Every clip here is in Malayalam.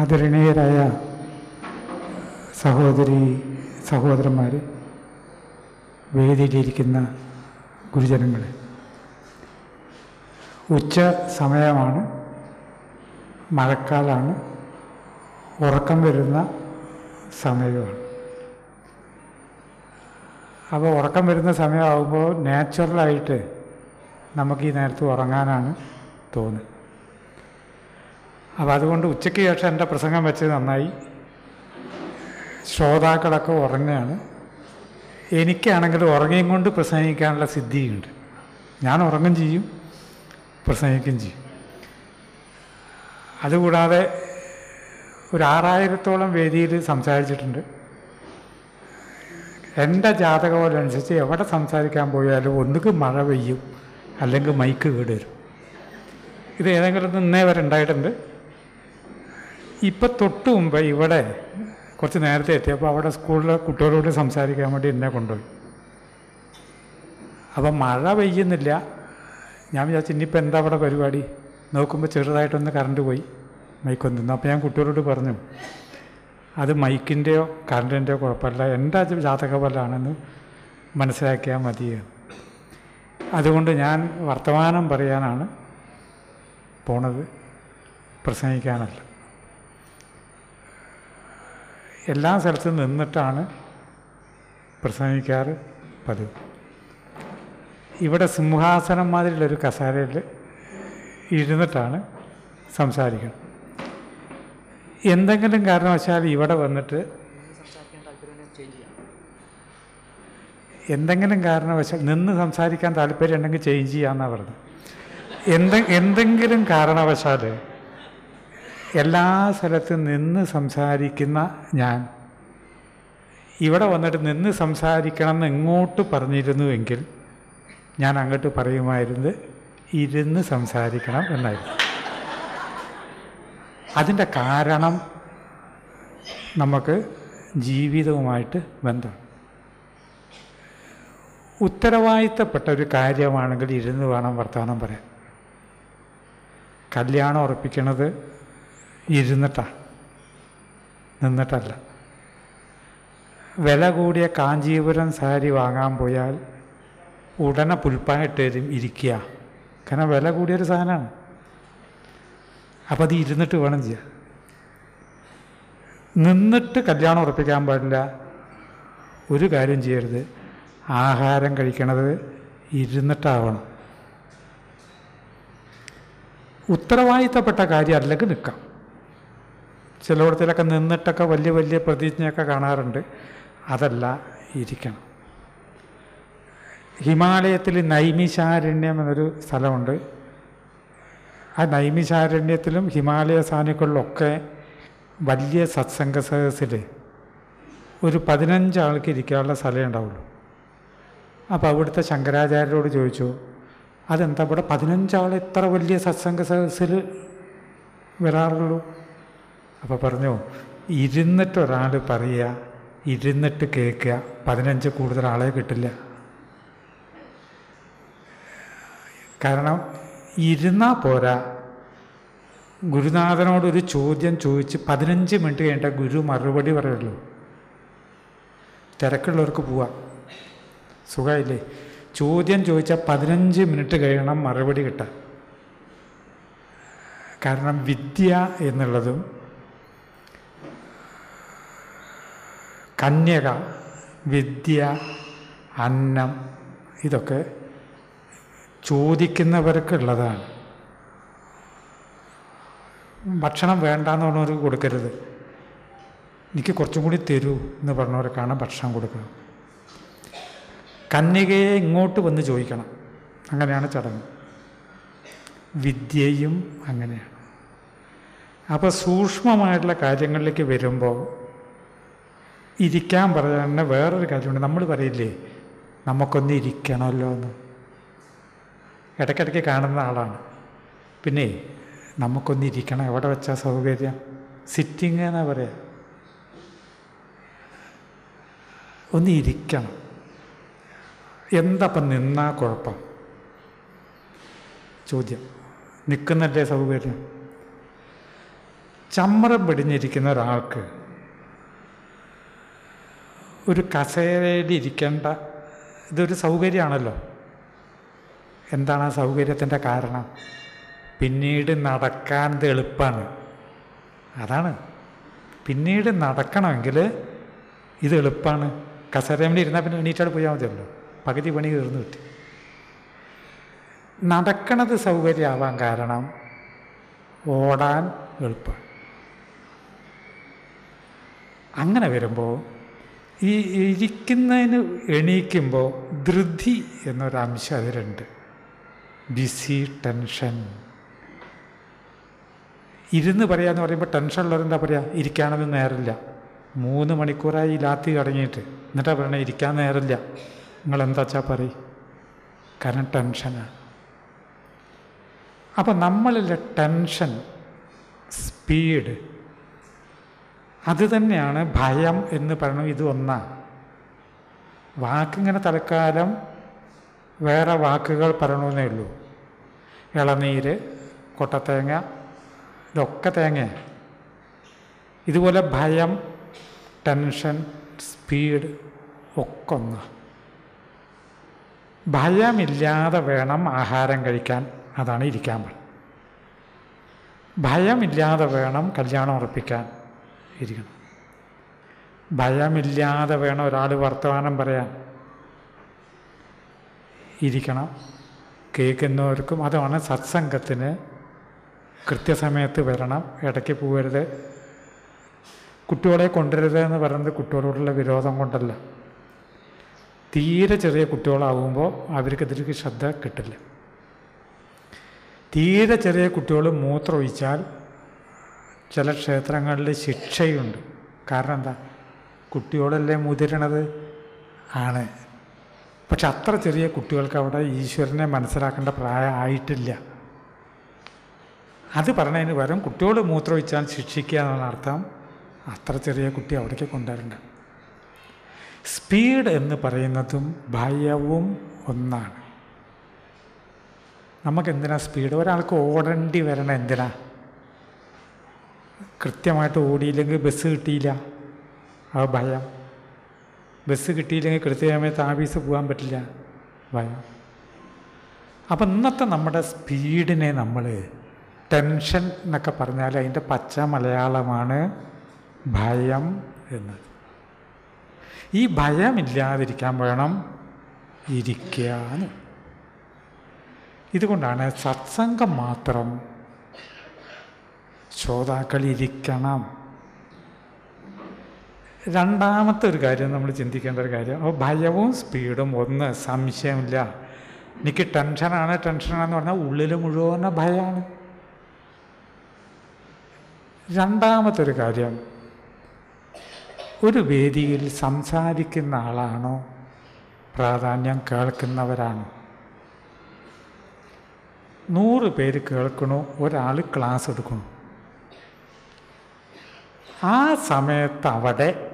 ആദരണീയരായ സഹോദരി സഹോദരന്മാർ വേദിയിലിരിക്കുന്ന ഗുരുജനങ്ങൾ ഉച്ച സമയമാണ് മഴക്കാലാണ് ഉറക്കം വരുന്ന സമയമാണ്. അപ്പോൾ ഉറക്കം വരുന്ന സമയമാകുമ്പോൾ നാച്ചുറലായിട്ട് നമുക്ക് ഈ നേരത്ത് ഉറങ്ങാനാണ് തോന്നുന്നത്. അപ്പോൾ അതുകൊണ്ട് ഉച്ചയ്ക്ക് ശേഷം എന്റെ പ്രസംഗം വെച്ച് നന്നായി. ശ്രോതാക്കളൊക്കെ ഉറങ്ങുകയാണ് എനിക്കാണെങ്കിൽ ഉറങ്ങിയും കൊണ്ട് പ്രസംഗിക്കാനുള്ള സിദ്ധിയുണ്ട്. ഞാൻ ഉറങ്ങും ചെയ്യും പ്രസംഗിക്കുകയും ചെയ്യും. അതുകൂടാതെ ഒരു ആറായിരത്തോളം വേദിയിൽ സംസാരിച്ചിട്ടുണ്ട്. എന്റെ ജാതകമനുസരിച്ച് എവിടെ സംസാരിക്കാൻ പോയാലും ഒന്നുകിൽ മഴ പെയ്യും അല്ലെങ്കിൽ മൈക്ക് കേടുവരും. ഇത് ഏതെങ്കിലും നിന്നേ വരെ ഉണ്ടായിട്ടുണ്ട്. ഇപ്പം തൊട്ട് മുമ്പ് ഇവിടെ കുറച്ച് നേരത്തെ എത്തിയപ്പോൾ അവിടെ സ്കൂളിലെ കുട്ടികളോട് സംസാരിക്കാൻ വേണ്ടി എന്നെ കൊണ്ടുപോയി. അപ്പം മഴ പെയ്യുന്നില്ല. ഞാൻ വിചാരിച്ചു ഇനിയിപ്പോൾ എന്താ അവിടെ പരിപാടി? നോക്കുമ്പോൾ ചെറുതായിട്ടൊന്ന് കറണ്ട് പോയി. മൈക്കൊന്ന് നിന്നു അപ്പോൾ ഞാൻ കുട്ടികളോട് പറഞ്ഞു അത് മൈക്കിന്റെയോ കറണ്ടിന്റെയോ കുഴപ്പമില്ല. എന്റെ ജാതക ഫലമാണെന്ന് മനസ്സിലാക്കിയാൽ മതി. അതുകൊണ്ട് ഞാൻ വർത്തമാനം പറയാനാണ് പോണത്. പ്രസംഗിക്കാനല്ല. എല്ലാ സ്ഥലത്തും നിന്നിട്ടാണ് പ്രസംഗിക്കാറ് പതിവ്. ഇവിടെ സിംഹാസനം മാതിരിയുള്ളൊരു കസാരയിൽ ഇരുന്നിട്ടാണ് സംസാരിക്കുന്നത് എന്തെങ്കിലും കാരണവശാൽ ഇവിടെ വന്നിട്ട് എന്തെങ്കിലും കാരണവശാൽ നിന്ന് സംസാരിക്കാൻ താല്പര്യം ഉണ്ടെങ്കിൽ ചേഞ്ച് ചെയ്യാമെന്നാണ് പറഞ്ഞത്. എന്തെ എന്തെങ്കിലും കാരണവശാൽ എല്ലാ സ്ഥലത്തും നിന്ന് സംസാരിക്കുന്ന ഞാൻ. ഇവിടെ വന്നിട്ട് നിന്ന് സംസാരിക്കണം എന്ന് ഇങ്ങോട്ട് പറഞ്ഞിരുന്നുവെങ്കിൽ ഞാൻ അങ്ങോട്ട് പറയുമായിരുന്നത് ഇരുന്ന് സംസാരിക്കണം എന്നായിരുന്നു. അതിന്റെ കാരണം നമുക്ക് ജീവിതവുമായിട്ട് ബന്ധം. ഉത്തരവാദിത്തപ്പെട്ട ഒരു കാര്യമാണെങ്കിൽ ഇരുന്ന് വേണം വർത്തമാനം പറയാൻ. കല്യാണം ഉറപ്പിക്കണത് ഇരുന്നിട്ടാണ് നിന്നിട്ടല്ല. വില കൂടിയ കാഞ്ചീപുരം സാരി വാങ്ങാൻ പോയാൽ ഉടനെ പുൽപ്പാനിട്ട് തരും ഇരിക്കുക. കാരണം വില കൂടിയൊരു സാധനമാണ്. അപ്പോൾ അത് ഇരുന്നിട്ട് വേണം ചെയ്യാം നിന്നിട്ട് കല്യാണം ഉറപ്പിക്കാൻ പാടില്ല. ഒരു കാര്യം ചെയ്യരുത്. ആഹാരം കഴിക്കണത് ഇരുന്നിട്ടാവണം. ഉത്തരവാദിത്തപ്പെട്ട കാര്യം അല്ലെങ്കിൽ നിൽക്കാം. ചിലയിടത്തിലൊക്കെ നിന്നിട്ടൊക്കെ വലിയ വലിയ പ്രതിജ്ഞയൊക്കെ കാണാറുണ്ട്. അതല്ല ഇരിക്കണം. ഹിമാലയത്തിൽ നൈമിശാരണ്യം എന്നൊരു സ്ഥലമുണ്ട്. ആ നൈമിശാരണ്യത്തിലും ഹിമാലയ സാനുക്കളിലൊക്കെ വലിയ സത്സംഗ സദസ്സിൽ ഒരു പതിനഞ്ചാൾക്ക് ഇരിക്കാനുള്ള സ്ഥലമേ ഉണ്ടാവുള്ളൂ. അപ്പോൾ അവിടുത്തെ ശങ്കരാചാര്യരോട് ചോദിച്ചു അതെന്താ ഇവിടെ പതിനഞ്ചാൾ ഇത്ര വലിയ സത്സംഗ സദസ്സിൽ വരാറുള്ളൂ? അപ്പോൾ പറഞ്ഞു ഇരുന്നിട്ട് ഒരാൾ പറയുക ഇരുന്നിട്ട് കേൾക്കുക പതിനഞ്ച് കൂടുതൽ ആളെ കിട്ടില്ല. കാരണം ഇരുന്നാൽ പോരാ. ഗുരുനാഥനോടൊരു ചോദ്യം ചോദിച്ച് പതിനഞ്ച് മിനിറ്റ് കഴിഞ്ഞിട്ട് ഗുരു മറുപടി പറയുള്ളൂ. തിരക്കുള്ളവർക്ക് പോവാം. സുഖമില്ലേ ചോദ്യം ചോദിച്ചാൽ പതിനഞ്ച് മിനിറ്റ് കഴിയണം മറുപടി കിട്ടാൻ. കാരണം വിദ്യ എന്നുള്ളതും കന്യക വിദ്യ അന്നം ഇതൊക്കെ ചോദിക്കുന്നവർക്കുള്ളതാണ്. ഭക്ഷണം വേണ്ടാന്ന് പറഞ്ഞവർക്ക് കൊടുക്കരുത്. എനിക്ക് കുറച്ചും കൂടി തരൂ എന്ന് പറഞ്ഞവർക്കാണ് ഭക്ഷണം കൊടുക്കുന്നത് കന്യകയെ ഇങ്ങോട്ട് വന്ന് ചോദിക്കണം. അങ്ങനെയാണ് ചടങ്ങ്. വിദ്യയും അങ്ങനെയാണ്. അപ്പോൾ സൂക്ഷ്മമായിട്ടുള്ള കാര്യങ്ങളിലേക്ക് വരുമ്പോൾ ഇരിക്കാൻ പറയുന്ന വേറൊരു കാര്യമുണ്ട്. നമ്മൾ പറയില്ലേ നമുക്കൊന്ന് ഇരിക്കണമല്ലോ എന്ന് ഇടയ്ക്കിടയ്ക്ക് കാണുന്ന ആളാണ്. പിന്നെ നമുക്കൊന്ന് ഇരിക്കണം എവിടെ വെച്ചാൽ സൗകര്യം? സിറ്റിംഗ് എന്നാ പറയാ. ഒന്ന് ഇരിക്കണം. എന്തപ്പം നിന്നാ കുഴപ്പം? ചോദ്യം. നിൽക്കുന്നല്ലേ സൗകര്യം? ചമ്മറം പിടിഞ്ഞിരിക്കുന്ന ഒരാൾക്ക് ഒരു കസേരയിൽ ഇരിക്കേണ്ട ഇതൊരു സൗകര്യമാണല്ലോ. എന്താണ് ആ സൗകര്യത്തിന്റെ കാരണം? പിന്നീട് നടക്കാൻ ഇത് എളുപ്പമാണ്. അതാണ്. പിന്നീട് നടക്കണമെങ്കിൽ ഇത് എളുപ്പമാണ്. കസേരയിൽ ഇരുന്നാൽ പിന്നെ എണീറ്റാട് പോയാൽ മതിയല്ലോ. പകുതി പണി തീർന്നു കിട്ടി. നടക്കണത് സൗകര്യമാവാൻ കാരണം ഓടാൻ എളുപ്പമാണ്. അങ്ങനെ വരുമ്പോൾ ഈ ഇരിക്കുന്നതിന് എണീക്കുമ്പോൾ ധൃതി എന്നൊരംശം അതിലുണ്ട്. Busy tension. ഇരുന്ന് പറയാന്ന് പറയുമ്പോൾ ടെൻഷനുള്ളവരെന്താ പറയുക ഇരിക്കാനൊന്നും നേരമില്ല. മൂന്ന് മണിക്കൂറായി ലാത്തി കടങ്ങിയിട്ട് എന്നിട്ടാ പറയണേ ഇരിക്കാൻ നേരമില്ല. നിങ്ങൾ എന്താ വെച്ചാൽ പറയും? കാരണം ടെൻഷനാണ് അപ്പം നമ്മളിലെ ടെൻഷൻ സ്പീഡ് അത് തന്നെയാണ് ഭയം എന്ന് പറയുന്നത് ഇത് ഒന്നാണ് വാക്കിങ്ങനെ തൽക്കാലം വേറെ വാക്കുകൾ പറയണമെന്നേ ഉള്ളൂ. ഇളനീര് കൊട്ടത്തേങ്ങ ഇതൊക്കെ തേങ്ങ ഇതുപോലെ ഭയം ടെൻഷൻ സ്പീഡ് ഒക്കെ ഒന്ന്. ഭയമില്ലാതെ വേണം ആഹാരം കഴിക്കാൻ. അതാണ് ഇരിക്കാൻ ഭയമില്ലാതെ വേണം കല്യാണം ഉറപ്പിക്കാൻ. ഇരിക്കണം. ഭയമില്ലാതെ വേണം ഒരാൾ വർത്തമാനം പറയാൻ. ഇരിക്കണം. കേൾക്കുന്നവർക്കും അതാണ് സത്സംഗത്തിന് കൃത്യസമയത്ത് വരണം. ഇടയ്ക്ക് പോകരുത്. കുട്ടികളെ കൊണ്ടുവരുത് എന്ന് പറയുന്നത് കുട്ടികളോടുള്ള വിരോധം കൊണ്ടല്ല. തീരെ ചെറിയ കുട്ടികളാകുമ്പോൾ അവർക്കെതിർക്ക് ശ്രദ്ധ കിട്ടില്ല. തീരെ ചെറിയ കുട്ടികൾ മൂത്രമൊഴിച്ചാൽ ചില ക്ഷേത്രങ്ങളിൽ ശിക്ഷയുണ്ട്. കാരണം എന്താ? കുട്ടിയോടല്ലേ മുതിരണത്? ആണ്. പക്ഷെ അത്ര ചെറിയ കുട്ടികൾക്ക് അവിടെ ഈശ്വരനെ മനസ്സിലാക്കേണ്ട പ്രായം ആയിട്ടില്ല. അത് പറഞ്ഞതിന് പകരം കുട്ടിയോട് മൂത്രമൊഴിച്ചാൽ ശിക്ഷിക്കുക എന്നുള്ള അർത്ഥം. അത്ര ചെറിയ കുട്ടി അവിടേക്ക് കൊണ്ടുവരണ്ട. സ്പീഡ് എന്ന് പറയുന്നതും ഭയവും ഒന്നാണ്. നമുക്ക് എന്തിനാ സ്പീഡ്? ഒരാൾക്ക് ഓടേണ്ടി വരണം എന്തിനാ? കൃത്യമായിട്ട് ഓടിയില്ലെങ്കിൽ ബസ് കിട്ടിയില്ല. ആ ഭയം. ബസ് കിട്ടിയില്ലെങ്കിൽ കൃത്യസമയത്ത് ആഫീസ് പോകാൻ പറ്റില്ല. ഭയം. അപ്പം ഇന്നത്തെ നമ്മുടെ സ്പീഡിനെ നമ്മൾ ടെൻഷൻ എന്നൊക്കെ പറഞ്ഞാൽ അതിന്റെ പച്ച മലയാളമാണ് ഭയം എന്നത് ഈ ഭയമില്ലാതിരിക്കാൻ വേണം ഇരിക്കാൻ ഇതുകൊണ്ടാണ് സത്സംഗം മാത്രം ശ്രോതാക്കൾ ഇരിക്കണം രണ്ടാമത്തെ ഒരു കാര്യം നമ്മൾ ചിന്തിക്കേണ്ട ഒരു കാര്യം അപ്പോൾ ഭയവും സ്പീഡും ഒന്ന് സംശയമില്ല. എനിക്ക് ടെൻഷനാണ് ടെൻഷനാണെന്ന് പറഞ്ഞാൽ ഉള്ളിൽ മുഴുവൻ ഭയമാണ് രണ്ടാമത്തെ ഒരു കാര്യം ഒരു വേദിയിൽ സംസാരിക്കുന്ന ആളാണോ പ്രാധാന്യം കേൾക്കുന്നവരാണോ? നൂറ് പേര് കേൾക്കണോ ഒരാൾ ക്ലാസ് എടുക്കണു. ആ സമയത്ത് അവിടെ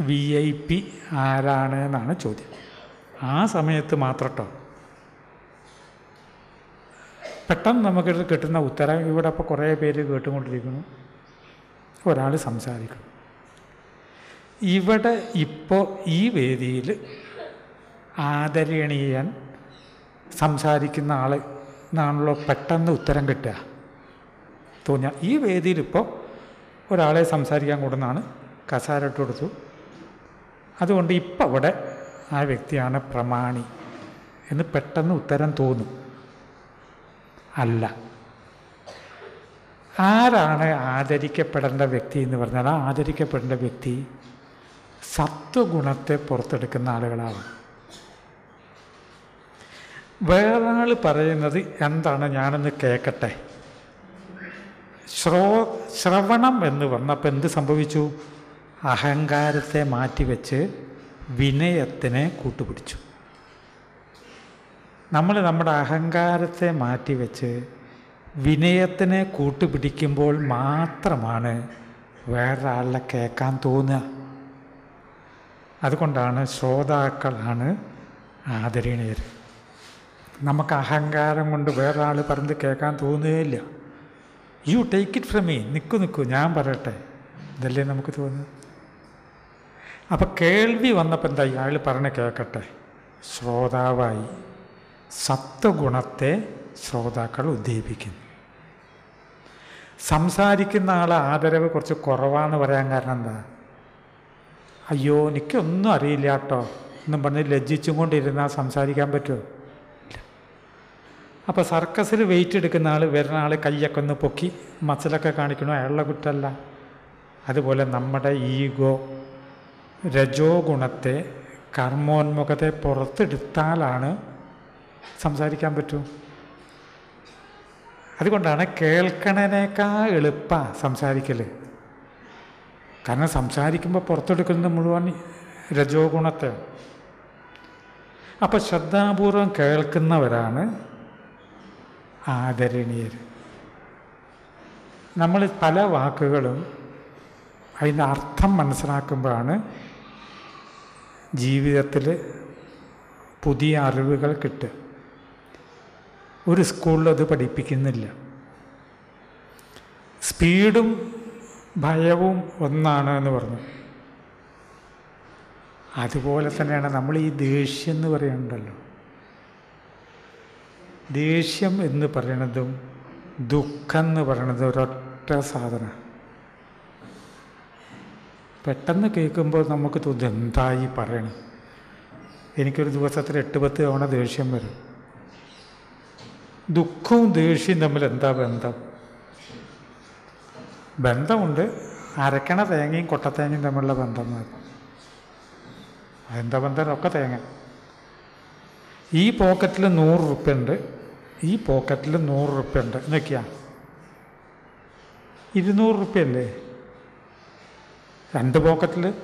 വി ഐ പി ആരാണ് എന്നാണ് ചോദ്യം. ആ സമയത്ത് മാത്രം പെട്ടെന്ന് നമുക്ക് കിട്ടുന്ന ഉത്തരം ഇവിടെ അപ്പോൾ കുറേ പേര് കേട്ടുകൊണ്ടിരിക്കുന്നു. ഒരാൾ സംസാരിക്കണം ഇവിടെ ഇപ്പോൾ ഈ വേദിയിൽ ആദരണീയൻ സംസാരിക്കുന്ന ആൾ എന്നാണല്ലോ പെട്ടെന്ന് ഉത്തരം കിട്ടുക. തോന്നിയ ഈ വേദിയിൽ ഇപ്പോൾ ഒരാളെ സംസാരിക്കാൻ കൂടുന്നതാണ്. കസാരട്ട് കൊടുത്തു. അതുകൊണ്ട് ഇപ്പം അവിടെ ആ വ്യക്തിയാണ് പ്രമാണി എന്ന് പെട്ടെന്ന് ഉത്തരം തോന്നും. അല്ല. ആരാണ് ആദരിക്കപ്പെടേണ്ട വ്യക്തി എന്ന് പറഞ്ഞാൽ ആ ആദരിക്കപ്പെടേണ്ട വ്യക്തി സത്വഗുണത്തെ പുറത്തെടുക്കുന്ന ആളുകളാണ്. വേറൊരാൾ പറയുന്നത് എന്താണ്? ഞാനൊന്ന് കേൾക്കട്ടെ. ശ്രോ ശ്രവണം എന്ന് വന്നപ്പോൾ എന്ത് സംഭവിച്ചു? അഹങ്കാരത്തെ മാറ്റിവെച്ച് വിനയത്തിനെ കൂട്ടുപിടിച്ചു. നമ്മൾ നമ്മുടെ അഹങ്കാരത്തെ മാറ്റിവെച്ച് വിനയത്തിനെ കൂട്ടുപിടിക്കുമ്പോൾ മാത്രമാണ് വേറൊരാളെ കേൾക്കാൻ തോന്നുക. അതുകൊണ്ടാണ് ശ്രോതാക്കളാണ് ആദരണീയർ. നമുക്ക് അഹങ്കാരം കൊണ്ട് വേറൊരാൾ പറഞ്ഞ് കേൾക്കാൻ തോന്നുകയില്ല. You take it from me നിൽക്കു നിൽക്കൂ ഞാൻ പറയട്ടെ. ഇതല്ലേ നമുക്ക് തോന്നുന്നത്? അപ്പം കേൾവി വന്നപ്പോൾ എന്താ ഇയാൾ പറഞ്ഞ കേൾക്കട്ടെ. ശ്രോതാവായി. സത്വഗുണത്തെ ശ്രോതാക്കൾ ഉദ്ദീപിക്കുന്നു. സംസാരിക്കുന്ന ആളെ ആദരവ് കുറച്ച് കുറവാന്ന് പറയാൻ കാരണം എന്താ? അയ്യോ എനിക്കൊന്നും അറിയില്ല കേട്ടോ. എന്നും പറഞ്ഞ് ലജ്ജിച്ചും കൊണ്ടിരുന്നാൽ സംസാരിക്കാൻ പറ്റുമോ? അപ്പോൾ സർക്കസിൽ വെയിറ്റ് എടുക്കുന്ന ആൾ വരുന്ന ആൾ കയ്യൊക്കെ ഒന്ന് പൊക്കി മസിലൊക്കെ കാണിക്കണോ? അയാളുടെ കുറ്റമല്ല. അതുപോലെ നമ്മുടെ ഈഗോ രജോ ഗുണത്തെ കർമ്മോന്മുഖത്തെ പുറത്തെടുത്താലാണ് സംസാരിക്കാൻ പറ്റൂ. അതുകൊണ്ടാണ് കേൾക്കണനേക്കാ എളുപ്പ സംസാരിക്കൽ കാരണം സംസാരിക്കുമ്പോൾ പുറത്തെടുക്കുന്നത് മുഴുവൻ രജോ ഗുണത്തെ അപ്പോൾ ശ്രദ്ധാപൂർവം കേൾക്കുന്നവരാണ് ആദരണീയർ. നമ്മൾ പല വാക്കുകളും അതിന്റെ അർത്ഥം മനസ്സിലാക്കുമ്പോഴാണ് ജീവിതത്തിൽ പുതിയ അറിവുകൾ കിട്ടുക. ഒരു സ്കൂളിൽ അത് പഠിപ്പിക്കുന്നില്ല. സ്പീഡും ഭയവും ഒന്നാണ് എന്ന് പറഞ്ഞു. അതുപോലെ തന്നെയാണ് നമ്മൾ ഈ ദേഷ്യം എന്ന് പറയുന്നുണ്ടല്ലോ. ദേഷ്യം എന്ന് പറയണതും ദുഃഖം എന്ന് പറയണതും ഒരൊറ്റ സാധന. പെട്ടെന്ന് കേൾക്കുമ്പോൾ നമുക്ക് തോന്നും എന്തായി പറയണം? എനിക്കൊരു ദിവസത്തിൽ എട്ട് പത്ത് തവണ ദേഷ്യം വരും. ദുഃഖവും ദേഷ്യവും തമ്മിൽ എന്താ ബന്ധം? ബന്ധമുണ്ട്. അരക്കണ തേങ്ങയും കൊട്ടത്തേങ്ങയും തമ്മിലുള്ള ബന്ധം അതെന്താ ബന്ധം? ഒക്കെ തേങ്ങ. ഈ പോക്കറ്റിൽ നൂറ് റുപ്യ ഉണ്ട് ഈ പോക്കറ്റിൽ നൂറ് റുപ്യ ഉണ്ട് എന്നൊക്കെയാ ഇരുന്നൂറ് റുപ്യ അല്ലേ രണ്ട് പോക്കറ്റിൽ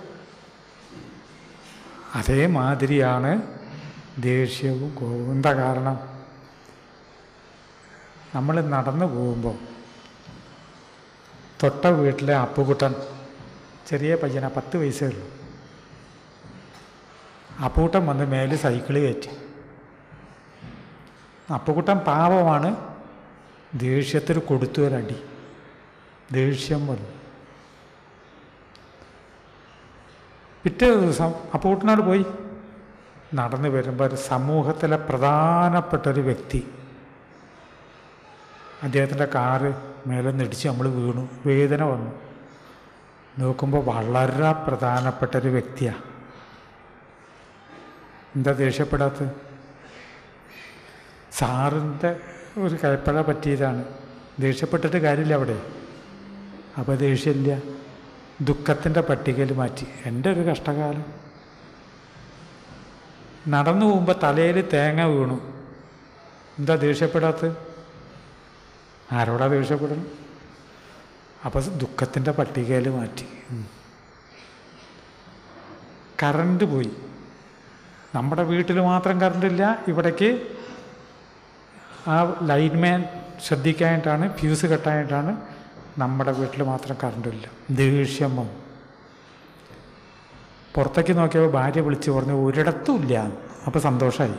അതേമാതിരിയാണ് ദേഷ്യവും കോപവും. എന്താ കാരണം? നമ്മൾ നടന്നു പോകുമ്പോൾ തൊട്ട വീട്ടിലെ അപ്പുകുട്ടൻ ചെറിയ പയ്യന പത്ത് വയസ്സേ ഉള്ളൂ. അപ്പൂട്ടൻ വന്ന് മേൽ സൈക്കിൾ കയറ്റി. അപ്പുകുട്ടൻ പാപമാണ് ദേഷ്യത്തിൽ കൊടുത്തു ഒരടി ദേഷ്യം വന്നു. പിറ്റേ ദിവസം അപ്പുകുട്ടനോട് പോയി. നടന്നു വരുമ്പോൾ സമൂഹത്തിലെ പ്രധാനപ്പെട്ട ഒരു വ്യക്തി. അദ്ദേഹത്തിന്റെ കാറ് മേലെ നിടിച്ച് നമ്മൾ വീണു. വേദന വന്നു. നോക്കുമ്പോൾ വളരെ പ്രധാനപ്പെട്ട ഒരു വ്യക്തിയാണ് എന്താ ദേഷ്യപ്പെടാത്തത്? സാറിന്റെ ഒരു കൈപ്പഴ പറ്റിയതാണ്. ദേഷ്യപ്പെട്ടിട്ട് കാര്യമില്ല അവിടെ. അപ്പോൾ ദേഷ്യമില്ല. ദുഃഖത്തിന്റെ പട്ടികയിൽ മാറ്റി. എന്റെ ഒരു കഷ്ടകാലം. നടന്നു പോകുമ്പോൾ തലയിൽ തേങ്ങ വീണു. എന്താ ദേഷ്യപ്പെടാത്ത ആരോടാ ദേഷ്യപ്പെടണം? അപ്പോൾ ദുഃഖത്തിന്റെ പട്ടികയിൽ മാറ്റി. കറണ്ട് പോയി. നമ്മുടെ വീട്ടിൽ മാത്രം കറണ്ടില്ല ഇവിടേക്ക് ആ ലൈൻമാൻ ശ്രദ്ധിക്കാനായിട്ടാണ് ഫ്യൂസ് കെട്ടാനായിട്ടാണ് നമ്മുടെ വീട്ടിൽ മാത്രം കറണ്ടില്ല ദേഷ്യം വന്നു പുറത്തേക്ക് നോക്കിയപ്പോൾ ഭാര്യ വിളിച്ച് പറഞ്ഞു ഒരിടത്തും ഇല്ല. അപ്പോൾ സന്തോഷമായി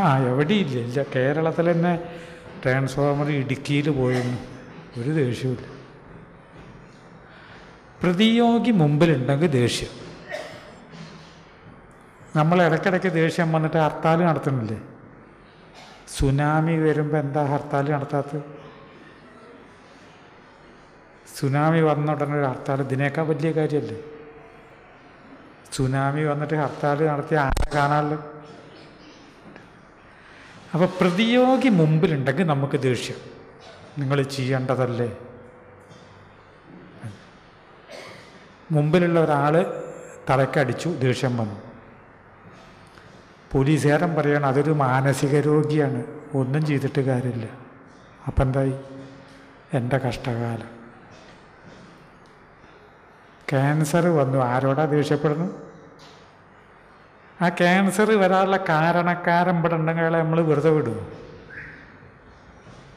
ആ എവിടെയില്ല. ഇല്ല കേരളത്തിൽ തന്നെ ട്രാൻസ്ഫോമർ ഇടുക്കിയിൽ പോയെന്ന് ഒരു ദേഷ്യമില്ല പ്രതിയോഗി മുമ്പിലുണ്ടെങ്കിൽ ദേഷ്യം. നമ്മൾ ഇടയ്ക്കിടയ്ക്ക് ദേഷ്യം വന്നിട്ട് ഹർത്താൽ നടത്തുന്നില്ലേ? സുനാമി വരുമ്പോൾ എന്താ ഹർത്താൽ നടത്താത്തത്? സുനാമി വന്ന ഉടനെ ഒരു ഹർത്താൽ ഇതിനേക്കാൾ വലിയ കാര്യമല്ലേ സുനാമി വന്നിട്ട് ഹർത്താൽ നടത്തി ആരെ കാണാമല്ലോ അപ്പോൾ പ്രതിയോഗി മുമ്പിലുണ്ടെങ്കിൽ നമുക്ക് ദേഷ്യം. നിങ്ങൾ ചെയ്യേണ്ടതല്ലേ? മുമ്പിലുള്ള ഒരാൾ തലക്കടിച്ചു ദേഷ്യം വന്നു. പോലീസുകാരൻ പറയണം അതൊരു മാനസിക രോഗിയാണ് ഒന്നും ചെയ്തിട്ട് കാര്യമില്ല. അപ്പം എന്തായി? എന്റെ കഷ്ടകാലം. ക്യാൻസർ വന്നു. ആരോടാ ദേഷ്യപ്പെടുന്നു ആ ക്യാൻസർ വരാനുള്ള കാരണക്കാരൻ ഇവിടെ ഉണ്ടെങ്കിൽ നമ്മൾ വെറുതെ വിടുമോ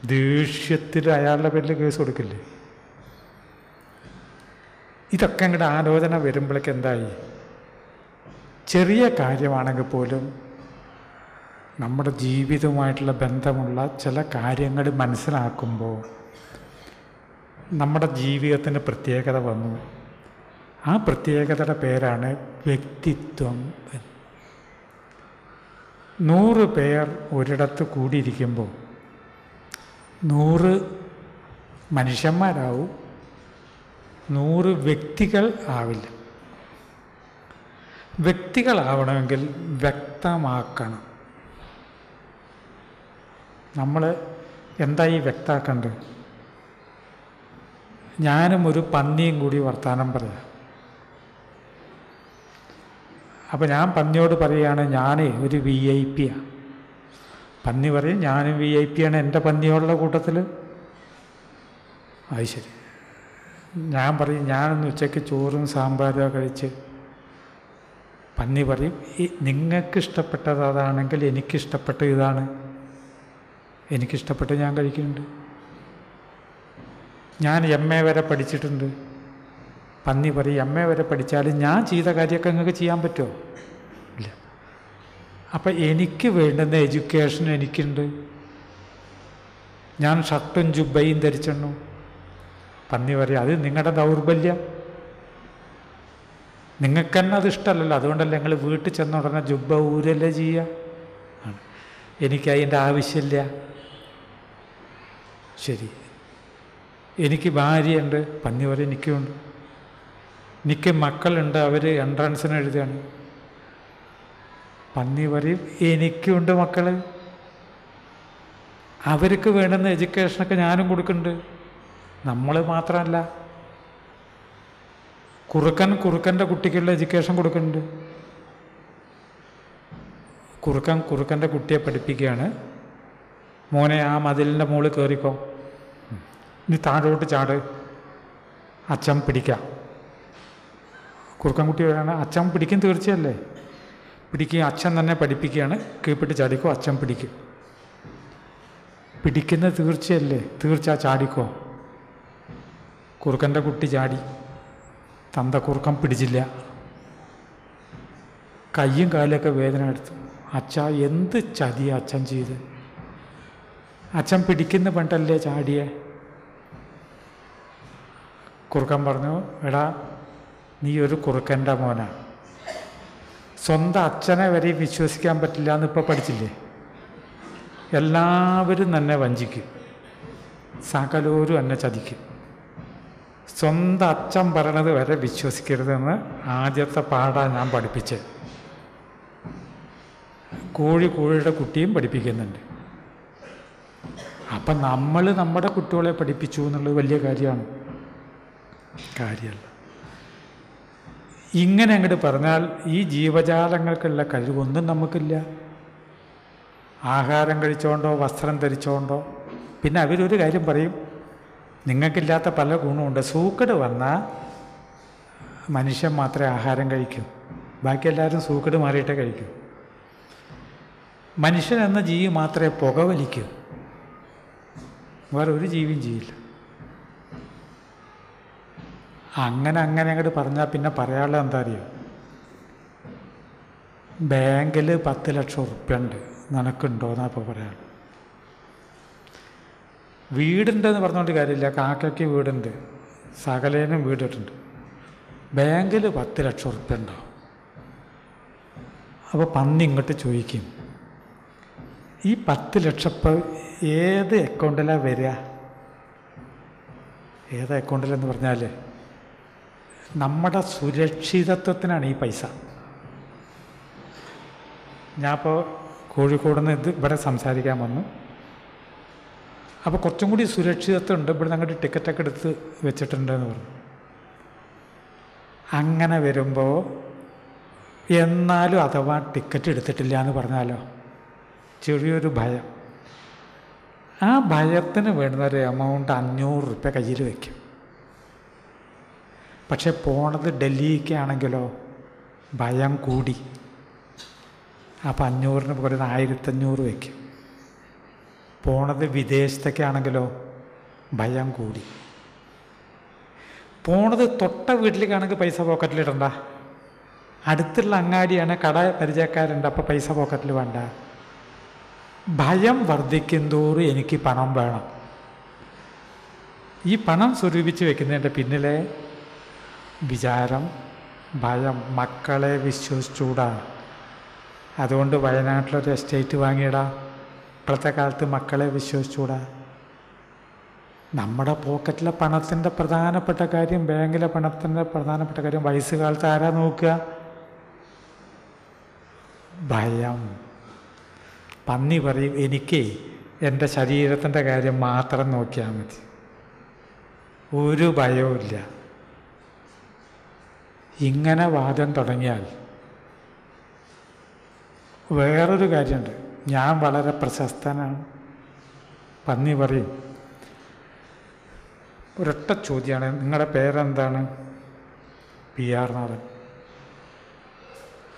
ദേഷ്യത്തിൽ അയാളുടെ പേരിൽ കേസ് കൊടുക്കില്ലേ? ഇതൊക്കെ അങ്ങോട്ട് ആലോചന വരുമ്പോഴേക്ക് എന്തായി? ചെറിയ കാര്യമാണെങ്കിൽ പോലും നമ്മുടെ ജീവിതവുമായിട്ടുള്ള ബന്ധമുള്ള ചില കാര്യങ്ങൾ മനസ്സിലാക്കുമ്പോൾ നമ്മുടെ ജീവിതത്തിന് പ്രത്യേകത വന്നു ആ പ്രത്യേകതയുടെ പേരാണ് വ്യക്തിത്വം. നൂറ് പേർ ഒരിടത്ത് കൂടിയിരിക്കുമ്പോൾ നൂറ് മനുഷ്യന്മാരാവും നൂറ് വ്യക്തികൾ ആവില്ല വ്യക്തികളാവണമെങ്കിൽ വ്യക്തമാക്കണം. നമ്മൾ എന്തായി ഈ വ്യക്താക്കേണ്ടത് ഞാനും ഒരു പന്നിയും കൂടി വർത്തമാനം പറയാം. അപ്പോൾ ഞാൻ പന്നിയോട് പറയുകയാണ് ഞാനേ ഒരു വി ഐ പിയാണ് പന്നി പറയും ഞാനും വി ഐ പിയാണ് എന്റെ പന്നിയോടുള്ള കൂട്ടത്തിൽ അത് ശരി. ഞാൻ പറയും ഞാനൊന്ന് ഉച്ചയ്ക്ക് ചോറും സാമ്പാറും കഴിച്ച് പന്നി പറയും നിങ്ങൾക്ക് ഇഷ്ടപ്പെട്ടത് അതാണെങ്കിൽ എനിക്കിഷ്ടപ്പെട്ട ഇതാണ്. എനിക്കിഷ്ടപ്പെട്ട് ഞാൻ കഴിക്കുന്നുണ്ട്. ഞാൻ എം എ വരെ പഠിച്ചിട്ടുണ്ട്. പന്നി പറയും എം എ വരെ പഠിച്ചാലും ഞാൻ ചെയ്ത കാര്യമൊക്കെ നിങ്ങൾക്ക് ചെയ്യാൻ പറ്റുമോ? ഇല്ല. അപ്പം എനിക്ക് വേണ്ടുന്ന എഡ്യൂക്കേഷൻ എനിക്കുണ്ട്. ഞാൻ ഷർട്ടും ജുബയും ധരിച്ചെണ്ണു. പന്നി പറയും അത് നിങ്ങളുടെ ദൗർബല്യം. നിങ്ങൾക്ക് തന്നെ അത് ഇഷ്ടമല്ലല്ലോ. അതുകൊണ്ടല്ലേ നിങ്ങൾ വീട്ടിൽ ചെന്ന ഉടനെ ജുബ ഊരല്ലേ ചെയ്യുക. എനിക്ക് അതിന്റെ ആവശ്യമില്ല. ശരി. എനിക്ക് ഭാര്യയുണ്ട് പന്നി പോലെ എനിക്കുമുണ്ട്. എനിക്ക് മക്കളുണ്ട് അവർ എൻട്രൻസിന് എഴുതുകയാണ്. പന്നി പറയും എനിക്കുണ്ട് മക്കൾ അവർക്ക് വേണ്ടുന്ന എഡ്യൂക്കേഷനൊക്കെ ഞാനും കൊടുക്കുന്നുണ്ട്. നമ്മൾ മാത്രമല്ല. കുറുക്കൻ കുറുക്കന്റെ കുട്ടിക്കുള്ള എഡ്യൂക്കേഷൻ കൊടുക്കുന്നുണ്ട്. കുറുക്കൻ കുറുക്കന്റെ കുട്ടിയെ പഠിപ്പിക്കുകയാണ്. മോനെ ആ മതിലിന്റെ മുകളിൽ കയറിക്കോ. ഇനി താഴോട്ട് ചാട്. അച്ഛൻ പിടിക്കാം. കുറുക്കൻ കുട്ടി പറയാണ് അച്ഛൻ പിടിക്കും തീർച്ചയല്ലേ? പിടിക്കുകയും അച്ഛൻ തന്നെ പഠിപ്പിക്കുകയാണ്. കീഴ്പ്പെട്ട് ചാടിക്കോ അച്ഛൻ പിടിക്കും. പിടിക്കുന്ന തീർച്ചയല്ലേ? തീർച്ച ചാടിക്കോ. കുറുക്കന്റെ കുട്ടി ചാടി. തന്ത കുറുക്കൻ പിടിച്ചില്ല. കയ്യും കാലൊക്കെ വേദന എടുത്തു. അച്ഛ എന്ത് ചതി അച്ഛൻ ചെയ്ത്. അച്ഛൻ പിടിക്കുന്ന പണ്ടല്ലേ ചാടിയെ? കുറുക്കൻ പറഞ്ഞു എടാ നീ ഒരു കുറുക്കന്റെ മോനാണ് സ്വന്തം അച്ഛനെ വരെ വിശ്വസിക്കാൻ പറ്റില്ല എന്ന് ഇപ്പോൾ പഠിച്ചില്ലേ? എല്ലാവരും തന്നെ വഞ്ചിക്കും. സകലോരും എന്നെ ചതിക്കും. സ്വന്തം അച്ഛൻ പറയണത് വരെ വിശ്വസിക്കരുതെന്ന് ആദ്യത്തെ പാഠം ഞാൻ പഠിപ്പിച്ചത് കോഴി കോഴിയുടെ കുട്ടിയും പഠിപ്പിക്കുന്നുണ്ട്. അപ്പം നമ്മൾ നമ്മുടെ കുട്ടികളെ പഠിപ്പിച്ചു എന്നുള്ളത് വലിയ കാര്യമാണ്. കാര്യമല്ല ഇങ്ങനെ അങ്ങോട്ട് പറഞ്ഞാൽ ഈ ജീവജാലങ്ങൾക്കുള്ള കഴിവൊന്നും നമുക്കില്ല. ആഹാരം കഴിച്ചുകൊണ്ടോ വസ്ത്രം ധരിച്ചുകൊണ്ടോ പിന്നെ അവരൊരു കാര്യം പറയും നിങ്ങൾക്കില്ലാത്ത പല ഗുണമുണ്ട്. സൂക്കട് വന്നാൽ മനുഷ്യൻ മാത്രമേ ആഹാരം കഴിക്കൂ. ബാക്കി എല്ലാവരും സൂക്കട് മാറിയിട്ടേ കഴിക്കൂ. മനുഷ്യൻ എന്ന ജീവി മാത്രമേ പുകവലിക്കൂ. വേറെ ഒരു ജീവിയും ചെയ്യില്ല. അങ്ങനെ അങ്ങനെ അങ്ങോട്ട് പറഞ്ഞാൽ പിന്നെ പറയാനുള്ളത് എന്താ അറിയോ? ബാങ്കിൽ പത്ത് ലക്ഷം ഉറുപ്പ്യ ഉണ്ട്. നിനക്കുണ്ടോ എന്നാ ഇപ്പോൾ പറയാൻ വീടുണ്ടെന്ന് പറഞ്ഞുകൊണ്ട് കാര്യമില്ല. കാക്കയ്ക്ക് വീടുണ്ട്. സകലേനും വീടിട്ടുണ്ട് ബാങ്കിൽ പത്ത് ലക്ഷം ഉറുപ്പ്യ ഉണ്ടോ? അപ്പോൾ പന്നി ഇങ്ങോട്ട് ചോദിക്കും ഈ പത്ത് ലക്ഷം ഇപ്പം ഏത് അക്കൗണ്ടിലാണ് വരിക? ഏത് അക്കൗണ്ടിലെന്ന് പറഞ്ഞാൽ നമ്മുടെ സുരക്ഷിതത്വത്തിനാണ് ഈ പൈസ. ഞാനിപ്പോൾ കോഴിക്കോട് നിന്ന് ഇത് ഇവിടെ സംസാരിക്കാൻ വന്നു. അപ്പോൾ കുറച്ചും കൂടി സുരക്ഷിതത്വം ഉണ്ട് ഇവിടെ അങ്ങോട്ട് ടിക്കറ്റൊക്കെ എടുത്ത് വെച്ചിട്ടുണ്ടെന്ന് പറഞ്ഞു. അങ്ങനെ വരുമ്പോൾ എന്നാലും അഥവാ ടിക്കറ്റ് എടുത്തിട്ടില്ല എന്ന് പറഞ്ഞാലോ? ചെറിയൊരു ഭയം. ആ ഭയത്തിന് വേണ്ടുന്ന ഒരു എമൗണ്ട് അഞ്ഞൂറ് റുപ്യ കയ്യിൽ വയ്ക്കും പക്ഷെ പോണത് ഡൽഹിക്കാണെങ്കിലോ ഭയം കൂടി. അപ്പം അഞ്ഞൂറിന് പോലെ ആയിരത്തഞ്ഞൂറ് വയ്ക്കും പോണത് വിദേശത്തേക്കാണെങ്കിലോ ഭയം കൂടി. പോണത് തൊട്ട വീട്ടിലേക്കാണെങ്കിൽ പൈസ പോക്കറ്റിലിടണ്ട. അടുത്തുള്ള അങ്ങാടിയാണ് കട പരിചയക്കാരുണ്ട് അപ്പോൾ പൈസ പോക്കറ്റിൽ വേണ്ട. ഭയം വർദ്ധിക്കും തോറും എനിക്ക് പണം വേണം. ഈ പണം സ്വരൂപിച്ച് വെക്കുന്നതിന്റെ പിന്നിലെ വിചാരം ഭയം മക്കളെ വിശ്വസിച്ചൂടാ അതുകൊണ്ട് വയനാട്ടിലൊരു എസ്റ്റേറ്റ് വാങ്ങിയിടാ. ഇപ്പോഴത്തെ കാലത്ത് മക്കളെ വിശ്വസിച്ചുകൂടാ? നമ്മുടെ പോക്കറ്റിലെ പണത്തിന്റെ പ്രധാനപ്പെട്ട കാര്യം ബാങ്കിലെ പണത്തിന്റെ പ്രധാനപ്പെട്ട കാര്യം വയസ്സുകാലത്ത് ആരാ നോക്കുക? ഭയം. പന്നി പറയും എനിക്ക് എന്റെ ശരീരത്തിന്റെ കാര്യം മാത്രം നോക്കിയാൽ മതി. ഒരു ഭയവുമില്ല ഇങ്ങനെ വാദം തുടങ്ങിയാൽ വേറൊരു കാര്യമുണ്ട്. ഞാൻ വളരെ പ്രശസ്തനാണ്. പന്നി പറയും ഒരൊറ്റ ചോദ്യമാണ് നിങ്ങളുടെ പേരെന്താണ്? പി ആർ നാഥൻ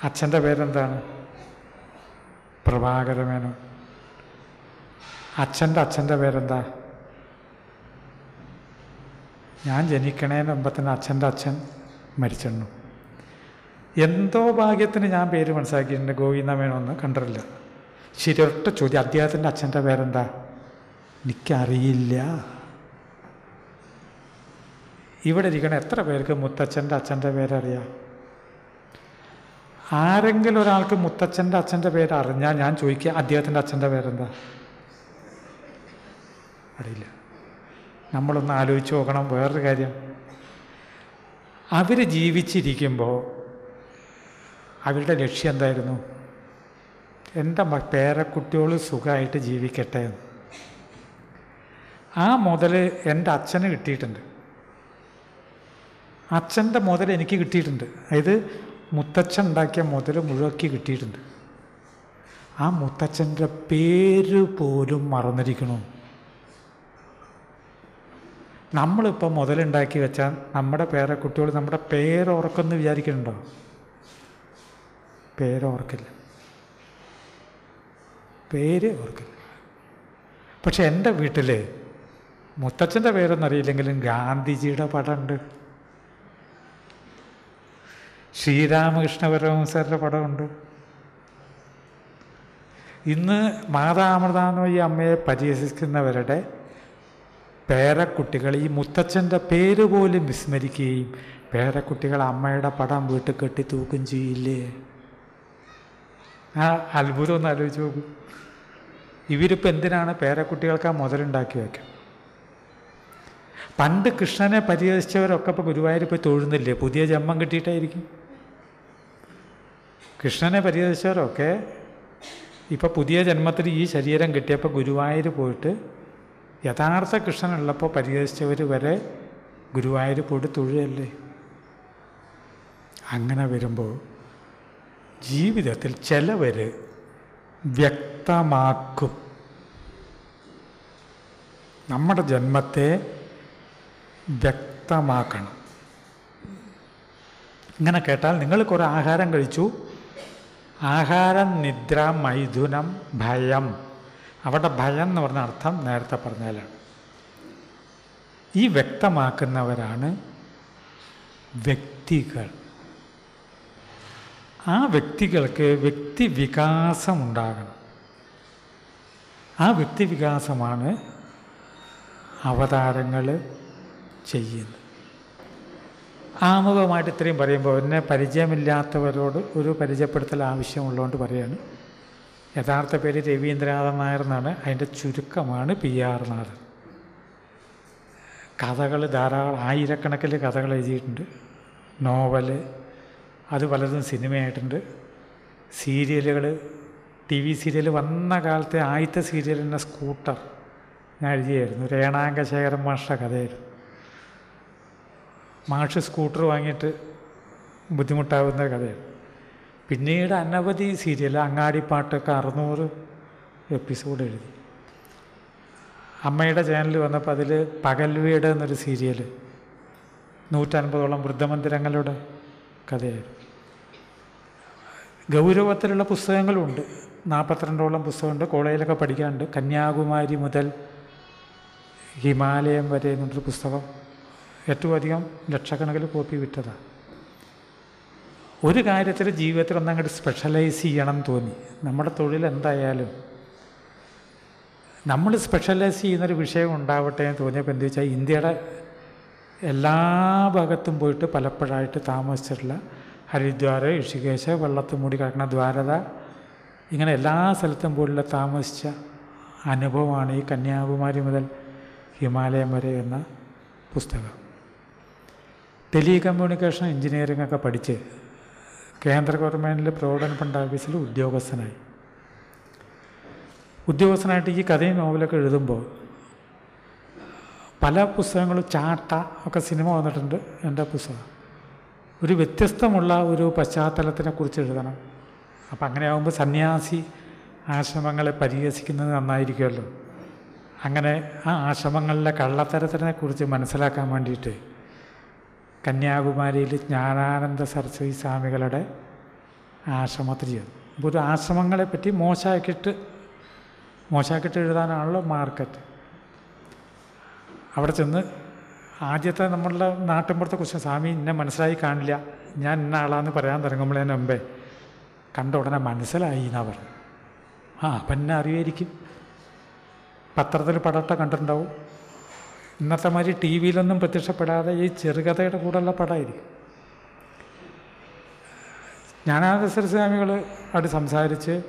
അച്ഛന്റെ പേരെന്താണ്? പ്രഭാകരമേനോൻ അച്ഛന്റെ അച്ഛന്റെ പേരെന്താ? ഞാൻ ജനിക്കണേന് മുമ്പ് തന്നെ അച്ഛന്റെ അച്ഛൻ മരിച്ചിരുന്നു എന്തോ ഭാഗ്യത്തിന് ഞാൻ പേര് മനസ്സിലാക്കിയിട്ടുണ്ട് ഗോവിന്ദ മേനോന്ന് കണ്ടിട്ടില്ല. ശരി ഒറ്റ ചോദ്യം. അദ്ദേഹത്തിന്റെ അച്ഛന്റെ പേരെന്താ? എനിക്കറിയില്ല. ഇവിടെ ഇരിക്കണ എത്ര പേർക്ക് മുത്തച്ഛന്റെ അച്ഛന്റെ പേരറിയാം? ആരെങ്കിലും ഒരാൾക്ക് മുത്തച്ഛന്റെ അച്ഛന്റെ പേര് അറിഞ്ഞാൽ ഞാൻ ചോദിക്കുക അദ്ദേഹത്തിന്റെ അച്ഛന്റെ പേരെന്താ? അറിയില്ല. നമ്മളൊന്ന് ആലോചിച്ച് നോക്കണം. വേറൊരു കാര്യം. അവർ ജീവിച്ചിരിക്കുമ്പോൾ അവരുടെ ലക്ഷ്യം എന്തായിരുന്നു? എന്റെ പേരക്കുട്ടികൾ സുഖമായിട്ട് ജീവിക്കട്ടെ എന്ന്. ആ മുതൽ എന്റെ അച്ഛന് കിട്ടിയിട്ടുണ്ട്. അച്ഛന്റെ മുതൽ എനിക്ക് കിട്ടിയിട്ടുണ്ട്. അതായത് മുത്തച്ഛൻ ഉണ്ടാക്കിയ മുതൽ മുഴുവക്കി കിട്ടിയിട്ടുണ്ട്. ആ മുത്തച്ഛന്റെ പേര് പോലും മറന്നിരിക്കണു. നമ്മളിപ്പോൾ മുതലുണ്ടാക്കി വെച്ചാൽ നമ്മുടെ പേരക്കുട്ടികൾ നമ്മുടെ പേരോർക്കെന്ന് വിചാരിക്കുന്നുണ്ടോ? പേരോർക്കില്ല പേര് ഓർക്കില്ല പക്ഷെ എന്റെ വീട്ടിൽ മുത്തച്ഛന്റെ പേരൊന്നും അറിയില്ലെങ്കിലും ഗാന്ധിജിയുടെ പടമുണ്ട്. ശ്രീരാമകൃഷ്ണ പരമഹംസരുടെ പടമുണ്ട്. ഇന്ന് മാതാമൃതാന്ന് ഈ അമ്മയെ പരിഹസിക്കുന്നവരുടെ പേരക്കുട്ടികൾ ഈ മുത്തച്ഛന്റെ പേര് പോലും വിസ്മരിക്കുകയും പേരക്കുട്ടികൾ അമ്മയുടെ പടം വീട്ടിൽ കെട്ടി തൂക്കും ചെയ്യില്ലേ? ആ അത്ഭുതം ഒന്ന് ആലോചിച്ച് നോക്കൂ. ഇവരിപ്പോൾ എന്തിനാണ് പേരക്കുട്ടികൾക്ക് ആ മുതലുണ്ടാക്കി വയ്ക്കുക പണ്ട് കൃഷ്ണനെ പരിഹസിച്ചവരൊക്കെ ഇപ്പോൾ ഗുരുവായൂർ പോയി തൊഴുന്നില്ലേ? പുതിയ ജന്മം കിട്ടിയിട്ടായിരിക്കും. കൃഷ്ണനെ പരിഹസിച്ചവരൊക്കെ ഇപ്പോൾ പുതിയ ജന്മത്തിൽ ഈ ശരീരം കിട്ടിയപ്പോൾ ഗുരുവായൂർ പോയിട്ട് യഥാർത്ഥ കൃഷ്ണനുള്ളപ്പോൾ പരിഹസിച്ചവർ വരെ ഗുരുവായൂർ പോയിട്ട് തൊഴുകയല്ലേ? അങ്ങനെ വരുമ്പോൾ ജീവിതത്തിൽ ചിലവർ വ്യക്തമാക്കും. നമ്മുടെ ജന്മത്തെ വ്യക്തമാക്കണം. ഇങ്ങനെ കേട്ടാൽ നിങ്ങൾ കുറേ ആഹാരം കഴിച്ചു. ആഹാരം നിദ്ര മൈഥുനം ഭയം. അവിടെ ഭയം എന്ന് പറഞ്ഞ അർത്ഥം നേരത്തെ പറഞ്ഞാലാണ്. ഈ വ്യക്തമാക്കുന്നവരാണ് വ്യക്തികൾ. ആ വ്യക്തികൾക്ക് വ്യക്തി വികാസം ഉണ്ടാകണം ആ വ്യക്തി വികാസമാണ് അവതാരങ്ങൾ ചെയ്യുന്നത്. ആമുഖമായിട്ട് ഇത്രയും പറയുമ്പോൾ എന്നെ പരിചയമില്ലാത്തവരോട് ഒരു പരിചയപ്പെടുത്തൽ ആവശ്യമുള്ളതുകൊണ്ട് പറയാണ്. യഥാർത്ഥ പേര് രവീന്ദ്രനാഥൻ നായർ എന്നാണ്. അതിന്റെ ചുരുക്കമാണ് പി ആർ നാഥൻ. കഥകൾ ധാരാളം ആയിരക്കണക്കിന് കഥകൾ എഴുതിയിട്ടുണ്ട്. നോവൽ അത് പലതും സിനിമയായിട്ടുണ്ട്. സീരിയലുകൾ ടി വി സീരിയൽ വന്ന കാലത്തെ ആദ്യത്തെ സീരിയലിന്റെ സ്കൂട്ടർ ഞാൻ എഴുതിയായിരുന്നു. രേണാങ്കശേഖരൻ മാഷ്ട കഥയായിരുന്നു. മാഷ് സ്കൂട്ടർ വാങ്ങിയിട്ട് ബുദ്ധിമുട്ടാവുന്ന കഥയാണ് പിന്നീട് അനവധി സീരിയൽ അങ്ങാടിപ്പാട്ടൊക്കെ അറുന്നൂറ് എപ്പിസോഡ് എഴുതി. അമ്മയുടെ ചാനൽ വന്നപ്പോൾ അതിൽ പകൽ വീട് എന്നൊരു സീരിയൽ നൂറ്റൻപതോളം വൃദ്ധമന്ദിരങ്ങളുടെ കഥയായിരുന്നു. ഗൗരവത്തിലുള്ള പുസ്തകങ്ങളുണ്ട്. നാൽപ്പത്തിരണ്ടോളം പുസ്തകമുണ്ട്. കോളേജിലൊക്കെ പഠിക്കാറുണ്ട് കന്യാകുമാരി മുതൽ ഹിമാലയം വരെ എന്നൊരു പുസ്തകം ഏറ്റവും അധികം ലക്ഷക്കണക്കിന് കോപ്പി വിട്ടതാണ് ഒരു കാര്യത്തിൽ ജീവിതത്തിൽ ഒന്നങ്ങോട്ട് സ്പെഷ്യലൈസ് ചെയ്യണം തോന്നി. നമ്മുടെ തൊഴിൽ എന്തായാലും നമ്മൾ സ്പെഷ്യലൈസ് ചെയ്യുന്നൊരു വിഷയം ഉണ്ടാവട്ടെ എന്ന് തോന്നിയപ്പോൾ എന്താ വെച്ചാൽ ഇന്ത്യയുടെ എല്ലാ ഭാഗത്തും പോയിട്ട് പലപ്പോഴായിട്ട് താമസിച്ചിട്ടുള്ള ഹരിദ്വാർ ഋഷികേശ വെള്ളത്തിൽ മൂടി കിടക്കുന്ന ദ്വാരത ഇങ്ങനെ എല്ലാ സ്ഥലത്തും പോലുള്ള താമസിച്ച അനുഭവമാണ് ഈ കന്യാകുമാരി മുതൽ ഹിമാലയം വരെ എന്ന പുസ്തകം. ടെലി കമ്മ്യൂണിക്കേഷൻ എഞ്ചിനീയറിംഗ് ഒക്കെ പഠിച്ച് കേന്ദ്ര ഗവൺമെന്റിൽ പ്രൊവിഡന്റ് ഫണ്ട് ഓഫീസിൽ ഉദ്യോഗസ്ഥനായി. ഉദ്യോഗസ്ഥനായിട്ട് ഈ കഥയും നോവലൊക്കെ എഴുതുമ്പോൾ പല പുസ്തകങ്ങളും ചാട്ട ഒക്കെ സിനിമ വന്നിട്ടുണ്ട് എന്റെ പുസ്തകം. ഒരു വ്യത്യസ്തമുള്ള ഒരു പശ്ചാത്തലത്തിനെക്കുറിച്ച് എഴുതണം. അപ്പം അങ്ങനെ ആകുമ്പോൾ സന്യാസി ആശ്രമങ്ങളെ പരിഹസിക്കുന്നത് നന്നായിരിക്കുമല്ലോ. അങ്ങനെ ആ ആശ്രമങ്ങളിലെ കള്ളത്തരത്തിനെ കുറിച്ച് മനസ്സിലാക്കാൻ വേണ്ടിയിട്ട് കന്യാകുമാരിയിൽ ജ്ഞാനാനന്ദ സരസ്വതി സ്വാമികളുടെ ആശ്രമത്തിൽ ചെയ്തു അപ്പോൾ ഒരു ആശ്രമങ്ങളെ പറ്റി മോശമാക്കിയിട്ട് മോശമാക്കിയിട്ട് എഴുതാനാണല്ലോ മാർക്കറ്റ്. അവിടെ ചെന്ന് ആദ്യത്തെ നമ്മളുടെ നാട്ടിൻപുറത്തെ ക്വസ്റ്റ്യൻ സ്വാമി എന്നെ മനസ്സിലായി കാണില്ല. ഞാൻ ഇന്ന ആളാന്ന് പറയാൻ തുടങ്ങുമ്പോഴേ മുമ്പേ കണ്ട ഉടനെ മനസ്സിലായി എന്നാ പറഞ്ഞു ആ അപ്പം എന്നെ അറിയായിരിക്കും. പത്രത്തിൽ പടമൊക്കെ കണ്ടിട്ടുണ്ടാവും. ഇന്നത്തെ മാതിരി ടി വിയിലൊന്നും പ്രത്യക്ഷപ്പെടാതെ ഈ ചെറുകഥയുടെ കൂടെയുള്ള പടമായിരിക്കും. ജ്ഞാനാനന്ദ സ്വാമികൾ അവിടെ സംസാരിച്ച്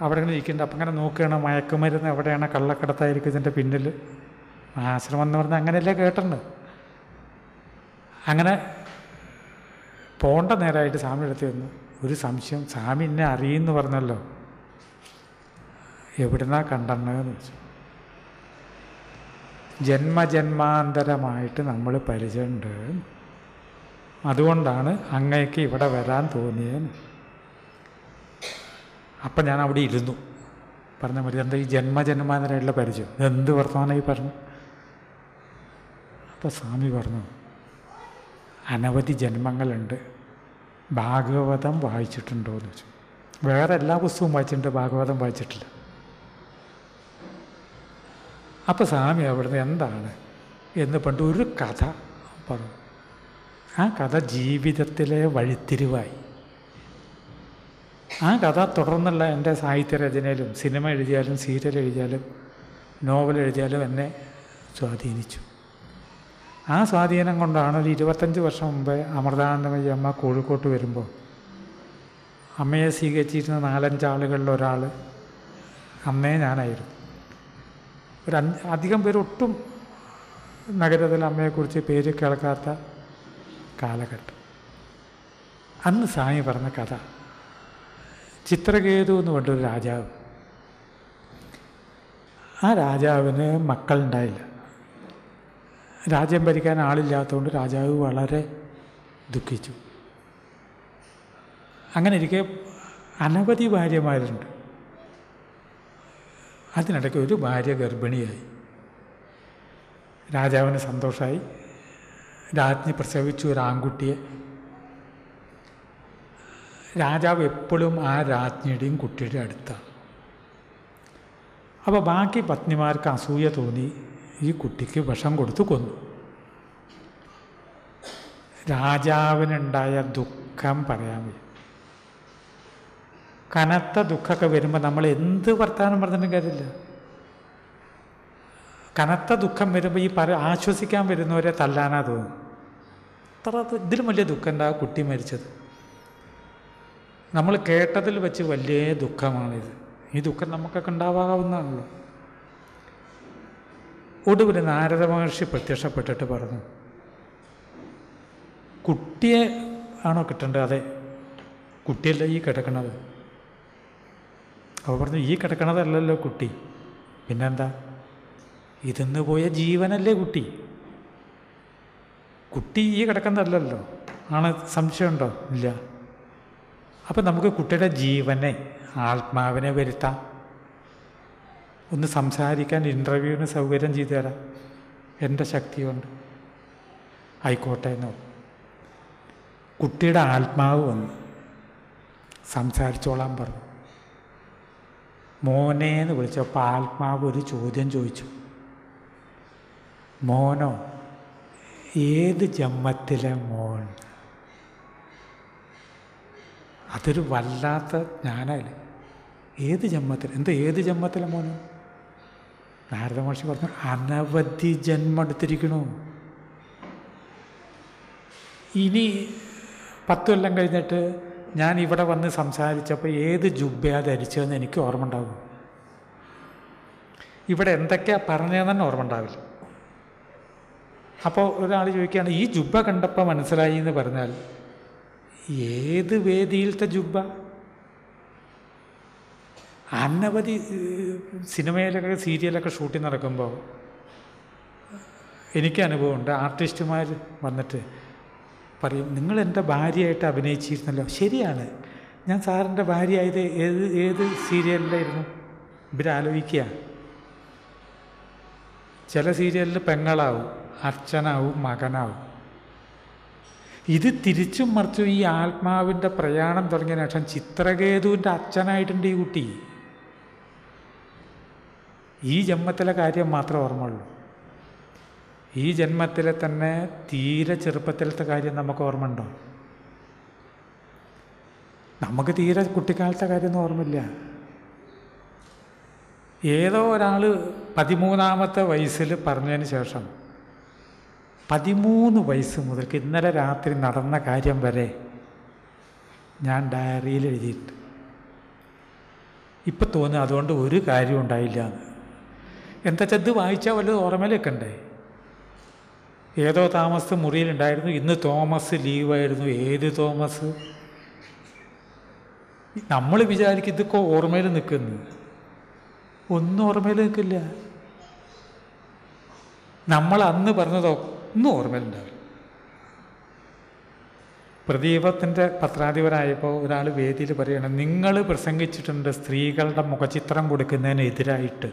അവിടെ ഇങ്ങനെ ഇരിക്കുന്നുണ്ട്. അപ്പം ഇങ്ങനെ നോക്കുകയാണ് മയക്കുമരുന്ന് എവിടെയാണ് കള്ളക്കടത്തായിരിക്കും ഇതിന്റെ പിന്നിൽ. ആശ്രമം എന്ന് പറഞ്ഞാൽ അങ്ങനെയല്ലേ കേട്ടിട്ടുണ്ട്. അങ്ങനെ പോണ്ട നേരമായിട്ട് സ്വാമി എടുത്ത് വന്നു ഒരു സംശയം. സ്വാമി എന്നെ അറിയുമെന്ന് പറഞ്ഞല്ലോ. എവിടുന്നാ കണ്ടെന്ന് വെച്ചു. ജന്മജന്മാന്തരമായിട്ട് നമ്മൾ പരിചയമുണ്ട്. അതുകൊണ്ടാണ് അങ്ങേക്ക് ഇവിടെ വരാൻ തോന്നിയത് അപ്പം ഞാൻ അവിടെ ഇരുന്നു. പറഞ്ഞ മതി എന്താ ഈ ജന്മജന്മാന്തരമായിട്ടുള്ള പരിചയം? എന്ത് വർത്തമാനമായി പറഞ്ഞു അപ്പോൾ സ്വാമി പറഞ്ഞു അനവധി ജന്മങ്ങളുണ്ട്. ഭാഗവതം വായിച്ചിട്ടുണ്ടോ എന്ന് വെച്ചു വേറെ എല്ലാ പുസ്തകവും വായിച്ചിട്ടുണ്ട് ഭാഗവതം വായിച്ചിട്ടില്ല. അപ്പോൾ സ്വാമി അവിടുന്ന് എന്താണ് എന്ന് പണ്ട് ഒരു കഥ പറഞ്ഞു. ആ കഥ ജീവിതത്തിലെ വഴിത്തിരിവായി. ആ കഥ തുടർന്നുള്ള എന്റെ സാഹിത്യരചനയിലും സിനിമ എഴുതിയാലും സീരിയൽ എഴുതിയാലും നോവൽ എഴുതിയാലും എന്നെ സ്വാധീനിച്ചു. ആ സ്വാധീനം കൊണ്ടാണ് ഒരു ഇരുപത്തഞ്ച് വർഷം മുമ്പേ അമൃതാനന്ദമയ്യ അമ്മ കോഴിക്കോട്ട് വരുമ്പോൾ അമ്മയെ സ്വീകരിച്ചിരുന്ന നാലഞ്ചാളുകളിൽ ഒരാൾ അമ്മയെ ഞാനായിരുന്നു. ഒരു അധികം പേര് ഒട്ടും നഗരത്തിൽ അമ്മയെക്കുറിച്ച് പേര് കേൾക്കാത്ത കാലഘട്ടം. അന്ന് സ്വാമി പറഞ്ഞ കഥ ചിത്രകേതു എന്ന് പറഞ്ഞൊരു രാജാവ്. ആ രാജാവിന് മക്കളുണ്ടായില്ല. രാജ്യം ഭരിക്കാൻ ആളില്ലാത്തതുകൊണ്ട് രാജാവ് വളരെ ദുഃഖിച്ചു. അങ്ങനെ ഇരിക്കെ അനവധി ഭാര്യമാരുണ്ട്. അതിനിടയ്ക്ക് ഒരു ഭാര്യ ഗർഭിണിയായി. രാജാവിന് സന്തോഷമായി രാജ്ഞി പ്രസവിച്ചു ഒരു ആൺകുട്ടിയെ. രാജാവ് എപ്പോഴും ആ രാജ്ഞിയുടെയും കുട്ടിയുടെ അടുത്താണ്. അപ്പോൾ ബാക്കി പത്നിമാർക്ക് അസൂയ തോന്നി. ഈ കുട്ടിക്ക് വിഷം കൊടുത്തു കൊന്നു. രാജാവിനുണ്ടായ ദുഃഖം പറയാൻ വയ്യ. കനത്ത ദുഃഖമൊക്കെ വരുമ്പോൾ നമ്മൾ എന്ത് വർത്തമാനം പറഞ്ഞിട്ടും കാര്യമില്ല. കനത്ത ദുഃഖം വരുമ്പോൾ ഈ പറ ആശ്വസിക്കാൻ വരുന്നവരെ തല്ലാനാ തോന്നും. അത്ര ഇതിലും വലിയ ദുഃഖം എന്താ കുട്ടി മരിച്ചത്. നമ്മൾ കേട്ടതിൽ വെച്ച് വലിയ ദുഃഖമാണിത്. ഈ ദുഃഖം നമുക്കൊക്കെ ഉണ്ടാവാവുന്നതാണല്ലോ. ഒടുവിൽ നാരദ മഹർഷി പ്രത്യക്ഷപ്പെട്ടിട്ട് പറഞ്ഞു കുട്ടിയെ ആണോ കിട്ടേണ്ടത്? അതെ കുട്ടിയല്ല ഈ കിടക്കണത്. അപ്പോൾ പറഞ്ഞു ഈ കിടക്കണതല്ലല്ലോ കുട്ടി. പിന്നെന്താ? ഇതിന്ന് പോയ ജീവനല്ലേ കുട്ടി. കുട്ടി ഈ കിടക്കുന്നതല്ലല്ലോ. ആണ് സംശയമുണ്ടോ? ഇല്ല. അപ്പം നമുക്ക് കുട്ടിയുടെ ജീവനെ ആത്മാവിനെ വരുത്താം. ഒന്ന് സംസാരിക്കാൻ ഇന്റർവ്യൂവിന് സൗകര്യം ചെയ്തു തരാം. എന്റെ ശക്തി കൊണ്ട് ആയിക്കോട്ടെ എന്നോ. കുട്ടിയുടെ ആത്മാവ് വന്നു. സംസാരിച്ചോളാൻ പറഞ്ഞു. മോനെ എന്ന് വിളിച്ചപ്പോൾ ആത്മാവ് ഒരു ചോദ്യം ചോദിച്ചു. മോനോ ഏത് ജന്മത്തിലെ മോൻ? അതൊരു വല്ലാത്ത ജ്ഞാനമല്ലേ? ഏത് ജന്മത്തിൽ എന്താ ഏത് ജന്മത്തിലെ മോനോ? നാരദ മഹർഷി പറഞ്ഞു അനവധി ജന്മം എടുത്തിരിക്കണു. ഇനി പത്തു കൊല്ലം കഴിഞ്ഞിട്ട് ഞാൻ ഇവിടെ വന്ന് സംസാരിച്ചപ്പോൾ ഏത് ജുബ്ബയാ ധരിച്ചതെന്ന് എനിക്ക് ഓർമ്മ ഉണ്ടാകും ഇവിടെ എന്തൊക്കെയാ പറഞ്ഞതെന്ന് ഓർമ്മ ഉണ്ടാവില്ല അപ്പോൾ ഒരാൾ ചോദിക്കുകയാണ് ഈ ജുബ്ബ കണ്ടപ്പോൾ മനസ്സിലായി എന്ന് പറഞ്ഞാൽ ഏത് വേദിയിലത്തെ ജുബ്ബ അനവധി സിനിമയിലൊക്കെ സീരിയലൊക്കെ ഷൂട്ടിംഗ് നടക്കുമ്പോൾ എനിക്ക് അനുഭവമുണ്ട്. ആർട്ടിസ്റ്റുമാർ വന്നിട്ട് പറയും നിങ്ങൾ എന്റെ ഭാര്യയായിട്ട് അഭിനയിച്ചിരുന്നല്ലോ. ശരിയാണ്. ഞാൻ സാറിന്റെ ഭാര്യയായത് ഏത് ഏത് സീരിയലിലായിരുന്നു? ഇവരാലോചിക്കുക. ചില സീരിയലിൽ പെങ്ങളാവും അച്ഛനാവും മകനാവും. ഇത് തിരിച്ചും മറിച്ചും ഈ ആത്മാവിന്റെ പ്രയാണം തുടങ്ങിയ ശേഷം ചിത്രകേതുവിന്റെ അച്ഛനായിട്ടുണ്ട് ഈ കുട്ടി. ഈ ജന്മത്തിലെ കാര്യം മാത്രമേ ഓർമ്മയുള്ളൂ. ഈ ജന്മത്തിലെ തന്നെ തീരെ ചെറുപ്പത്തിലത്തെ കാര്യം നമുക്ക് ഓർമ്മയുണ്ടോ? നമുക്ക് തീരെ കുട്ടിക്കാലത്തെ കാര്യമൊന്നും ഓർമ്മയില്ല. ഏതോ ഒരാൾ പതിമൂന്നാമത്തെ വയസ്സിൽ പറഞ്ഞതിന് ശേഷം പതിമൂന്ന് വയസ്സ് മുതൽക്ക് ഇന്നലെ രാത്രി നടന്ന കാര്യം വരെ ഞാൻ ഡയറിയിൽ എഴുതിയിട്ടുണ്ട്. ഇപ്പം തോന്നുന്നു അതുകൊണ്ട് ഒരു കാര്യം ഉണ്ടായില്ല എന്ന്. എന്താ ചെന്ത് വായിച്ചാൽ വല്ലതും ഓർമ്മയിലേക്കുണ്ടേ ഏതോ താമസ് മുറിയിലുണ്ടായിരുന്നു. ഇന്ന് തോമസ് ലീവായിരുന്നു. ഏത് തോമസ്? നമ്മൾ വിചാരിക്കും ഇതൊക്കെ ഓർമ്മയിൽ നിൽക്കുന്നു. ഒന്നും ഓർമ്മയിൽ നിൽക്കില്ല. നമ്മൾ അന്ന് പറഞ്ഞതോ ഒന്നും ഓർമ്മയിലുണ്ടാവില്ല പ്രദീപത്തിന്റെ പത്രാധിപരായപ്പോൾ ഒരാൾ വേദിയിൽ പറയണം നിങ്ങൾ പ്രസംഗിച്ചിട്ടുണ്ട് സ്ത്രീകളുടെ മുഖചിത്രം കൊടുക്കുന്നതിനെതിരായിട്ട്.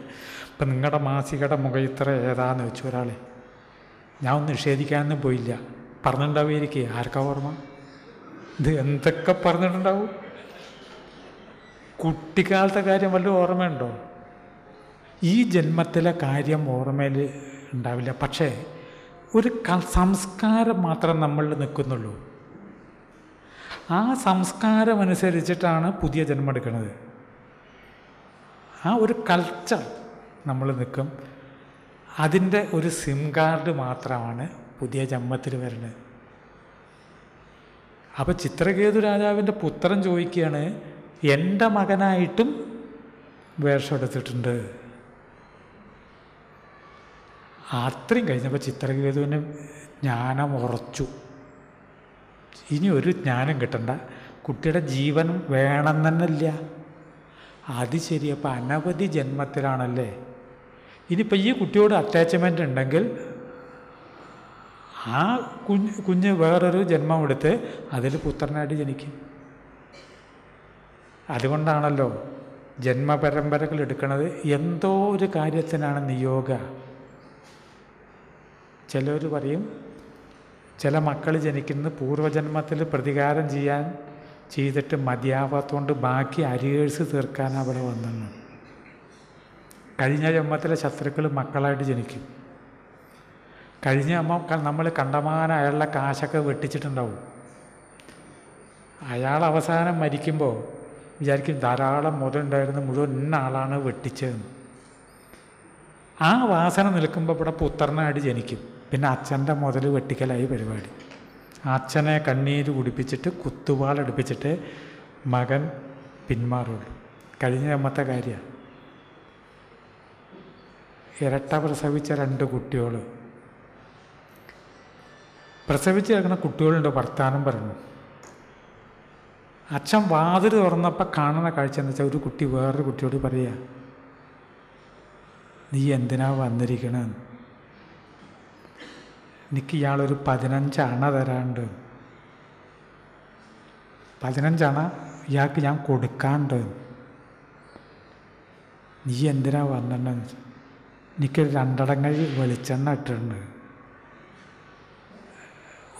ഇപ്പം നിങ്ങളുടെ മാസികയുടെ മുഖചിത്രം ഏതാന്ന് വെച്ചു ഒരാൾ ഞാൻ ഒന്ന് നിഷേധിക്കാനൊന്നും പോയില്ല. പറഞ്ഞിട്ടുണ്ടാവുമായിരിക്കും ആർക്കാ ഓർമ്മ? ഇത് എന്തൊക്കെ പറഞ്ഞിട്ടുണ്ടാവും? കുട്ടിക്കാലത്തെ കാര്യം വല്ലതും ഓർമ്മയുണ്ടോ? ഈ ജന്മത്തിലെ കാര്യം ഓർമ്മയിൽ ഉണ്ടാവില്ല. പക്ഷേ ഒരു ക- സംസ്കാരം മാത്രം നമ്മളിൽ നിൽക്കുന്നുള്ളൂ. ആ സംസ്കാരം അനുസരിച്ചിട്ടാണ് പുതിയ ജന്മം എടുക്കുന്നത് ആ ഒരു കൾച്ചർ നമ്മൾ നിൽക്കും. അതിന്റെ ഒരു സിം കാർഡ് മാത്രമാണ് പുതിയ ജന്മത്തിൽ വരുന്നത്. അപ്പോൾ ചിത്രകേതു രാജാവിന്റെ പുത്രൻ ചോദിക്കുകയാണ് എന്റെ മകനായിട്ടും വേഷം എടുത്തിട്ടുണ്ട്. അത്രയും കഴിഞ്ഞപ്പോൾ ചിത്രകേതുവിന് ജ്ഞാനം ഉറച്ചു. ഇനി ഒരു ജ്ഞാനം കിട്ടണ്ട. കുട്ടിയുടെ ജീവൻ വേണം തന്നെയില്ല അത് ശരിയപ്പോൾ അനവധി ജന്മത്തിലാണല്ലേ? ഇനിയിപ്പോൾ ഈ കുട്ടിയോട് അറ്റാച്ച്മെന്റ് ഉണ്ടെങ്കിൽ ആ കുഞ്ഞ് കുഞ്ഞ് വേറൊരു ജന്മം എടുത്ത് അതിൽ പുത്രനായിട്ട് ജനിക്കും. അതുകൊണ്ടാണല്ലോ ജന്മപരമ്പരകൾ എടുക്കുന്നത് എന്തോ ഒരു കാര്യത്തിനാണ് നിയോഗ. ചിലർ പറയും ചില മക്കൾ ജനിക്കുന്നത് പൂർവജന്മത്തിൽ പ്രതികാരം ചെയ്യാൻ ചെയ്തിട്ട് മതിയാവാത്തതുകൊണ്ട് ബാക്കി അരിയേഴ്സ് തീർക്കാൻ അവിടെ വന്നെന്ന് കഴിഞ്ഞ ജന്മത്തിലെ ശത്രുക്കൾ മക്കളായിട്ട് ജനിക്കും. കഴിഞ്ഞ അമ്മ നമ്മൾ കണ്ടമാനം അയാളുടെ കാശൊക്കെ വെട്ടിച്ചിട്ടുണ്ടാവും. അയാൾ അവസാനം മരിക്കുമ്പോൾ വിചാരിക്കും ധാരാളം മുതലുണ്ടായിരുന്ന മുഴുവൻ ഇന്ന ആളാണ് വെട്ടിച്ചതെന്ന്. ആ വാസന നിൽക്കുമ്പോൾ ഇവിടെ പുത്രനായിട്ട് ജനിക്കും. പിന്നെ അച്ഛന്റെ മുതൽ വെട്ടിക്കലായി പരിപാടി. അച്ഛനെ കണ്ണീര് കുടിപ്പിച്ചിട്ട് കുത്തുവാളെടുപ്പിച്ചിട്ട് മകൻ പിന്മാറുള്ളൂ. കഴിഞ്ഞ ജന്മത്തെ കാര്യമാണ്. ഇരട്ട പ്രസവിച്ച രണ്ട് കുട്ടികൾ പ്രസവിച്ച് കിടക്കുന്ന കുട്ടികളുണ്ട് വർത്താനം പറഞ്ഞു അച്ഛൻ വാതിൽ തുറന്നപ്പോൾ കാണുന്ന കാഴ്ച എന്ന് വെച്ചാൽ ഒരു കുട്ടി വേറൊരു കുട്ടിയോട് പറയുക നീ എന്തിനാ വന്നിരിക്കണമെന്ന് എനിക്ക് ഇയാളൊരു പതിനഞ്ച് അണ തരാണ്ട്. പതിനഞ്ചണ ഇയാൾക്ക് ഞാൻ കൊടുക്കാണ്ട്. നീ എന്തിനാ വന്നിട്ടെന്ന് എനിക്കൊരു രണ്ടടങ്ങൾ വെളിച്ചെണ്ണ ഇട്ടിട്ടുണ്ട്.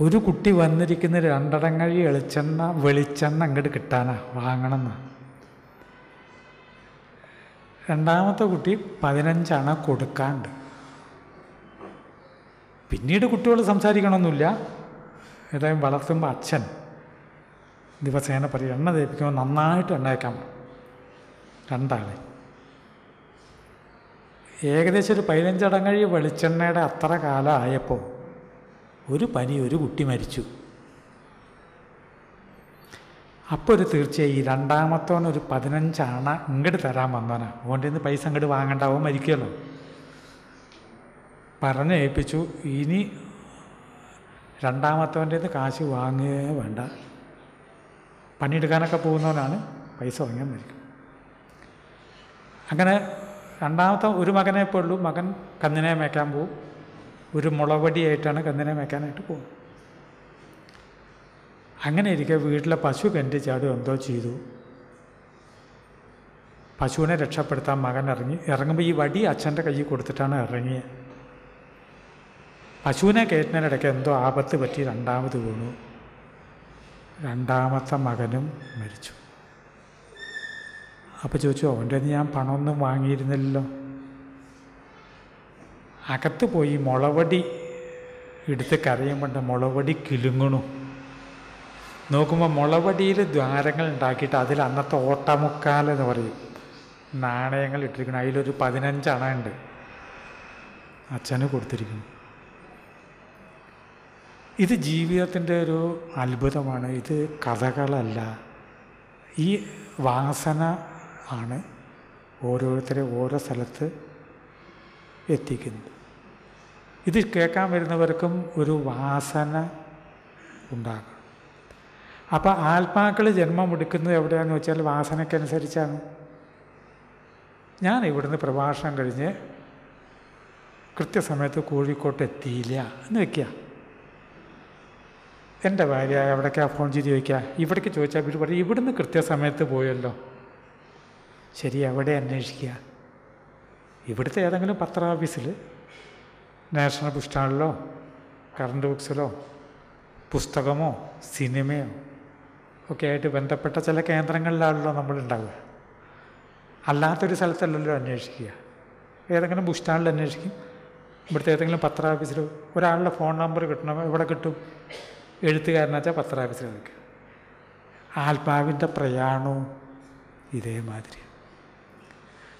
ഒരു കുട്ടി വന്നിരിക്കുന്ന രണ്ടടങ്ങൾ വെളിച്ചെണ്ണ വെളിച്ചെണ്ണ അങ്ങോട്ട് കിട്ടാനാ വാങ്ങണമെന്ന് രണ്ടാമത്തെ കുട്ടി പതിനഞ്ചണ കൊടുക്കാണ്ട്. പിന്നീട് കുട്ടികൾ സംസാരിക്കണമെന്നില്ല ഏതായാലും വളർത്തുമ്പോൾ അച്ഛൻ ദിവസേന പറയും എണ്ണ തേപ്പിക്കുമ്പോൾ നന്നായിട്ട് എണ്ണ തേക്കാൻ രണ്ടാളെ. ഏകദേശം ഒരു പതിനഞ്ചടങ്ങഴി വെളിച്ചെണ്ണയുടെ അത്ര കാലമായപ്പോൾ ഒരു പനി ഒരു കുട്ടി മരിച്ചു. അപ്പോൾ ഒരു തീർച്ചയായും ഈ ഒരു പതിനഞ്ചാണ ഇങ്ങോട്ട് തരാൻ വന്നോനാ അതുകൊണ്ട് ഇന്ന് പൈസ ഇങ്ങോട്ട് വാങ്ങണ്ട അവൻ മരിക്കുമല്ലോ പറഞ്ഞ് ഏൽപ്പിച്ചു ഇനി രണ്ടാമത്തവന്റെ നിന്ന് കാശ് വാങ്ങുകയേ വേണ്ട. പണിയെടുക്കാനൊക്കെ പോകുന്നവനാണ് പൈസ വാങ്ങിയാൽ മരിക്കും അങ്ങനെ രണ്ടാമത്തെ ഒരു മകനെ പോലുള്ളൂ മകൻ കന്നിനെ മേക്കാൻ പോവും. ഒരു മുളവടിയായിട്ടാണ് കന്നിനെ മേക്കാനായിട്ട് പോകുന്നത്. അങ്ങനെ ഇരിക്കെ വീട്ടിലെ പശു കണ്ടി ചാടും. എന്തോ ചെയ്തു. പശുവിനെ രക്ഷപ്പെടുത്താൻ മകൻ ഇറങ്ങി. ഇറങ്ങുമ്പോൾ ഈ വടി അച്ഛന്റെ കയ്യിൽ കൊടുത്തിട്ടാണ് ഇറങ്ങിയത് പശുവിനെ കയറ്റുന്നതിനിടയ്ക്ക് എന്തോ ആപത്ത് പറ്റി രണ്ടാമത് വീണു. രണ്ടാമത്തെ മകനും മരിച്ചു. അപ്പോൾ ചോദിച്ചു അവന്റെ ഞാൻ പണമൊന്നും വാങ്ങിയിരുന്നില്ലല്ലോ. അകത്ത് പോയി മുളവടി എടുത്ത് കരയുമ്പോണ്ട് മുളവടി കിലുങ്ങണു. നോക്കുമ്പോൾ മുളവടിയിൽ ദ്വാരങ്ങൾ ഉണ്ടാക്കിയിട്ട് അതിൽ അന്നത്തെ ഓട്ടമുക്കാൽ എന്ന് പറയും. നാണയങ്ങൾ ഇട്ടിരിക്കണം. അതിലൊരു പതിനഞ്ചണ ഉണ്ട്. അച്ഛന് കൊടുത്തിരിക്കുന്നു. ഇത് ജീവിതത്തിന്റെ ഒരു അത്ഭുതമാണ്. ഇത് കഥകളല്ല. ഈ വാസന ആണ് ഓരോരുത്തരെ ഓരോ സ്ഥലത്ത് എത്തിക്കുന്നത്. ഇത് കേൾക്കാൻ വരുന്നവർക്കും ഒരു വാസന ഉണ്ടാകണം അപ്പോൾ ആത്മാക്കൾ ജന്മം എടുക്കുന്നത് എവിടെയാണെന്ന് വെച്ചാൽ വാസനയ്ക്കനുസരിച്ചാണ്. ഞാൻ ഇവിടുന്ന് പ്രഭാഷണം കഴിഞ്ഞ് കൃത്യസമയത്ത് കോഴിക്കോട്ട് എത്തിയില്ല. എന്ന് വെക്കുക. എന്റെ ഭാര്യ എവിടേക്കാണ് ഫോൺ ചെയ്ത് ചോദിക്കുക? ഇവിടേക്ക് ചോദിച്ചാൽ പറയും ഇവിടുന്ന് കൃത്യസമയത്ത് പോയല്ലോ. ശരി എവിടെ അന്വേഷിക്കുക. ഇവിടുത്തെ ഏതെങ്കിലും പത്ര ഓഫീസിൽ നാഷണൽ സ്റ്റാളിലോ കറണ്ട് ബുക്സിലോ പുസ്തകമോ സിനിമയോ ഒക്കെ ആയിട്ട് ബന്ധപ്പെട്ട ചില കേന്ദ്രങ്ങളിലാണല്ലോ നമ്മളുണ്ടാവുക. അല്ലാത്തൊരു സ്ഥലത്തല്ലല്ലോ അന്വേഷിക്കുക. ഏതെങ്കിലും ബുക്ക് സ്റ്റാളിൽ അന്വേഷിക്കും. ഇവിടുത്തെ ഏതെങ്കിലും പത്ര ഓഫീസിൽ ഒരാളുടെ ഫോൺ നമ്പർ കിട്ടണം എവിടെ കിട്ടും? എഴുത്തുകാരനാച്ചാൽ പത്ര ഓഫീസിൽ നിൽക്കുക ആത്മാവിന്റെ പ്രയാണവും ഇതേമാതിരി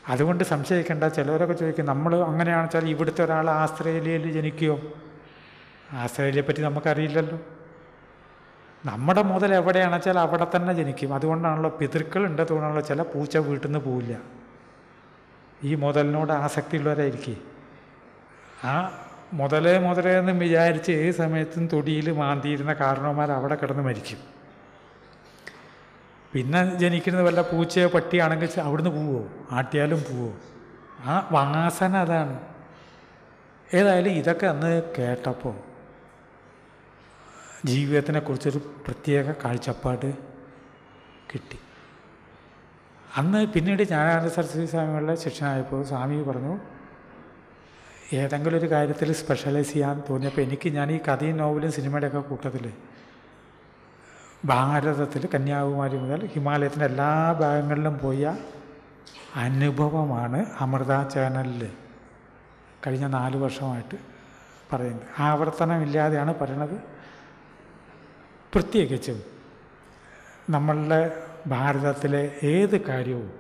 അതുകൊണ്ട് സംശയിക്കേണ്ട. ചിലവരൊക്കെ ചോദിക്കും നമ്മൾ അങ്ങനെയാണെന്ന് വെച്ചാൽ ഇവിടുത്തെ ഒരാൾ ആസ്ട്രേലിയയിൽ ജനിക്കുകയോ ആസ്ട്രേലിയയെ പറ്റി നമുക്കറിയില്ലല്ലോ. നമ്മുടെ മുതൽ എവിടെയാണെന്ന് വെച്ചാൽ അവിടെ തന്നെ ജനിക്കും. അതുകൊണ്ടാണല്ലോ പിതൃക്കൾ ഉണ്ട് തോന്നാണല്ലോ ചില പൂച്ച വീട്ടിൽ നിന്ന് പോവില്ല. ഈ മുതലിനോട് ആസക്തിയുള്ളവരായിരിക്കും. ആ മുതലേ മുതലേ എന്ന് വിചാരിച്ച് ഏത് സമയത്തും തൊടിയിൽ മാന്തിയിരുന്ന കാരണവന്മാർ അവിടെ കിടന്ന് മരിക്കും. പിന്നെ ജനിക്കുന്നത് വല്ല പൂച്ചയോ പട്ടിയാണെങ്കിൽ അവിടുന്ന് പോവോ? ആട്ടിയാലും പോവോ? ആ വാസന അതാണ്. ഏതായാലും ഇതൊക്കെ അന്ന് കേട്ടപ്പോൾ ജീവിതത്തിനെക്കുറിച്ചൊരു പ്രത്യേക കാഴ്ചപ്പാട് കിട്ടി. അന്ന് പിന്നീട് ജ്ഞാനാനന്ദ സരസ്വതി സ്വാമികളുടെ ശിക്ഷനായപ്പോൾ സ്വാമി പറഞ്ഞു ഏതെങ്കിലും ഒരു കാര്യത്തിൽ സ്പെഷ്യലൈസ് ചെയ്യാൻ തോന്നിയപ്പോൾ എനിക്ക് ഞാൻ ഈ കഥയും നോവലും സിനിമയുടെയൊക്കെ കൂട്ടത്തിൽ ഭാരതത്തിൽ കന്യാകുമാരി മുതൽ ഹിമാലയത്തിന്റെ എല്ലാ ഭാഗങ്ങളിലും പോയ അനുഭവമാണ് അമൃത ചാനലിൽ കഴിഞ്ഞ നാല് വർഷമായിട്ട് പറയുന്നത്. ആവർത്തനമില്ലാതെയാണ് പറയണത്. പ്രത്യേകിച്ചും നമ്മളുടെ ഭാരതത്തിലെ ഏത് കാര്യവും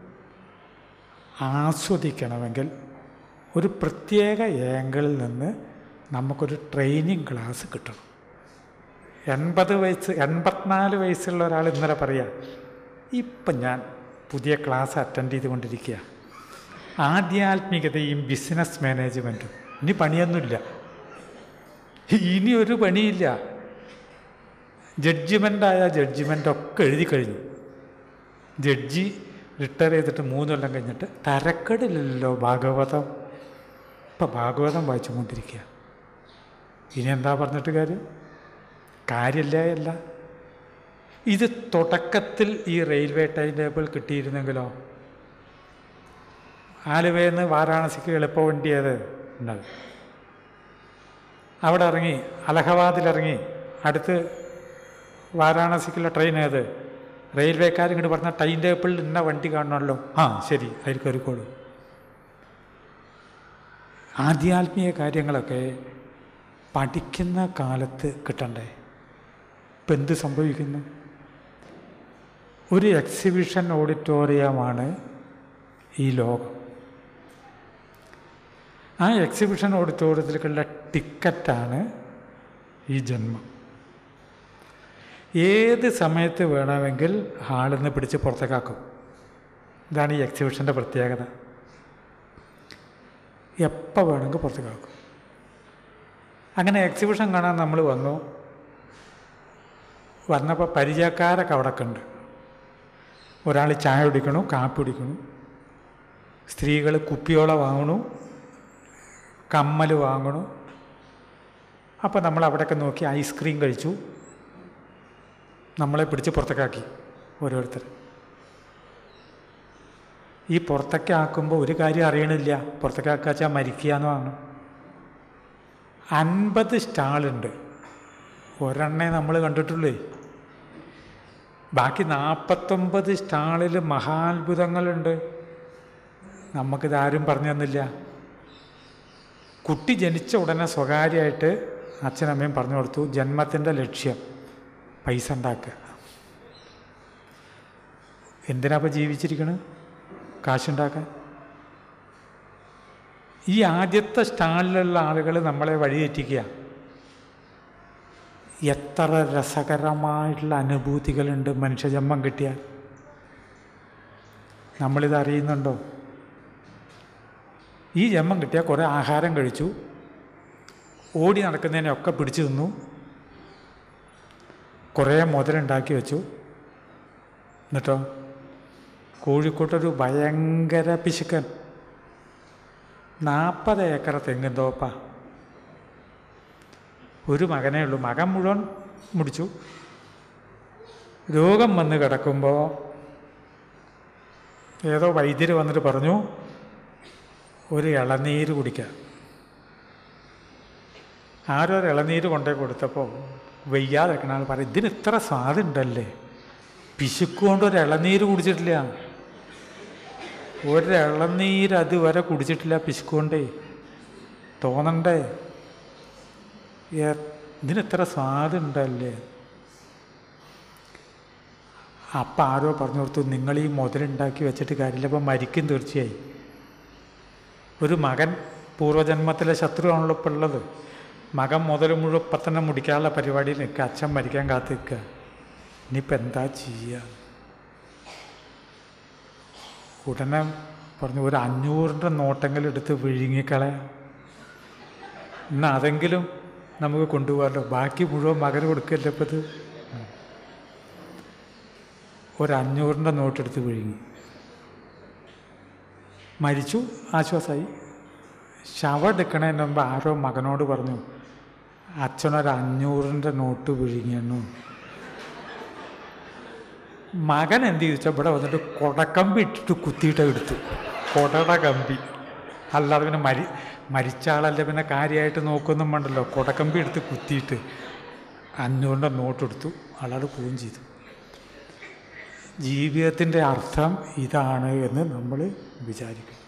ആസ്വദിക്കണമെങ്കിൽ ഒരു പ്രത്യേക ഏങ്കിളിൽ നിന്ന് നമുക്കൊരു ട്രെയിനിങ് ക്ലാസ് കിട്ടണം. എൺപത് വയസ്സ് എൺപത്തിനാല് വയസ്സുള്ള ഒരാൾ ഇന്നലെ പറയാം ഇപ്പം ഞാൻ പുതിയ ക്ലാസ് അറ്റൻഡ് ചെയ്തുകൊണ്ടിരിക്കുക ആധ്യാത്മികതയും ബിസിനസ് മാനേജ്മെന്റും ഇനി പണിയൊന്നുമില്ല. ഇനി ഒരു പണിയില്ല. ജഡ്ജിമെന്റായ ഒക്കെ എഴുതി കഴിഞ്ഞു. ജഡ്ജി റിട്ടയർ ചെയ്തിട്ട് മൂന്ന് കൊല്ലം കഴിഞ്ഞിട്ട് തരക്കടില്ലല്ലോ ഭാഗവതം. ഇപ്പം ഭാഗവതം വായിച്ചുകൊണ്ടിരിക്കുക ഇനി എന്താ പറഞ്ഞിട്ട് കാര്യം? കാര്യമില്ല. അല്ല ഇത് തുടക്കത്തിൽ ഈ റെയിൽവേ ടൈം ടേബിൾ കിട്ടിയിരുന്നെങ്കിലോ? ആലുവയിൽ നിന്ന് വാരാണസിക്ക് എളുപ്പ വണ്ടി ഉണ്ടത്. അവിടെ ഇറങ്ങി അലഹബാദിലിറങ്ങി അടുത്ത് വാരാണസിക്കുള്ള ട്രെയിൻ ഏത്? റെയിൽവേക്കാർ ഇങ്ങോട്ട് പറഞ്ഞ ടൈം ടേബിളിൽ ഇന്ന വണ്ടി കാണണമല്ലോ. ആ ശരി അതിൽ കയറിക്കോളൂ ആധ്യാത്മിക കാര്യങ്ങളൊക്കെ പഠിക്കുന്ന കാലത്ത് കിട്ടണ്ടേ? ഇപ്പം എന്ത് സംഭവിക്കുന്നു? ഒരു എക്സിബിഷൻ ഓഡിറ്റോറിയമാണ് ഈ ലോകം. ആ എക്സിബിഷൻ ഓഡിറ്റോറിയത്തിലേക്കുള്ള ടിക്കറ്റാണ് ഈ ജന്മം. ഏത് സമയത്ത് വേണമെങ്കിൽ ഹാളിൽ നിന്ന് പിടിച്ച് പുറത്തേക്കാക്കും. ഇതാണ് ഈ എക്സിബിഷന്റെ പ്രത്യേകത. എപ്പോൾ വേണമെങ്കിൽ പുറത്തേക്കാക്കും. അങ്ങനെ എക്സിബിഷൻ കാണാൻ നമ്മൾ വന്നു. വന്നപ്പോൾ പരിചയക്കാരൊക്കെ അവിടെ കണ്ട് ഒരാൾ ചായ കുടിക്കണു കാപ്പി കുടിക്കണു. സ്ത്രീകൾ കുപ്പിയോള വാങ്ങണു കമ്മൽ വാങ്ങണു. അപ്പോൾ നമ്മൾ അവിടെയൊക്കെ നോക്കി ഐസ്ക്രീം കഴിച്ചു. നമ്മളെ പിടിച്ച് പുറത്തേക്കാക്കി ഓരോരുത്തർ ഈ പുറത്തൊക്കെ ആക്കുമ്പോൾ ഒരു കാര്യം അറിയണില്ല. പുറത്തൊക്കെ ആക്കാച്ചാൽ മരിക്കുക എന്ന് പറഞ്ഞു. അൻപത് സ്റ്റാളുണ്ട്. ഒരെണ്ണേ നമ്മൾ കണ്ടിട്ടുള്ളേ. ബാക്കി നാൽപ്പത്തൊമ്പത് സ്റ്റാളിൽ മഹാത്ഭുതങ്ങളുണ്ട്. നമുക്കിതാരും പറഞ്ഞു തന്നില്ല കുട്ടി ജനിച്ച ഉടനെ സ്വകാര്യമായിട്ട് അച്ഛനമ്മയും പറഞ്ഞു കൊടുത്തു ജന്മത്തിന്റെ ലക്ഷ്യം പൈസ ഉണ്ടാക്കുക. എന്തിനാ ഇപ്പോൾ കാശുണ്ടാക്കാൻ. ഈ ആദ്യത്തെ സ്റ്റാളിലുള്ള ആളുകൾ നമ്മളെ വഴിതെറ്റിക്കുക. എത്ര രസകരമായിട്ടുള്ള അനുഭൂതികളുണ്ട് മനുഷ്യജന്മം കിട്ടിയാൽ. നമ്മളിത് അറിയുന്നുണ്ടോ? ഈ ജന്മം കിട്ടിയാൽ കുറേ ആഹാരം കഴിച്ചു ഓടി നടക്കുന്നതിനെയൊക്കെ പിടിച്ചു നിന്നു കുറേ മുതലുണ്ടാക്കി വെച്ചു. എന്നിട്ടോ? കോഴിക്കോട്ടൊരു ഭയങ്കര പിശുക്കൻ. നാൽപ്പത് ഏക്കർ തോപ്പ. ഒരു മകനേ ഉള്ളൂ. മകൻ മുഴുവൻ മുടിച്ചു. രോഗം വന്ന് കിടക്കുമ്പോൾ ഏതോ വൈദ്യർ വന്നിട്ട് പറഞ്ഞു ഒരു ഇളനീര് കുടിക്കുക ആരോ ഒരു ഇളനീര് കൊണ്ടേ കൊടുത്തപ്പോൾ വയ്യാതെക്കണ ആൾ പറയും ഇതിന് ഇത്ര സ്വാദുണ്ടല്ലേ പിശുക്കുകൊണ്ട് ഒരു ഇളനീര് കുടിച്ചിട്ടില്ല. ഒരു ഇളനീര് അതുവരെ കുടിച്ചിട്ടില്ല പിശുക്കുകൊണ്ടേ. തോന്നണ്ടേ? ഇതിന് ഇത്ര സ്വാദുണ്ടല്ലേ? അപ്പം ആരോ പറഞ്ഞു കൊടുത്തു നിങ്ങൾ ഈ മുതലുണ്ടാക്കി വെച്ചിട്ട് കാര്യമില്ല അപ്പം മരിക്കും തീർച്ചയായും. ഒരു മകൻ പൂർവജന്മത്തിലെ ശത്രുവാണല്ലോ ഇപ്പം ഉള്ളത്. മകൻ മുതൽ മുഴുവൻ ഇപ്പം തന്നെ മുടിക്കാനുള്ള പരിപാടിയിൽ നിൽക്കുക അച്ഛൻ മരിക്കാൻ കാത്തു നിൽക്കുക. ഇനിയിപ്പോൾ എന്താ ചെയ്യുക? ഉടനെ പറഞ്ഞു ഒരു അഞ്ഞൂറിന്റെ നോട്ടെങ്കിലും എടുത്ത് വിഴുങ്ങിക്കളയാം. എന്നാൽ അതെങ്കിലും നമുക്ക് കൊണ്ടുപോകാമല്ലോ. ബാക്കി മുഴുവൻ മകന് കൊടുക്കല്ലേ ഇപ്പം ഇത് ഒരഞ്ഞൂറിന്റെ നോട്ടെടുത്ത് വിഴുങ്ങി. മരിച്ചു ആശ്വാസമായി ശവം എടുക്കണതിന് മുമ്പ് ആരോ മകനോട് പറഞ്ഞു അച്ഛനൊരു അഞ്ഞൂറിന്റെ നോട്ട് വിഴുങ്ങിയെന്നു. മകൻ എന്ത് ചോദിച്ചാൽ ഇവിടെ വന്നിട്ട് കൊടക്കമ്പി ഇട്ടിട്ട് കുത്തിയിട്ട് എടുത്തു. കൊടട കമ്പി. അല്ലാതെ പിന്നെ മരി മരിച്ച ആളല്ല പിന്നെ കാര്യമായിട്ട് നോക്കൊന്നും വേണ്ടല്ലോ. കൊടക്കമ്പി എടുത്ത് കുത്തിയിട്ട് അന്നുകൊണ്ട് നോട്ടെടുത്തു. ആളാട് പോവുകയും ചെയ്തു. ജീവിതത്തിന്റെ അർത്ഥം ഇതാണ് എന്ന് നമ്മൾ വിചാരിക്കും.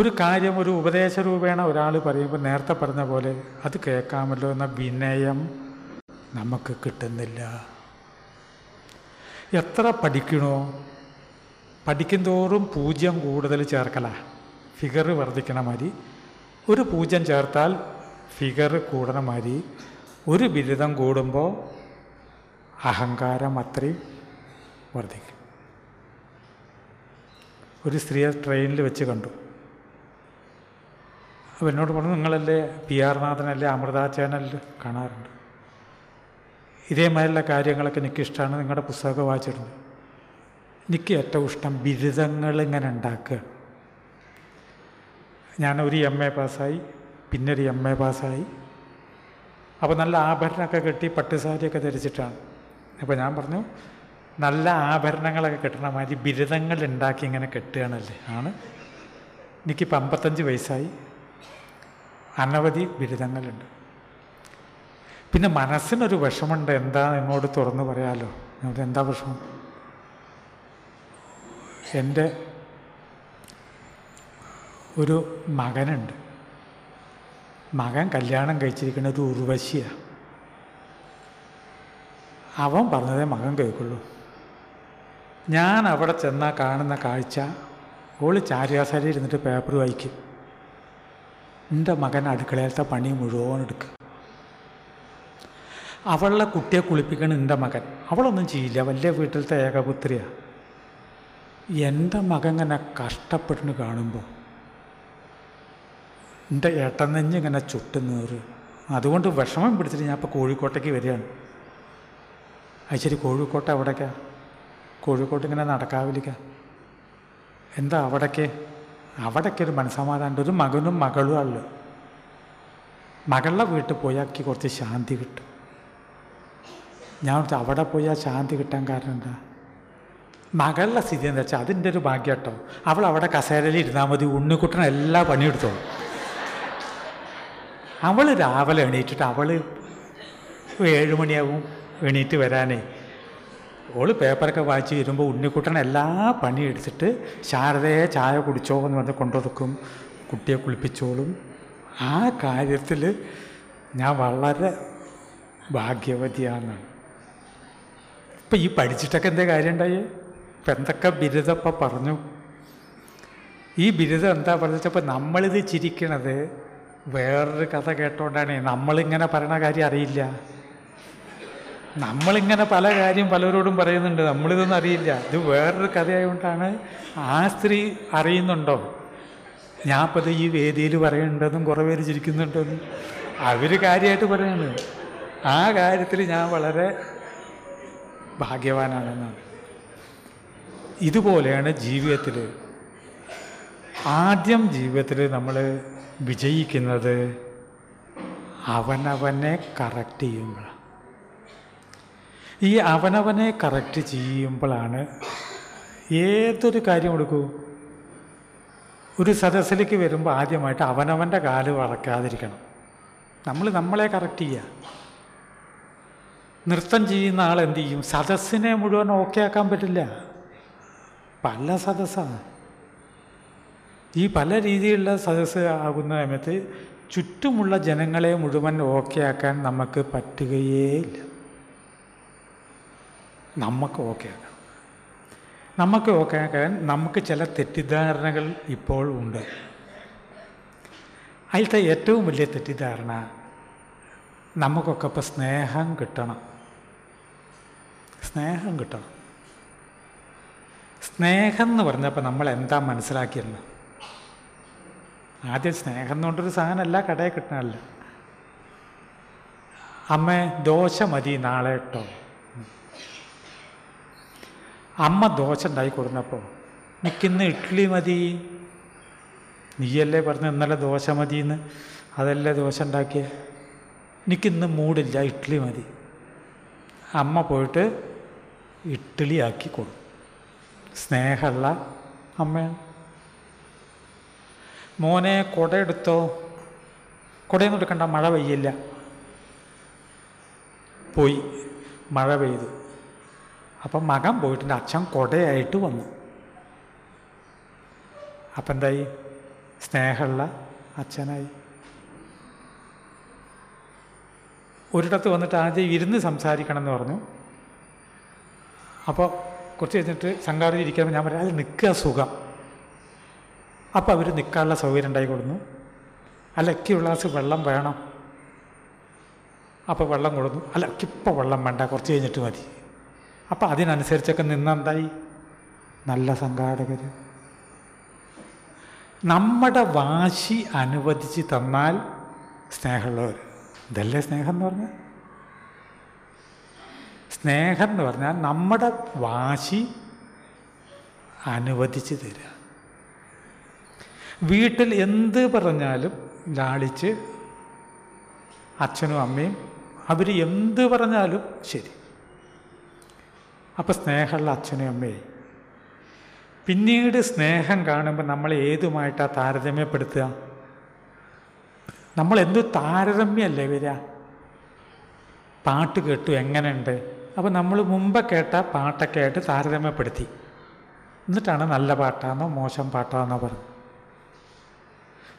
ഒരു കാര്യം ഒരു ഉപദേശ രൂപേണ ഒരാൾ പറയുമ്പോൾ നേരത്തെ പറഞ്ഞ പോലെ അത് കേൾക്കാമല്ലോ എന്ന വിനയം നമുക്ക് കിട്ടുന്നില്ല. എത്ര പഠിക്കണോ? പഠിക്കും തോറും പൂജ്യം കൂടുതൽ ചേർക്കല. ഫിഗർ വർദ്ധിക്കണ മാതിരി. ഒരു പൂജ്യം ചേർത്താൽ ഫിഗർ കൂടണ മാതിരി. ഒരു ബിരുദം കൂടുമ്പോൾ അഹങ്കാരം അത്രയും വർദ്ധിക്കും. ഒരു സ്ത്രീയെ ട്രെയിനിൽ വെച്ച് കണ്ടു. അപ്പോൾ എന്നോട് പറഞ്ഞു നിങ്ങളല്ലേ പി ആർ നാഥനല്ലേ അമൃത ചാനലിൽ കാണാറുണ്ട്. ഇതേമാതിരിയുള്ള കാര്യങ്ങളൊക്കെ എനിക്കിഷ്ടമാണ് നിങ്ങളുടെ പുസ്തകമൊക്കെ വായിച്ചിട്ടുണ്ട്. എനിക്ക് ഏറ്റവും ഇഷ്ടം ബിരുദങ്ങൾ ഇങ്ങനെ ഉണ്ടാക്കുക. ഞാനൊരു എം എ പാസ്സായി പിന്നെ ഒരു എം എ പാസ്സായി. അപ്പോൾ നല്ല ആഭരണമൊക്കെ കെട്ടി പട്ടുസാരിയൊക്കെ ധരിച്ചിട്ടാണ്. അപ്പോൾ ഞാൻ പറഞ്ഞു നല്ല ആഭരണങ്ങളൊക്കെ കെട്ടണ. മാതിരി ബിരുദങ്ങൾ ഉണ്ടാക്കി ഇങ്ങനെ കെട്ടുകയാണല്ലേ? ആണ്. എനിക്കിപ്പോൾ അമ്പത്തഞ്ച് വയസ്സായി. അനവധി ബിരുദങ്ങളുണ്ട്. പിന്നെ മനസ്സിനൊരു വിഷമുണ്ട് എന്താ എന്നോട് തുറന്നു പറയാമല്ലോ എന്താ വിഷമം? എന്റെ ഒരു മകനുണ്ട്. മകൻ കല്യാണം കഴിച്ചിരിക്കുന്ന ഒരു ഉർവശിയാണ് അവൻ പറഞ്ഞതേ മകൻ കേൾക്കുള്ളൂ. ഞാൻ അവിടെ ചെന്നാൽ കാണുന്ന കാഴ്ച ഓൾ ചാരിയാസാരി ഇരുന്നിട്ട് പേപ്പർ വായിക്കും. എന്റെ മകൻ അടുക്കളയിലത്തെ പണി മുഴുവൻ എടുക്കുക അവളുടെ കുട്ടിയെ കുളിപ്പിക്കണം എന്റെ മകൻ. അവളൊന്നും ചെയ്യില്ല. വലിയ വീട്ടിലത്തെ ഏകപുത്രിയാണ് എന്റെ മകൻ ഇങ്ങനെ കഷ്ടപ്പെട്ടിന് കാണുമ്പോൾ എന്റെ ഏട്ടനെഞ്ഞ് ഇങ്ങനെ ചുട്ടുന്നേറ് അതുകൊണ്ട് വിഷമം പിടിച്ചിട്ട് ഞാൻ ഇപ്പോൾ കോഴിക്കോട്ടേക്ക് വരികയാണ്. അത് ശരി കോഴിക്കോട്ട് എവിടേക്കാ? കോഴിക്കോട്ട് ഇങ്ങനെ നടക്കാവിലിക്ക. എന്താ അവിടേക്ക്? അവിടേക്ക് ഒരു മനസ്സമാധാനം ഒരു മകനും മകളും ആൾ മകളുടെ വീട്ടിൽ പോയാക്കി കുറച്ച് ശാന്തി കിട്ടും. ഞാൻ അവിടെ പോയാൽ ശാന്തി കിട്ടാൻ കാരണം എന്താ? മകളുടെ സ്ഥിതി എന്താ വെച്ചാൽ അതിന്റെ ഒരു ഭാഗ്യം കേട്ടോ. അവൾ അവിടെ കസേരയിൽ ഇരുന്നാൽ മതി ഉണ്ണിക്കുട്ടൻ എല്ലാ പണിയെടുത്തോളും അവൾ രാവിലെ എണീറ്റിട്ട് അവൾ ഏഴുമണിയാവും എണീറ്റ് വരാനേ. ഓൾ പേപ്പറൊക്കെ വായിച്ച് വരുമ്പോൾ ഉണ്ണിക്കുട്ടൻ എല്ലാ പണിയും എടുത്തിട്ട് ശാരദയെ ചായ കുടിച്ചോ എന്ന് പറഞ്ഞ് കൊണ്ടുവെക്കും കുട്ടിയെ കുളിപ്പിച്ചോളും. ആ കാര്യത്തിൽ ഞാൻ വളരെ ഭാഗ്യവതിയാണെന്നാണ് ഇപ്പം ഈ പഠിച്ചിട്ടൊക്കെ എന്തേ കാര്യം ഉണ്ടായി? ഇപ്പം എന്തൊക്കെ ബിരുദം ഇപ്പം പറഞ്ഞു? ഈ ബിരുദം എന്താ പറഞ്ഞപ്പോൾ നമ്മളിത് ചിരിക്കണത്? വേറൊരു കഥ കേട്ടോണ്ടാണ് നമ്മളിങ്ങനെ പറയണ കാര്യം അറിയില്ല. നമ്മളിങ്ങനെ പല കാര്യം പലരോടും പറയുന്നുണ്ട് നമ്മളിതൊന്നും അറിയില്ല. ഇത് വേറൊരു കഥയായതുകൊണ്ടാണ് ആ സ്ത്രീ അറിയുന്നുണ്ടോ? ഞാൻ ഇപ്പോൾ ഈ വേദിയിൽ പറയുന്നുണ്ടെന്നും കുറേ പേര് ചിരിക്കുന്നുണ്ടെന്നും അവർ കാര്യമായിട്ട് പറയാണ്. ആ കാര്യത്തിൽ ഞാൻ വളരെ ഭാഗ്യവാനാണെന്നാണ്. ഇതുപോലെയാണ് ജീവിതത്തിൽ ആദ്യം ജീവിതത്തിൽ നമ്മൾ വിജയിക്കുന്നത് അവനവനെ കറക്റ്റ് ചെയ്യുമ്പോഴാണ് ഈ അവനവനെ കറക്റ്റ് ചെയ്യുമ്പോഴാണ് ഏതൊരു കാര്യം കൊടുക്കൂ ഒരു സദസ്സിലേക്ക് വരുമ്പോൾ ആദ്യമായിട്ട് അവനവന്റെ കാൽ വളക്കാതിരിക്കണം നമ്മൾ നമ്മളെ കറക്റ്റ് ചെയ്യുക. നൃത്തം ചെയ്യുന്ന ആൾ എന്ത് ചെയ്യും? സദസ്സിനെ മുഴുവൻ ഓക്കെ ആക്കാൻ പറ്റില്ല. പല സദസ്സാണ്. ഈ പല രീതിയിലുള്ള സദസ്സ് ആകുന്ന സമയത്ത് ചുറ്റുമുള്ള ജനങ്ങളെ മുഴുവൻ ഓക്കെ ആക്കാൻ നമുക്ക് പറ്റുകയേ ഇല്ല. നമുക്ക് ഓക്കെ ആക്കണം നമുക്ക് ഓക്കെ ആക്കാൻ നമുക്ക് ചില തെറ്റിദ്ധാരണകൾ ഇപ്പോൾ ഉണ്ട്. അതിലത്തെ ഏറ്റവും വലിയ തെറ്റിദ്ധാരണ നമുക്കൊക്കെ ഇപ്പോൾ സ്നേഹം കിട്ടണം. സ്നേഹം കിട്ടണം. സ്നേഹം എന്ന് പറഞ്ഞപ്പോൾ നമ്മൾ എന്താ മനസ്സിലാക്കിയിരുന്നത്? ആദ്യം സ്നേഹം എന്നുകൊണ്ടൊരു സാധനമല്ല കടയിൽ കിട്ടണമല്ല. അമ്മ ദോശ മതി നാളെ കേട്ടോ. അമ്മ ദോശ ഉണ്ടാക്കി കൊടുന്നപ്പോൾ നിൽക്കുന്ന ഇഡ്ഡലി മതി. നീയല്ലേ പറഞ്ഞു ഇന്നലെ ദോശ മതിയെന്ന് അതല്ലേ ദോശ ഉണ്ടാക്കിയ? എനിക്കിന്ന് മൂടില്ല ഇഡ്ഡലി മതി. അമ്മ പോയിട്ട് ഇഡ്ഡലി ആക്കി കൊടുക്കും സ്നേഹമുള്ള അമ്മയാണ്. മോനെ കുടയെടുത്തോ. കുടയൊന്നും എടുക്കണ്ട മഴ പെയ്യില്ല. പോയി മഴ പെയ്തു. അപ്പം മകൻ പോയിട്ടുണ്ട് അച്ഛൻ കൊടയായിട്ട് വന്നു. അപ്പം എന്തായി? സ്നേഹമുള്ള അച്ഛനായി. ഒരിടത്ത് വന്നിട്ട് ആദ്യം ഇരുന്ന് സംസാരിക്കണം എന്ന് പറഞ്ഞു. അപ്പോൾ കുറച്ച് കഴിഞ്ഞിട്ട് സംഘാടനം ഇരിക്കുമ്പോൾ ഞാൻ പറയാം അത് നിൽക്കുക സുഖം. അപ്പോൾ അവർ നിൽക്കാനുള്ള സൗകര്യം ഉണ്ടായി കൊടുന്നു. അല്ല ഉള്ള ഗ്ലാസ് വെള്ളം വേണം. അപ്പോൾ വെള്ളം കൊടുന്നു. അല്ല എനിക്കിപ്പോൾ വെള്ളം വേണ്ട കുറച്ച് കഴിഞ്ഞിട്ട് മതി. അപ്പോൾ അതിനനുസരിച്ചൊക്കെ നിന്നെന്തായി നല്ല സംഘാടകർ നമ്മുടെ വാശി അനുവദിച്ച് തന്നാൽ സ്നേഹമുള്ളവർ ഇതല്ലേ സ്നേഹം എന്ന് പറഞ്ഞാൽ? സ്നേഹം എന്ന് പറഞ്ഞാൽ നമ്മുടെ വാശി അനുവദിച്ച് തരിക വീട്ടിൽ എന്ത് പറഞ്ഞാലും ലാളിച്ച് അച്ഛനും അമ്മയും അവർ എന്ത് പറഞ്ഞാലും ശരി. അപ്പോൾ സ്നേഹമുള്ള അച്ഛനും അമ്മയും പിന്നീട് സ്നേഹം കാണുമ്പോൾ നമ്മൾ ഏതുമായിട്ടാണ് താരതമ്യപ്പെടുത്തുക? നമ്മൾ എന്ത് താരതമ്യമല്ലേ വരിക? പാട്ട് കേട്ടു എങ്ങനെയുണ്ട്? അപ്പോൾ നമ്മൾ മുമ്പ് കേട്ട പാട്ടൊക്കെ ആയിട്ട് താരതമ്യപ്പെടുത്തി. എന്നിട്ടാണ് നല്ല പാട്ടാണെന്നോ മോശം പാട്ടാണെന്നോ പറഞ്ഞു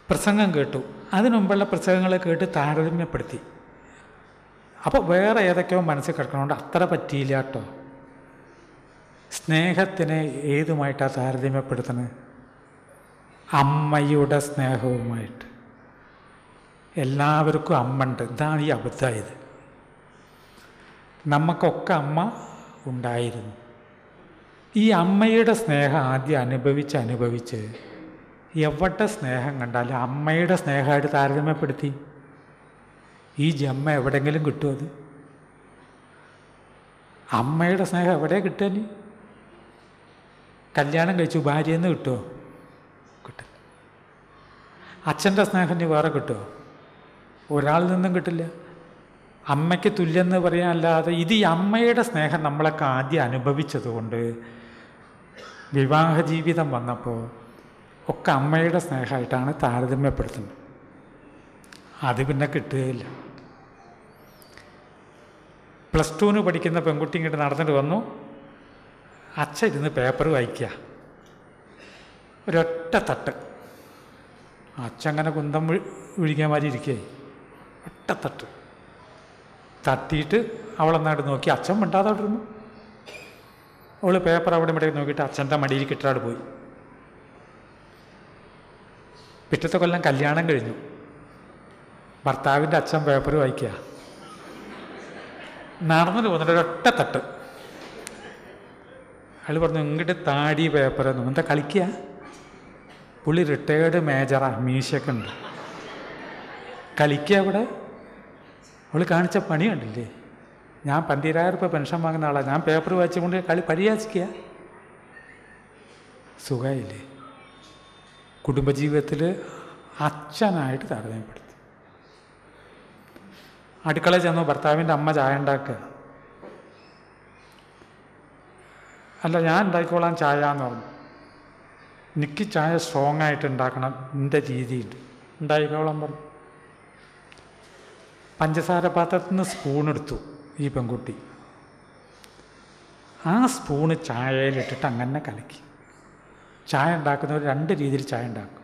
പ്രസംഗം കേട്ടു. അതിനുമുമ്പുള്ള പ്രസംഗങ്ങളെ കേട്ട് താരതമ്യപ്പെടുത്തി. അപ്പോൾ വേറെ ഏതൊക്കെയോ മനസ്സിൽ കിടക്കണോണ്ട് അത്ര പറ്റിയില്ല കേട്ടോ. സ്നേഹത്തിനെ ഏതുമായിട്ടാണ് താരതമ്യപ്പെടുത്തുന്നത് അമ്മയുടെ സ്നേഹവുമായിട്ട്. എല്ലാവർക്കും അമ്മ ഇതാണ് ഈ അബദ്ധമായത്. നമുക്കൊക്കെ അമ്മ ഉണ്ടായിരുന്നു. ഈ അമ്മയുടെ സ്നേഹം ആദ്യം അനുഭവിച്ച് അനുഭവിച്ച് എവിടെ സ്നേഹം കണ്ടാലും അമ്മയുടെ സ്നേഹമായിട്ട് താരതമ്യപ്പെടുത്തി. ഈ ജമ്മ എവിടെയെങ്കിലും കിട്ടുമത് അമ്മയുടെ സ്നേഹം എവിടെ കിട്ടുക കല്യാണം കഴിച്ചു ഭാര്യയെന്ന് കിട്ടുമോ? കിട്ടില്ല. അച്ഛന്റെ സ്നേഹം ഇനി വേറെ കിട്ടുമോ? ഒരാളിൽ നിന്നും കിട്ടില്ല. അമ്മയ്ക്ക് തുല്യെന്ന് പറയാനല്ലാതെ ഇത് ഈ അമ്മയുടെ സ്നേഹം നമ്മളൊക്കെ ആദ്യം അനുഭവിച്ചതുകൊണ്ട് വിവാഹ ജീവിതം വന്നപ്പോൾ ഒക്കെ അമ്മയുടെ സ്നേഹമായിട്ടാണ് താരതമ്യപ്പെടുത്തുന്നത്. അത് പിന്നെ കിട്ടുകയില്ല. പ്ലസ് ടുവിന് പഠിക്കുന്ന പെൺകുട്ടി ഇങ്ങോട്ട് നടന്നിട്ട് വന്നു. അച്ഛൻ ഇരുന്ന് പേപ്പർ വായിക്കുക. ഒരൊറ്റ തട്ട്. അച്ഛങ്ങനെ കുന്തം വിഴിക്കാൻ മാതിരി ഇരിക്കേ ഒറ്റ തട്ട്. തട്ടിയിട്ട് അവളെന്നായിട്ട് നോക്കി. അച്ഛൻ മിണ്ടാതെ അവൾ പേപ്പർ അവിടെ ഇവിടെ നോക്കിയിട്ട് അച്ഛന്റെ മടിയിൽ കിട്ടാട് പോയി. പിറ്റത്തെ കൊല്ലം കല്യാണം കഴിഞ്ഞു. ഭർത്താവിന്റെ അച്ഛൻ പേപ്പർ വായിക്കുക നടന്നു പോകുന്നുണ്ട് ഒരൊറ്റ തട്ട്. അയാൾ പറഞ്ഞു ഇങ്ങോട്ട് താടി പേപ്പറൊന്നും എന്താ കളിക്കുക പുള്ളി റിട്ടയേർഡ് മേജറാ മീശയൊക്കെ ഉണ്ട്. കളിക്കുക അവിടെ അവൾ കാണിച്ച പണി കണ്ടില്ലേ? ഞാൻ പന്തിരായിരം റുപ്യ പെൻഷൻ വാങ്ങുന്ന ആളാണ് ഞാൻ പേപ്പർ വായിച്ചുകൊണ്ട് കളി പരിയാസിക്കുക സുഖമായില്ലേ കുടുംബജീവിതത്തിൽ അച്ഛനായിട്ട് താരതമ്യപ്പെടുത്തി. അടുക്കളയിൽ ചെന്നു ഭർത്താവിന്റെ അമ്മ ചായ ഉണ്ടാക്കുക. അല്ല ഞാൻ ഉണ്ടാക്കിക്കോളാം ചായ എന്ന് പറഞ്ഞു. എനിക്ക് ചായ സ്ട്രോങ് ആയിട്ട് ഉണ്ടാക്കണം എന്റെ രീതിയുണ്ട് ഉണ്ടാക്കിക്കോളാൻ പറഞ്ഞു. പഞ്ചസാര പാത്രത്തിൽ നിന്ന് സ്പൂൺ എടുത്തു ഈ പെൺകുട്ടി. ആ സ്പൂണ് ചായയിലിട്ടിട്ട് അങ്ങനെ കലക്കി. ചായ ഉണ്ടാക്കുന്നവർ രണ്ട് രീതിയിൽ ചായ ഉണ്ടാക്കും.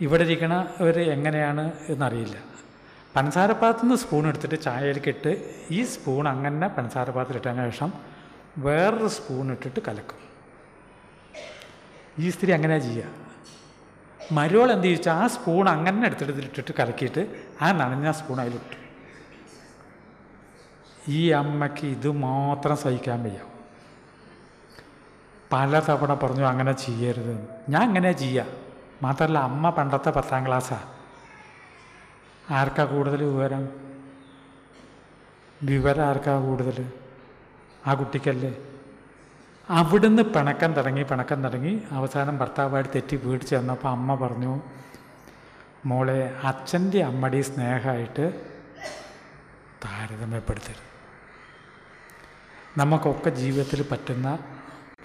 ഇവിടെ ഇരിക്കണവർ എങ്ങനെയാണ് എന്നറിയില്ല. പഞ്ചാരപാത്രത്തിൽ നിന്ന് സ്പൂൺ എടുത്തിട്ട് ചായയിലേക്ക് ഇട്ട് ഈ സ്പൂൺ അങ്ങനെ പഞ്ചസാര പാത്രത്തിൽ ഇട്ടതിന് ശേഷം വേറൊരു സ്പൂൺ ഇട്ടിട്ട് കലക്കും. ഈ സ്ത്രീ അങ്ങനെ ചെയ്യുക. മരുവൾ എന്ത് ചോദിച്ചാൽ ആ സ്പൂൺ അങ്ങനെ എടുത്തിട്ട് ഇട്ടിട്ട് കലക്കിയിട്ട് ആ നനഞ്ഞ സ്പൂൺ അതിലിട്ടു. ഈ അമ്മയ്ക്ക് ഇത് മാത്രം സഹിക്കാൻ വയ്യ. പലതവണ പറഞ്ഞു അങ്ങനെ ചെയ്യരുത്. ഞാൻ അങ്ങനെ ചെയ്യാം. മാത്രമല്ല അമ്മ പണ്ടത്തെ പത്താം ക്ലാസ്സാണ് ആർക്കാ കൂടുതൽ വിവരം? വിവരം ആർക്കാ കൂടുതൽ? ആ കുട്ടിക്കല്ലേ? അവിടുന്ന് പിണക്കം തുടങ്ങി പിണക്കം തുടങ്ങി. അവസാനം ഭർത്താവായിട്ട് തെറ്റി വീട്ടിൽ ചെന്നപ്പോൾ അമ്മ പറഞ്ഞു മോളെ അച്ഛന്റെ അമ്മടി സ്നേഹമായിട്ട് താരതമ്യപ്പെടുത്തരുത്. നമുക്കൊക്കെ ജീവിതത്തിൽ പറ്റുന്ന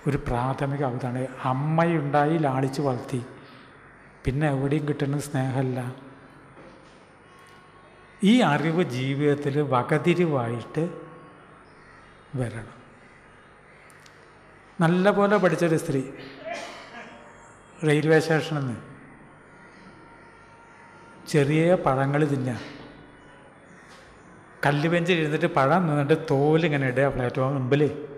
ഒരു പ്രാഥമിക അവതാണ് അമ്മയുണ്ടായി ലാളിച്ച് വളർത്തി. പിന്നെ എവിടെയും കിട്ടുന്ന സ്നേഹമല്ല. ഈ അറിവ് ജീവിതത്തിൽ വകതിരിവായിട്ട് വരണം. നല്ല പോലെ പഠിച്ചൊരു സ്ത്രീ. റെയിൽവേ സ്റ്റേഷനിൽ നിന്ന് ചെറിയ പഴങ്ങൾ തിന്നുക കല്ല് ബെഞ്ചിൽ ഇരുന്നിട്ട് പഴം നിന്നിട്ട് തോലിങ്ങനെ ഇടുക. പ്ലാറ്റ്ഫോം മുമ്പിൽ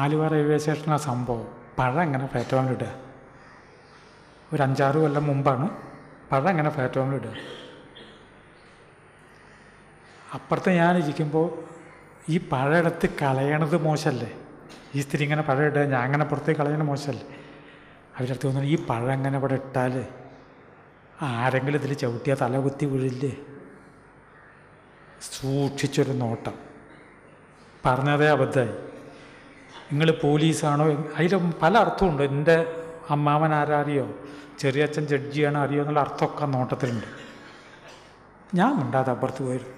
ആലുവ റെയിൽവേ സ്റ്റേഷനിലെ സംഭവം. പഴം എങ്ങനെ പ്ലാറ്റ്ഫോമിൽ ഇടുക ഒരു അഞ്ചാറ് കൊല്ലം മുമ്പാണ് പഴം എങ്ങനെ പ്ലാറ്റ്ഫോമിൽ ഇടുക അപ്പുറത്ത് ഞാനിരിക്കുമ്പോൾ ഈ പഴ എടുത്ത് കളയണത് മോശമല്ലേ ഈ സ്ത്രീ ഇങ്ങനെ പഴം ഇടുക ഞാൻ അങ്ങനെ പുറത്തേക്ക് കളയണത് മോശമല്ലേ അവരടുത്ത് തോന്നുന്നു ഈ പഴം എങ്ങനെ ഇവിടെ ഇട്ടാൽ ആരെങ്കിലും ഇതിൽ ചവിട്ടിയാൽ തല കുത്തി വീഴില്ലേ? സൂക്ഷിച്ചൊരു നോട്ടം. പറഞ്ഞതേ അബദ്ധമായി നിങ്ങൾ പോലീസാണോ? അതിൽ പല അർത്ഥമുണ്ട്. എന്റെ അമ്മാവൻ ആരാറിയോ? ചെറിയച്ഛൻ ജഡ്ജിയാണോ അറിയോ എന്നുള്ള അർത്ഥമൊക്കെ നോട്ടത്തിലുണ്ട്. ഞാൻ മിണ്ടാതെ അപ്പുറത്ത് പോയിരുന്നു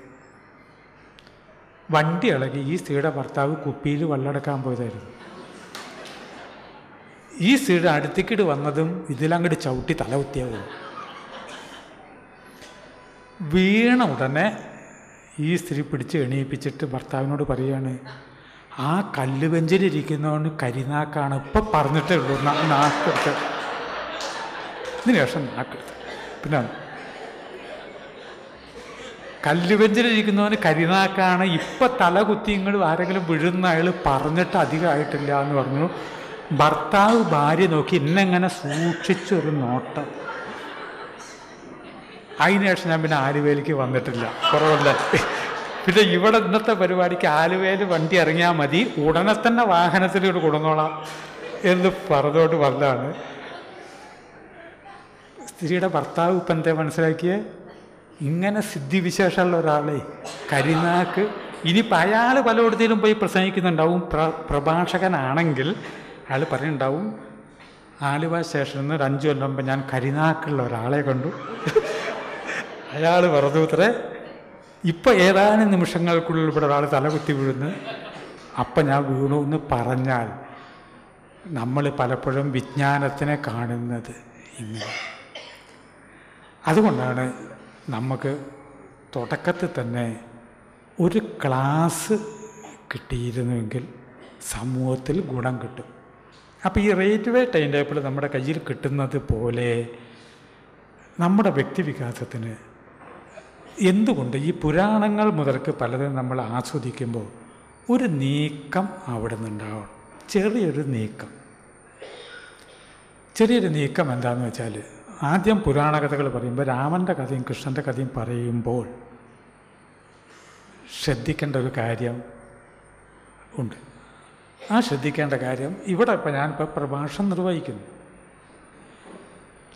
വണ്ടി ഇളകി ഈ സ്ത്രീയുടെ ഭർത്താവ് കുപ്പിയിൽ വെള്ളമെടുക്കാൻ പോയതായിരുന്നു. ഈ സ്ത്രീയുടെ അടുത്തേക്കിട്ട് വന്നതും ഇതിലങ്ങോട്ട് ചവിട്ടി തല കുത്തിയാവും വീണ ഉടനെ ഈ സ്ത്രീ പിടിച്ച് എണീപ്പിച്ചിട്ട് ഭർത്താവിനോട് പറയുകയാണ് ആ കല്ലുവെഞ്ചിലിരിക്കുന്നവന് കരിനാക്കാണ് ഇപ്പം പറഞ്ഞിട്ടേ ഉള്ളൂ നാക്കെടുത്ത് ഇതിന് ശേഷം നാക്കെടുത്ത് പിന്നെ കല്ലുവെഞ്ചിലിരിക്കുന്നവന് കരിനാക്കാണ് ഇപ്പം തല കുത്തി ഇങ്ങോട്ട് ആരെങ്കിലും വിഴുന്ന അയാൾ പറഞ്ഞിട്ട് അധികമായിട്ടില്ല എന്ന് പറഞ്ഞു. ഭർത്താവ് ഭാര്യ നോക്കി ഇന്നെങ്ങനെ സൂക്ഷിച്ചൊരു നോട്ടം. അതിനുശേഷം ഞാൻ പിന്നെ ആലുവേലിക്ക് വന്നിട്ടില്ല. കുറവല്ല? പിന്നെ ഇവിടെ ഇന്നത്തെ പരിപാടിക്ക് ആലുവയിൽ വണ്ടി ഇറങ്ങിയാൽ മതി. ഉടനെ തന്നെ വാഹനത്തിലൂടെ കൊടുന്നോളാം എന്ന് പറഞ്ഞോട്ട് വന്നതാണ്. സ്ത്രീയുടെ ഭർത്താവ് ഇപ്പം എന്താ മനസ്സിലാക്കിയേ? ഇങ്ങനെ സിദ്ധിവിശേഷമുള്ള ഒരാളെ കരിനാക്ക് ഇനിയിപ്പോൾ അയാൾ പലയിടത്തേലും പോയി പ്രസംഗിക്കുന്നുണ്ടാവും. പ്ര പ്രഭാഷകനാണെങ്കിൽ അയാൾ പറയുന്നുണ്ടാവും ആലുവ സ്റ്റേഷനിൽ നിന്ന് ഒരു അഞ്ചു കൊല്ലം മുമ്പ് ഞാൻ കരിനാക്കുള്ള ഒരാളെ കണ്ടു. അയാൾ പറഞ്ഞു ഉത്തരെ ഇപ്പം ഏതാനും നിമിഷങ്ങൾക്കുള്ളിൽ ഇവിടെ ഒരാൾ തലകുത്തി വീഴുന്നു. അപ്പം ഞാൻ വീണു എന്ന് പറഞ്ഞാൽ നമ്മൾ പലപ്പോഴും വിജ്ഞാനത്തിനെ കാണുന്നത് ഇങ്ങനെ. അതുകൊണ്ടാണ് നമുക്ക് തുടക്കത്തിൽ തന്നെ ഒരു ക്ലാസ് കിട്ടിയിരുന്നുവെങ്കിൽ സമൂഹത്തിൽ ഗുണം കിട്ടും. അപ്പോൾ ഈ റേറ്റ്വേ ടൈം ടേബിൾ നമ്മുടെ കയ്യിൽ കിട്ടുന്നത് പോലെ നമ്മുടെ വ്യക്തിവികാസത്തിന് എന്തുകൊണ്ട് ഈ പുരാണങ്ങൾ മുതൽക്ക് പലതും നമ്മൾ ആസ്വദിക്കുമ്പോൾ ഒരു നീക്കം അവിടെ നിന്നുണ്ടാവണം ചെറിയൊരു നീക്കം. ചെറിയൊരു നീക്കം എന്താണെന്ന് വെച്ചാൽ ആദ്യം പുരാണ കഥകൾ പറയുമ്പോൾ രാമന്റെ കഥയും കൃഷ്ണന്റെ കഥയും പറയുമ്പോൾ ശ്രദ്ധിക്കേണ്ട ഒരു കാര്യം ഉണ്ട്. ആ ശ്രദ്ധിക്കേണ്ട കാര്യം ഇവിടെ ഇപ്പം ഞാനിപ്പോൾ പ്രഭാഷണം നിർവഹിക്കുന്നു.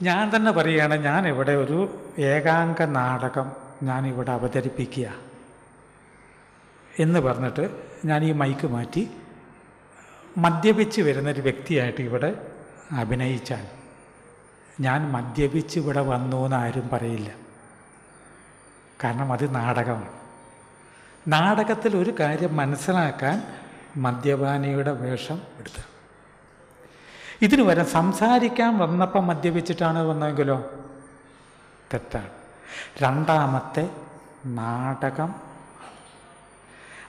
ഞാൻ തന്നെ പറയുകയാണ് ഞാൻ ഇവിടെ ഒരു ഏകാംഗ നാടകം ഞാനിവിടെ അവതരിപ്പിക്കുക. എന്ന് പറഞ്ഞിട്ട് ഞാൻ ഈ മൈക്ക് മാറ്റി മദ്യപിച്ച് വരുന്നൊരു വ്യക്തിയായിട്ട് ഇവിടെ അഭിനയിച്ചാൽ ഞാൻ മദ്യപിച്ച് ഇവിടെ വന്നു എന്നാരും പറയില്ല. കാരണം അത് നാടകമാണ്. നാടകത്തിൽ ഒരു കാര്യം മനസ്സിലാക്കാൻ മദ്യപാനിയുടെ വേഷം എടുത്തു. ഇതിനു വരെ സംസാരിക്കാൻ വന്നപ്പം മദ്യപിച്ചിട്ടാണ് വന്നെങ്കിലോ തെറ്റാണ്. രണ്ടാമത്തെ നാടകം.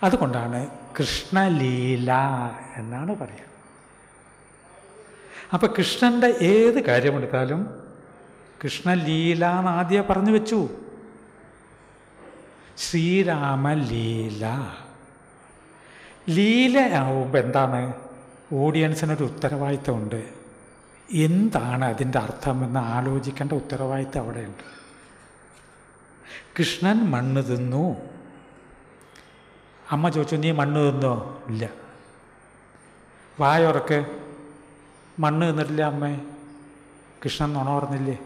അതുകൊണ്ടാണ് കൃഷ്ണലീല എന്നാണ് പറയുക. അപ്പം കൃഷ്ണന്റെ ഏത് കാര്യമെടുത്താലും കൃഷ്ണലീല എന്ന് ആദ്യം പറഞ്ഞു വെച്ചു. ശ്രീരാമലീല. ലീല ആവുമ്പോൾ എന്താണ്? ഓഡിയൻസിനൊരു ഉത്തരവാദിത്തമുണ്ട് എന്താണ് അതിന്റെ അർത്ഥമെന്ന് ആലോചിക്കേണ്ട ഉത്തരവാദിത്തം അവിടെയുണ്ട്. കൃഷ്ണൻ മണ്ണ് തിന്നു. അമ്മ ചോദിച്ചു നീ മണ്ണ് തിന്നോ? ഇല്ല. വായുറക്ക്. മണ്ണ് തിന്നിട്ടില്ല അമ്മേ. കൃഷ്ണൻ നുണ പറഞ്ഞില്ലേ?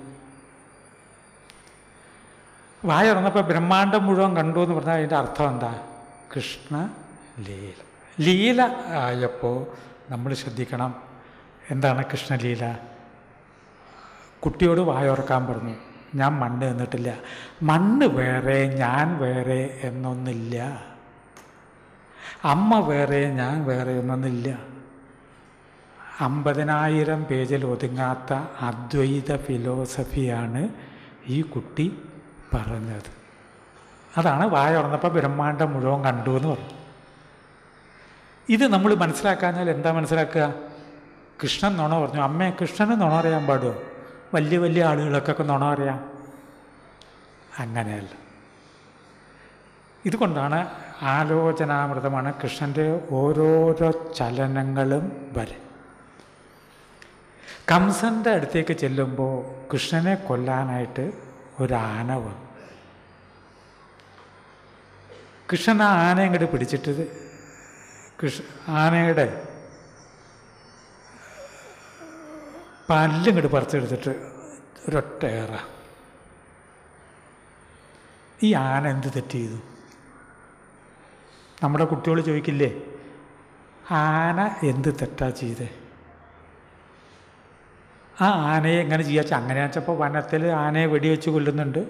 വായുറന്നപ്പോൾ ബ്രഹ്മാണ്ടം മുഴുവൻ കണ്ടു എന്ന് പറഞ്ഞാൽ അതിന്റെ അർത്ഥം എന്താ? കൃഷ്ണ ലീല. ലീല ആയപ്പോൾ നമ്മൾ ശ്രദ്ധിക്കണം. എന്താണ് കൃഷ്ണലീല? കുട്ടിയോട് വായുറക്കാൻ പറഞ്ഞു. ഞാൻ മണ്ണ് നിന്നിട്ടില്ല മണ്ണ് വേറെ ഞാൻ വേറെ എന്നൊന്നില്ല. അമ്മ വേറെ ഞാൻ വേറെ എന്നൊന്നില്ല. അമ്പതിനായിരം പേജിൽ ഒതുങ്ങാത്ത അദ്വൈത ഫിലോസഫിയാണ് ഈ കുട്ടി പറഞ്ഞത്. അതാണ് വായ തുറന്നപ്പോൾ ബ്രഹ്മാണ്ടം മുഴുവൻ കണ്ടു എന്ന് പറഞ്ഞു. ഇത് നമ്മൾ മനസ്സിലാക്കാഞ്ഞാൽ എന്താ മനസ്സിലാക്കുക? കൃഷ്ണൻ നുണ പറഞ്ഞു. അമ്മേ കൃഷ്ണന് നുണ അറിയാൻ പാടുമോ വലിയ വലിയ ആളുകളൊക്കെ നുണ അറിയാം അങ്ങനെയല്ല. ഇതുകൊണ്ടാണ് ആലോചനാമൃതമാണ് കൃഷ്ണന്റെ ഓരോരോ ചലനങ്ങളും വരെ. കംസന്റെ അടുത്തേക്ക് ചെല്ലുമ്പോൾ കൃഷ്ണനെ കൊല്ലാനായിട്ട് ഒരു ആന വന്നു. കൃഷ്ണൻ ആ ആനയും കൂടി കൃഷ്ണ ആനയുടെ പല്ലിങ്ങോട്ട് പറിച്ചെടുത്തിട്ട് ഒരൊറ്റ ഏറ. ഈ ആന എന്ത് തെറ്റ് ചെയ്തു? നമ്മുടെ കുട്ടികൾ ചോദിക്കില്ലേ ആന എന്ത് തെറ്റാ ചെയ്തേ? ആ ആനയെ എങ്ങനെ ചെയ്യാച്ച അങ്ങനെ വെച്ചപ്പോൾ വനത്തിൽ ആനയെ വെടിവെച്ച് കൊല്ലുന്നുണ്ട്.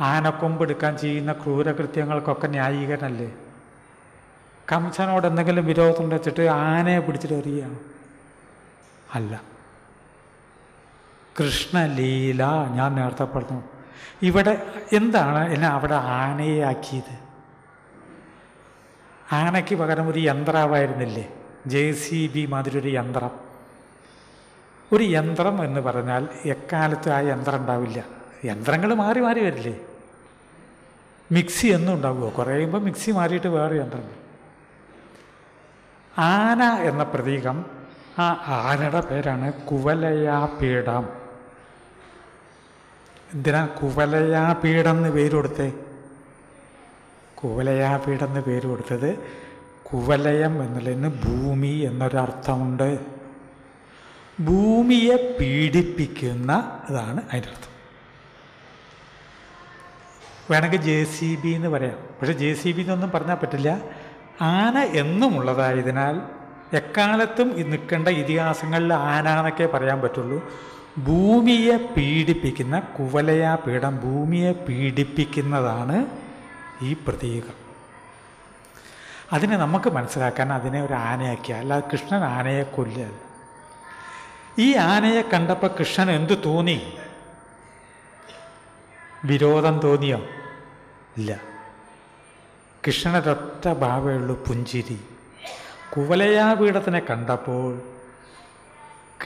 ആനക്കൊമ്പെടുക്കാൻ ചെയ്യുന്ന ക്രൂരകൃത്യങ്ങൾക്കൊക്കെ ന്യായീകരണമല്ലേ കംസനോട് എന്തെങ്കിലും വിരോധം വെച്ചിട്ട് ആനയെ പിടിച്ചിട്ട് എറിയുകയാണ് അല്ല. കൃഷ്ണലീല ഞാൻ നേരത്തെ പറഞ്ഞു. ഇവിടെ എന്താണ് എന്നെ അവിടെ ആനയെ ആക്കിയത് ആനയ്ക്ക് പകരം ഒരു യന്ത്രമായിരുന്നില്ലേ? ജെ സി ബി മാതിരി ഒരു യന്ത്രം. ഒരു യന്ത്രം എന്ന് പറഞ്ഞാൽ എക്കാലത്തും ആ യന്ത്രം ഉണ്ടാവില്ല. യന്ത്രങ്ങൾ മാറി മാറി വരില്ലേ? മിക്സി എന്നും ഉണ്ടാവുമോ? കുറയുമ്പോൾ മിക്സി മാറിയിട്ട് വേറെ യന്ത്രം ആന എന്ന പ്രതീകം ആ ആനയുടെ പേരാണ് കുവലയാപീഠം എന്തിനാ കുവലയാ പീഠെന്ന് പേര് കൊടുത്തേ? കുവലയാ പീഠെന്ന് പേര് കൊടുത്തത് കുവലയം എന്നുള്ളതിന് ഭൂമി എന്നൊരർത്ഥമുണ്ട്. ഭൂമിയെ പീഡിപ്പിക്കുന്ന ഇതാണ് അതിന്റെ അർത്ഥം. വേണമെങ്കിൽ ജെ സി ബി എന്ന് പറയാം. പക്ഷെ ജെ സി ബി എന്നൊന്നും പറഞ്ഞാൽ പറ്റില്ല. ആന എന്നുമുള്ളതായതിനാൽ എക്കാലത്തും നിൽക്കേണ്ട ഇതിഹാസങ്ങളിൽ ആന എന്നൊക്കെ പറയാൻ പറ്റുള്ളൂ. ഭൂമിയെ പീഡിപ്പിക്കുന്ന കുവലയാ പീഠം ഭൂമിയെ പീഡിപ്പിക്കുന്നതാണ് ഈ പ്രതീകം. അതിനെ നമുക്ക് മനസ്സിലാക്കാൻ അതിനെ ഒരു ആനയാക്കിയ അല്ലാതെ കൃഷ്ണൻ ആനയെ കൊല്ലത് ഈ ആനയെ കണ്ടപ്പോൾ കൃഷ്ണൻ എന്തു തോന്നി? വിരോധം തോന്നിയോ? ഇല്ല. കൃഷ്ണനൊരൊറ്റ ഭാവമേ പുഞ്ചിരി. പുഞ്ചിരി കുവലയാപീഠത്തിനെ കണ്ടപ്പോൾ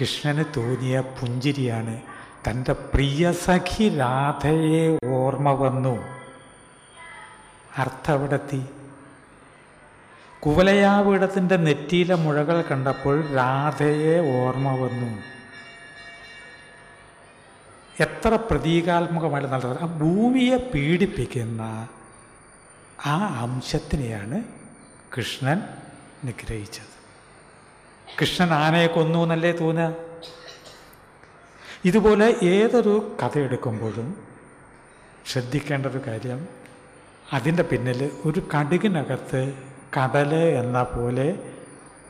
കൃഷ്ണന് തോന്നിയ പുഞ്ചിരിയാണ്. തന്റെ പ്രിയ സഖി രാധയെ ഓർമ്മ വന്നു. അർത്ഥവിടത്തി കുവലയാപീഠത്തിന്റെ നെറ്റിയിലെ മുഴകൾ കണ്ടപ്പോൾ രാധയെ ഓർമ്മ വന്നു. എത്ര പ്രതീകാത്മകമായിട്ട് നടത്തുന്നത് ആ ഭൂമിയെ പീഡിപ്പിക്കുന്ന ആ അംശത്തിനെയാണ് കൃഷ്ണൻ നിഗ്രഹിച്ചത്. കൃഷ്ണൻ ആനയെ കൊന്നു എന്നല്ലേ തോന്നുക? ഇതുപോലെ ഏതൊരു കഥ എടുക്കുമ്പോഴും ശ്രദ്ധിക്കേണ്ട ഒരു കാര്യം അതിന്റെ പിന്നിൽ ഒരു കടുകിനകത്ത് കടൽ എന്ന പോലെ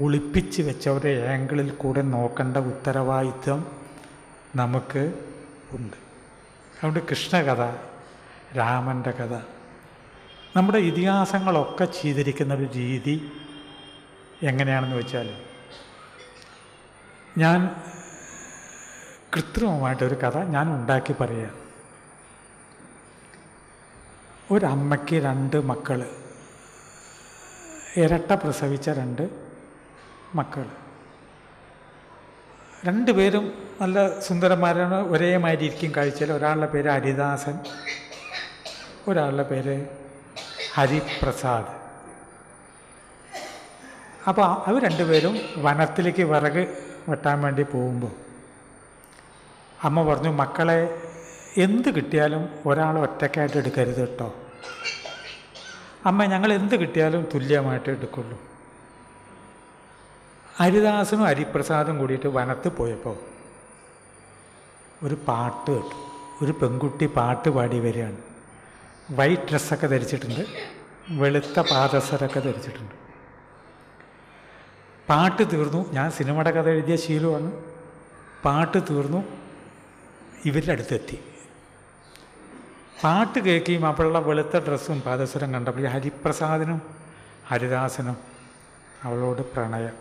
ഒളിപ്പിച്ച് വെച്ച ഒരു ആംഗിളിൽ കൂടെ നോക്കേണ്ട ഉത്തരവാദിത്വം നമുക്ക് ഉണ്ട്. അതുകൊണ്ട് കൃഷ്ണകഥ രാമന്റെ കഥ നമ്മുടെ ഇതിഹാസങ്ങളൊക്കെ ചെയ്തിരിക്കുന്ന ഒരു രീതി എങ്ങനെയാണെന്ന് വെച്ചാൽ ഞാൻ കൃത്രിമമായിട്ടൊരു കഥ ഞാൻ ഉണ്ടാക്കി പറയുക ഒരമ്മയ്ക്ക് രണ്ട് മക്കൾ ഇരട്ട പ്രസവിച്ച രണ്ട് മക്കൾ രണ്ടുപേരും നല്ല സുന്ദരന്മാരാണ്. ഒരേ മാതിരി ഇരിക്കും കാഴ്ചയിൽ. ഒരാളുടെ പേര് ഹരിദാസൻ ഒരാളുടെ പേര് ഹരിപ്രസാദ്. അപ്പോൾ അവർ രണ്ടുപേരും വനത്തിലേക്ക് വിറക് വെട്ടാൻ വേണ്ടി പോകുമ്പോൾ അമ്മ പറഞ്ഞു മക്കളെ എന്ത് കിട്ടിയാലും ഒരാൾ ഒറ്റക്കായിട്ട് എടുക്കരുത് കേട്ടോ. അമ്മ ഞങ്ങൾ എന്ത് കിട്ടിയാലും തുല്യമായിട്ട് എടുക്കുള്ളൂ. ഹരിദാസനും ഹരിപ്രസാദും കൂടിയിട്ട് വനത്ത് പോയപ്പോൾ ഒരു പാട്ട് കേട്ടു. ഒരു പെൺകുട്ടി പാട്ട് പാടി വരികയാണ്. വൈറ്റ് ഡ്രസ്സൊക്കെ ധരിച്ചിട്ടുണ്ട്. വെളുത്ത പാദസരൊക്കെ ധരിച്ചിട്ടുണ്ട്. പാട്ട് തീർന്നു. ഞാൻ സിനിമയുടെ കഥ എഴുതിയ ശീലമാണ്. പാട്ട് തീർന്നു. ഇവരുടെ അടുത്തെത്തി. പാട്ട് കേൾക്കുകയും അവളുടെ വെളുത്ത ഡ്രസ്സും പാദസരം കണ്ടപ്പോൾ ഹരിപ്രസാദനും ഹരിദാസനും അവളോട് പ്രണയം.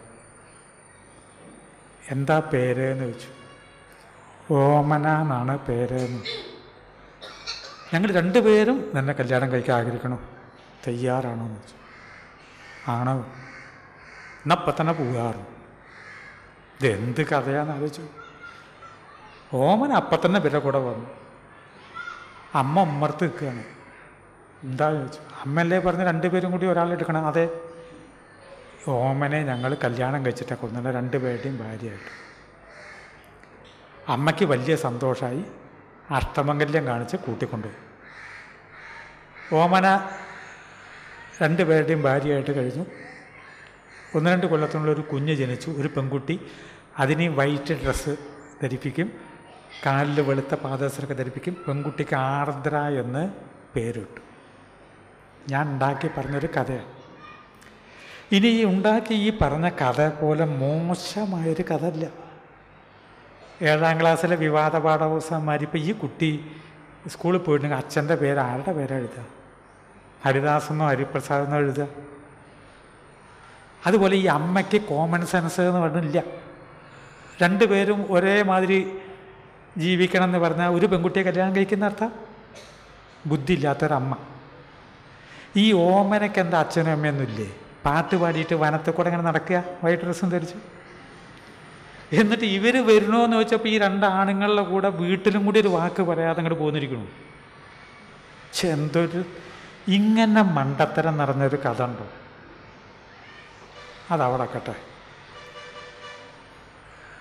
എന്താ പേര് എന്ന് ചോദിച്ചു. ഓമന എന്നാണ് പേര് എന്ന് ഞങ്ങൾ രണ്ടുപേരും നിന്നെ കല്യാണം കഴിക്കാൻ ആഗ്രഹിക്കണോ? തയ്യാറാണോ എന്ന് ചോദിച്ചു. ആണോ? എന്നപ്പം തന്നെ പോകാറ്. ഇതെന്ത് കഥയാന്ന് ആലോചിച്ചു ഓമൻ അപ്പം തന്നെ കൂടെ വന്നു. അമ്മ ഉമ്മർത്ത് നിൽക്കുകയാണ്. എന്താ ചോദിച്ചു? അമ്മയല്ലേ പറഞ്ഞ് രണ്ടുപേരും കൂടി ഒരാളെടുക്കണം അതെ. ഓമനെ ഞങ്ങൾ കല്യാണം കഴിച്ചിട്ടാണ് കൊന്നത് രണ്ടുപേരുടെയും ഭാര്യയായിട്ട്. അമ്മയ്ക്ക് വലിയ സന്തോഷമായി അഷ്ടമംഗല്യം കാണിച്ച് കൂട്ടിക്കൊണ്ടുപോയി. ഓമന രണ്ടുപേരുടെയും ഭാര്യയായിട്ട് കഴിഞ്ഞു. ഒന്ന് രണ്ട് കൊല്ലത്തിനുള്ള ഒരു കുഞ്ഞ് ജനിച്ചു ഒരു പെൺകുട്ടി. അതിനെ വൈറ്റ് ഡ്രസ്സ് ധരിപ്പിക്കും. കാലിൽ വെളുത്ത പാദസരൊക്കെ ധരിപ്പിക്കും. പെൺകുട്ടിക്ക് ആർദ്ര എന്ന് പേരിട്ടു. ഞാൻ ഉണ്ടാക്കി പറഞ്ഞൊരു കഥയാണ്. ഇനി ഈ ഉണ്ടാക്കി ഈ പറഞ്ഞ കഥ പോലെ മോശമായൊരു കഥ അല്ല ഏഴാം ക്ലാസ്സിലെ വിവാദ പാഠപുസ്തകന്മാർ ഇപ്പം ഈ കുട്ടി സ്കൂളിൽ പോയിട്ടുണ്ടെങ്കിൽ അച്ഛന്റെ പേര് ആരുടെ പേരാണ് എഴുതുക? ഹരിദാസെന്നോ ഹരിപ്രസാദെന്നോ എഴുതുക? അതുപോലെ ഈ അമ്മയ്ക്ക് കോമൺ സെൻസ് എന്ന് പറഞ്ഞില്ല. രണ്ടുപേരും ഒരേ മാതിരി ജീവിക്കണം എന്ന് പറഞ്ഞാൽ ഒരു പെൺകുട്ടിയെ കല്യാണം കഴിക്കുന്ന അർത്ഥം? ബുദ്ധിയില്ലാത്തൊരമ്മ. ഈ ഓമനയ്ക്ക് എന്താ അച്ഛനും അമ്മയൊന്നുമില്ലേ പാട്ട് പാടിയിട്ട് വനത്തിൽ കൂടെ ഇങ്ങനെ നടക്കുക വൈറ്റ് ഡ്രസ്സും ധരിച്ചു. എന്നിട്ട് ഇവർ വരണോ എന്ന് ചോദിച്ചപ്പോൾ ഈ രണ്ട് ആണുങ്ങളുടെ കൂടെ വീട്ടിലും കൂടി ഒരു വാക്ക് പറയാതെ അങ്ങോട്ട് പോന്നിരിക്കണു പക്ഷെ എന്തൊരു ഇങ്ങനെ മണ്ടത്തരം നിറഞ്ഞൊരു കഥ ഉണ്ടോ? അതവിടെ കട്ടെ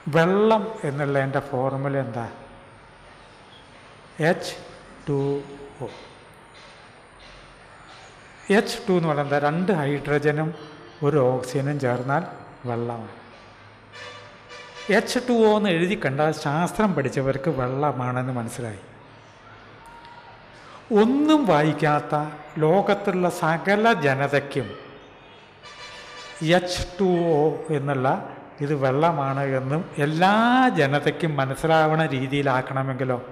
വെള്ളം എന്നുള്ള എന്റെ ഫോർമുല എന്താ? H two O H two എന്ന് പറയുന്നത് രണ്ട് ഹൈഡ്രജനും ഒരു ഓക്സിജനും ചേർന്നാൽ വെള്ളമാണ്. എച്ച് ടു ഒ എന്ന് എഴുതി കണ്ടാൽ ശാസ്ത്രം പഠിച്ചവർക്ക് വെള്ളമാണെന്ന് മനസ്സിലായി. ഒന്നും വായിക്കാത്ത ലോകത്തുള്ള സകല ജനതയ്ക്കും എച്ച് ടു ഒ എന്നുള്ള ഇത് വെള്ളമാണ് എന്നും എല്ലാ ജനതയ്ക്കും മനസ്സിലാവണ രീതിയിലാക്കണമെങ്കിലോ?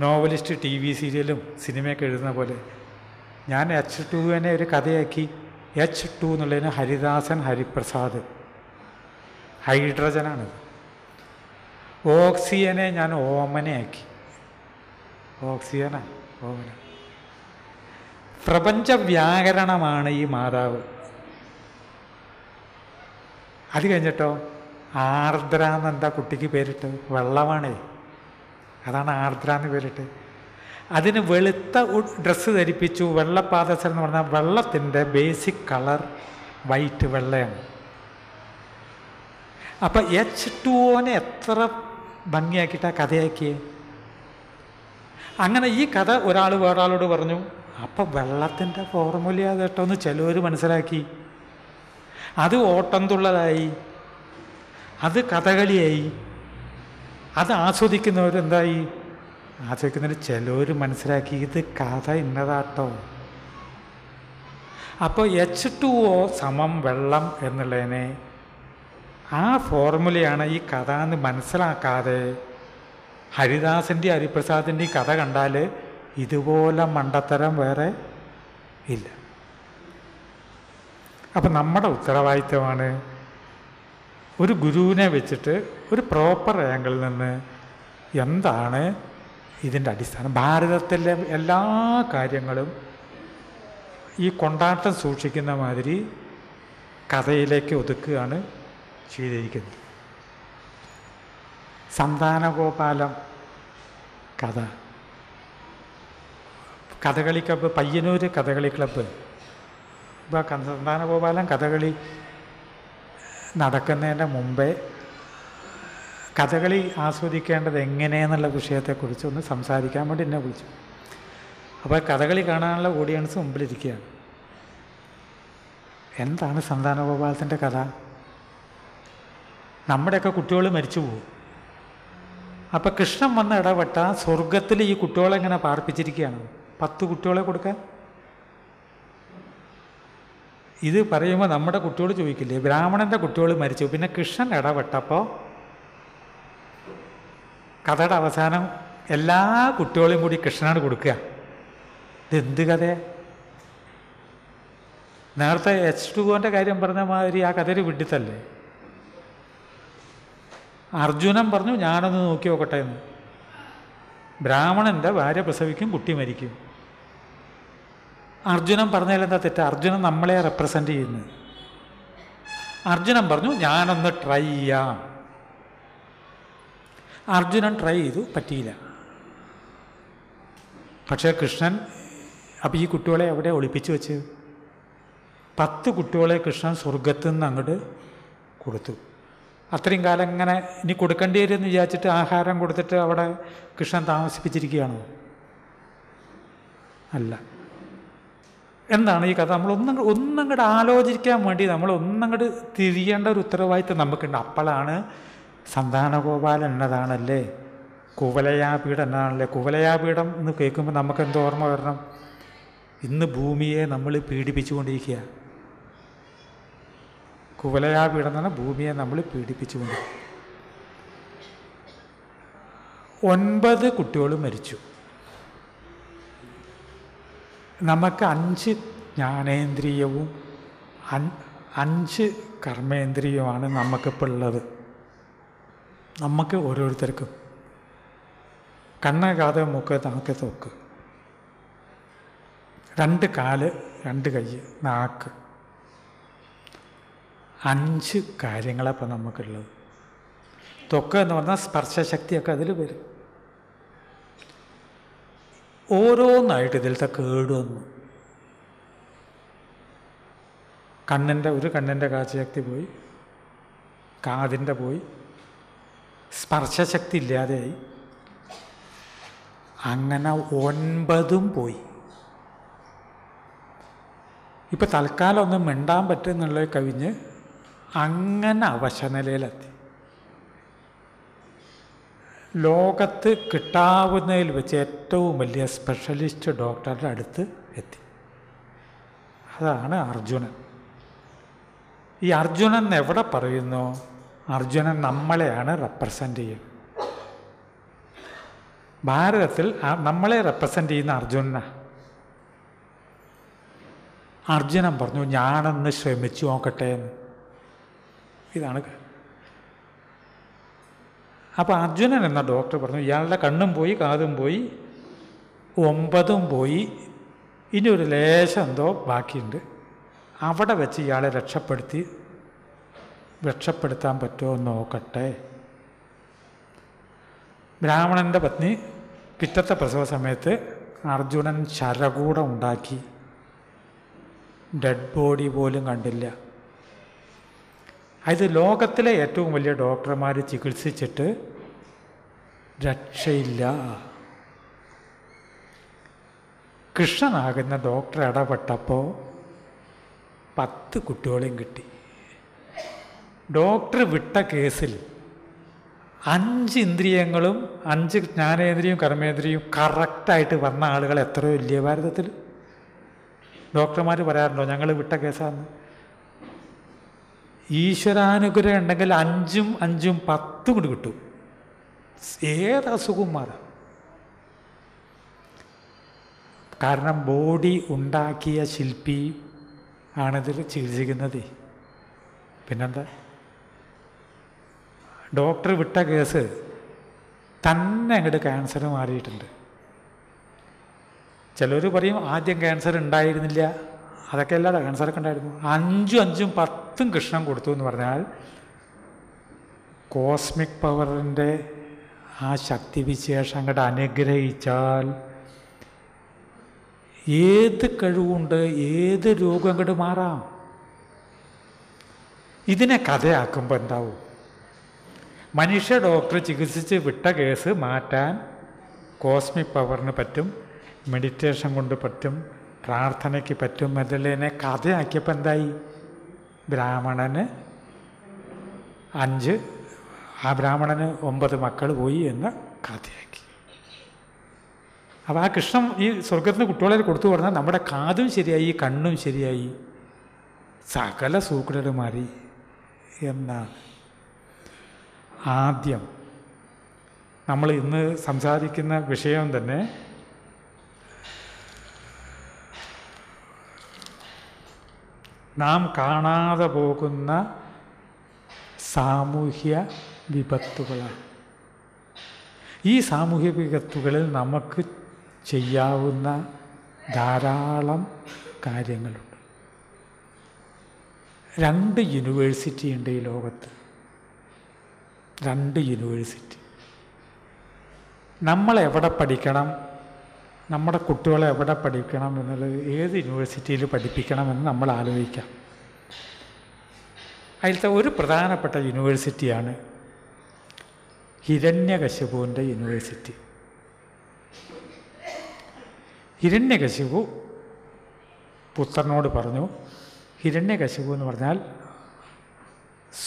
നോവലിസ്റ്റ് ടി വി സീരിയലും സിനിമയൊക്കെ എഴുതുന്ന പോലെ. ഞാൻ എച്ച് ടുവിനെ ഒരു കഥയാക്കി. എച്ച് ടു എന്നുള്ളതിന് ഹരിദാസൻ ഹരിപ്രസാദ്. ഹൈഡ്രജനാണ്. ഓക്സിജനെ ഞാൻ ഓമനയാക്കി. ഓക്സിജനാണ് ഓമന. പ്രപഞ്ച വ്യാകരണമാണ് ഈ മാതാവ്. അത് കഴിഞ്ഞിട്ടോ? ആർദ്ര എന്നെന്താ കുട്ടിക്ക് പേരിട്ട്? വെള്ളമാണേ. അതാണ് ആർദ്ര എന്ന് പേരിട്ട്. അതിന് വെളുത്ത ഡ്രസ്സ് ധരിപ്പിച്ചു. വെള്ളപ്പാദസരം എന്ന് പറഞ്ഞാൽ വെള്ളത്തിന്റെ ബേസിക് കളർ വൈറ്റ് വെള്ളയാണ്. അപ്പം എച്ച് ടു ഓനെ എത്ര ഭംഗിയാക്കിയിട്ടാ കഥയാക്കിയേ? അങ്ങനെ ഈ കഥ ഒരാൾ വേറൊരാളോട് പറഞ്ഞു അപ്പം വെള്ളത്തിന്റെ ഫോർമുല അത് കേട്ടോ? എന്ന് ചിലവർ മനസ്സിലാക്കി. അത് ഓട്ടംതുള്ളലായി അത് കഥകളിയായി. അത് ആസ്വദിക്കുന്നവരെന്തായി ആസ്വദിക്കുന്നവർ ചിലവർ മനസ്സിലാക്കി ഇത് കഥ ഇന്നതാട്ടോ. അപ്പോൾ എച്ച് ടു ഒ സമം വെള്ളം എന്നുള്ളതിനെ ആ ഫോർമുലയാണ് ഈ കഥ എന്ന് മനസ്സിലാക്കാതെ ഹരിദാസിന്റെ ഹരിപ്രസാദിന്റെയും കഥ കണ്ടാൽ ഇതുപോലെ മണ്ടത്തരം വേറെ ഇല്ല. അപ്പം നമ്മുടെ ഉത്തരവാദിത്തമാണ് ഒരു ഗുരുവിനെ വെച്ചിട്ട് ഒരു പ്രോപ്പർ ആംഗിളിൽ നിന്ന് എന്താണ് ഇതിന്റെ അടിസ്ഥാനം? ഭാരതത്തിലെ എല്ലാ കാര്യങ്ങളും ഈ കൊണ്ടാട്ടം സൂക്ഷിക്കുന്ന മാതിരി കഥയിലേക്ക് ഒതുക്കുകയാണ് ചെയ്തിരിക്കുന്നത്. സന്താനഗോപാലം കഥ. കഥകളി ക്ലബ്ബ് പയ്യന്നൂർ കഥകളി ക്ലബ്ബ് ഇപ്പോൾ സന്താനഗോപാലം കഥകളി നടക്കുന്നതിന്റെ മുമ്പേ കഥകളി ആസ്വദിക്കേണ്ടത് എങ്ങനെയെന്നുള്ള വിഷയത്തെക്കുറിച്ച് ഒന്ന് സംസാരിക്കാൻ വേണ്ടി എന്നെ വിളിച്ചു. അപ്പോൾ കഥകളി കാണാനുള്ള ഓഡിയൻസ് മുമ്പിലിരിക്കുകയാണ്. എന്താണ് സന്താനഗോപാലത്തിന്റെ കഥ? നമ്മുടെയൊക്കെ കുട്ടികൾ മരിച്ചു പോകും. അപ്പോൾ കൃഷ്ണൻ വന്ന് ഇടപെട്ട സ്വർഗത്തിൽ ഈ കുട്ടികളെങ്ങനെ പാർപ്പിച്ചിരിക്കുകയാണ്. പത്ത് കുട്ടികളെ കൊടുക്കാൻ? ഇത് പറയുമ്പോൾ നമ്മുടെ കുട്ടിയോട് ചോദിക്കില്ലേ ബ്രാഹ്മണന്റെ കുട്ടികൾ മരിച്ചു പിന്നെ കൃഷ്ണൻ ഇടപെട്ടപ്പോൾ കഥയുടെ അവസാനം എല്ലാ കുട്ടികളെയും കൂടി കൃഷ്ണനാണ് കൊടുക്കുക. ഇതെന്ത് കഥ? നേരത്തെ എച്ച് ടുവിന്റെ കാര്യം പറഞ്ഞ മാതിരി ആ കഥയിൽ വിഡിത്തല്ലേ? അർജുനൻ പറഞ്ഞു ഞാനൊന്ന് നോക്കി നോക്കട്ടെ എന്ന്. ബ്രാഹ്മണന്റെ ഭാര്യ പ്രസവിക്കും കുട്ടി മരിക്കും. അർജുനൻ പറഞ്ഞതിലെന്താ തെറ്റ്? അർജുനൻ നമ്മളെ റെപ്രസെന്റ് ചെയ്യുന്നു. അർജുനൻ പറഞ്ഞു ഞാനൊന്ന് ട്രൈ ചെയ്യാം. അർജുനൻ ട്രൈ ചെയ്തു പറ്റിയില്ല. പക്ഷേ കൃഷ്ണൻ അപ്പം ഈ കുട്ടികളെ എവിടെ ഒളിപ്പിച്ചു വെച്ച്? പത്ത് കുട്ടികളെ കൃഷ്ണൻ സ്വർഗത്തു നിന്ന് അങ്ങോട്ട് കൊടുത്തു. അത്രയും കാലം ഇങ്ങനെ ഇനി കൊടുക്കേണ്ടി വരുമെന്ന് വിചാരിച്ചിട്ട് ആഹാരം കൊടുത്തിട്ട് അവിടെ കൃഷ്ണൻ താമസിപ്പിച്ചിരിക്കുകയാണോ? അല്ല. എന്താണ് ഈ കഥ. നമ്മൾ ഒന്നും കൂടെ ആലോചിക്കാൻ വേണ്ടി നമ്മൾ ഒന്നും കൂടെ തിരിയേണ്ട ഒരു ഉത്തരവാദിത്വം നമുക്കുണ്ട്. അപ്പോഴാണ് സന്താനഗോപാലൻ എന്നതാണല്ലേ? കുവലയാപീഠം എന്നതാണല്ലേ? കുവലയാപീഠം എന്ന് കേൾക്കുമ്പോൾ നമുക്ക് എന്തോ ഓർമ്മ വരണം. ഇന്ന് ഭൂമിയെ നമ്മൾ പീഡിപ്പിച്ചുകൊണ്ടിരിക്കുക കുവലയാപീഠം എന്ന് പറഞ്ഞാൽ ഭൂമിയെ നമ്മൾ പീഡിപ്പിച്ചുകൊണ്ടിരിക്കുക ഒൻപത് കുട്ടികളും മരിച്ചു. നമുക്ക് അഞ്ച് ജ്ഞാനേന്ദ്രിയവും അഞ്ച് കർമ്മേന്ദ്രിയവുമാണ് നമുക്കിപ്പോൾ ഉള്ളത്. നമുക്ക് ഓരോരുത്തർക്കും. കണ്ണ് കാത് മൂക്ക് നാക്ക് തോക്ക്. രണ്ട് കാൽ രണ്ട് കൈ നാക്ക്. അഞ്ച് കാര്യങ്ങളപ്പോൾ നമുക്കുള്ളത്. തൊക്ക് എന്ന് പറഞ്ഞാൽ സ്പർശശക്തിയൊക്കെ അതിൽ വരും. ഓരോന്നായിട്ട് ഇതിലത്തെ കേട് വന്നു. കണ്ണിന്റെ ഒരു കണ്ണിന്റെ കാഴ്ചശക്തി പോയി കാതിന്റെ പോയി സ്പർശശക്തി ഇല്ലാതെയായി. അങ്ങനെ ഒൻപതും പോയി. ഇപ്പം തൽക്കാലം ഒന്ന് മിണ്ടാൻ പറ്റുമെന്നുള്ളത് കവിഞ്ഞ് അങ്ങനെ അവശനിലയിലെത്തി. ലോകത്ത് കിട്ടാവുന്നതിൽ വെച്ച് ഏറ്റവും വലിയ സ്പെഷ്യലിസ്റ്റ് ഡോക്ടറുടെ അടുത്ത് എത്തി. അതാണ് അർജുനൻ. ഈ അർജുനൻ എവിടെ പറയുന്നു? അർജുനൻ നമ്മളെയാണ് റെപ്രസെന്റ് ചെയ്യുന്നത്. ഭാരതത്തിൽ നമ്മളെ റെപ്രസെന്റ് ചെയ്യുന്ന അർജുനനാണ് അർജുനൻ പറഞ്ഞു ഞാനൊന്ന് ശ്രമിച്ചു നോക്കട്ടെ എന്ന്. ഇതാണ് അപ്പോൾ അർജുനൻ എന്ന ഡോക്ടർ പറഞ്ഞു ഇയാളുടെ കണ്ണും പോയി കാതും പോയി ഒമ്പതും പോയി ഇനി ഒരു ലേശം എന്തോ ബാക്കിയുണ്ട്. അവിടെ വെച്ച് ഇയാളെ രക്ഷപ്പെടുത്തി രക്ഷപ്പെടുത്താൻ പറ്റുമോ നോക്കട്ടെ. ബ്രാഹ്മണന്റെ പത്നി പിറ്റത്തെ പ്രസവ സമയത്ത് അർജുനൻ ശരകൂടം ഉണ്ടാക്കി. ഡെഡ് ബോഡി പോലും കണ്ടില്ല. ഇത് ലോകത്തിലെ ഏറ്റവും വലിയ ഡോക്ടർമാർ ചികിത്സിച്ചിട്ട് രക്ഷയില്ല. കൃഷ്ണനാകുന്ന ഡോക്ടർ ഇടപെട്ടപ്പോൾ പത്ത് കുട്ടികളെയും കിട്ടി. ഡോക്ടർ വിട്ട കേസിൽ അഞ്ച് ഇന്ദ്രിയങ്ങളും അഞ്ച് ജ്ഞാനേന്ദ്രിയും കർമ്മേന്ദ്രിയും കറക്റ്റായിട്ട് വന്ന ആളുകൾ എത്രയോ ഇല്ലേ ഭാരതത്തിൽ ഡോക്ടർമാർ പറയാറുണ്ടോ ഞങ്ങൾ വിട്ട കേസാന്ന്? ഈശ്വരാനുഗ്രഹം ഉണ്ടെങ്കിൽ അഞ്ചും അഞ്ചും പത്തും കൂടി കിട്ടും. ഏത് അസുഖവും മാറാം കാരണം ബോഡി ഉണ്ടാക്കിയ ശില്പി ആണിതിൽ ചികിത്സിക്കുന്നത്. പിന്നെന്താ? ഡോക്ടർ വിട്ട കേസ് തന്നെ അങ്ങോട്ട് ക്യാൻസർ മാറിയിട്ടുണ്ട്. ചിലർ പറയും ആദ്യം ക്യാൻസർ ഉണ്ടായിരുന്നില്ല. അതൊക്കെ അല്ലാതെ ക്യാൻസറൊക്കെ ഉണ്ടായിരുന്നു. അഞ്ചും അഞ്ചും പത്തും കൃഷ്ണൻ കൊടുത്തു എന്ന് പറഞ്ഞാൽ കോസ്മിക് പവറിന്റെ ആ ശക്തി വിശേഷം അങ്ങോട്ട് അനുഗ്രഹിച്ചാൽ ഏത് കഴിവുണ്ട് ഏത് രോഗം അങ്ങോട്ട് മാറാം. ഇതിനെ കഥയാക്കുമ്പോൾ എന്താവും? മനുഷ്യ ഡോക്ടർ ചികിത്സിച്ച് വിട്ട കേസ് മാറ്റാൻ കോസ്മിക് പവറിന് പറ്റും മെഡിറ്റേഷൻ കൊണ്ട് പറ്റും പ്രാർത്ഥനയ്ക്ക് പറ്റും എന്നതിനെ കഥയാക്കിയപ്പോൾ എന്തായി? ബ്രാഹ്മണന് അഞ്ച് ആ ബ്രാഹ്മണന് ഒമ്പത് മക്കൾ പോയി എന്ന് കഥയാക്കി. അപ്പോൾ ആ കൃഷ്ണൻ ഈ സ്വർഗത്തിന് കുട്ടികളെ കൊടുത്തു പറഞ്ഞാൽ നമ്മുടെ കാതും ശരിയായി കണ്ണും ശരിയായി. സകല സൂക്കടൽ മാറി എന്നാണ്. ആദ്യം നമ്മൾ ഇന്ന് സംസാരിക്കുന്ന വിഷയം തന്നെ നാം കാണാതെ പോകുന്ന സാമൂഹ്യ വിപത്തുകളാണ്. ഈ സാമൂഹ്യ വിപത്തുകളിൽ നമുക്ക് ചെയ്യാവുന്ന ധാരാളം കാര്യങ്ങളുണ്ട്. രണ്ട് യൂണിവേഴ്സിറ്റി ഉണ്ട് ഈ ലോകത്ത്. രണ്ട് യൂണിവേഴ്സിറ്റി. നമ്മൾ എവിടെ പഠിക്കണം? നമ്മുടെ കുട്ടികളെ എവിടെ പഠിക്കണം എന്നുള്ളത് ഏത് യൂണിവേഴ്സിറ്റിയിൽ പഠിപ്പിക്കണമെന്ന് നമ്മൾ ആലോചിക്കാം. അതിലത്തെ ഒരു പ്രധാനപ്പെട്ട യൂണിവേഴ്സിറ്റിയാണ് ഹിരണ്യകശിപുവിന്റെ യൂണിവേഴ്സിറ്റി ഹിരണ്യകശിപു പുത്രനോട് പറഞ്ഞു ഹിരണ്യകശിപു എന്ന് പറഞ്ഞാൽ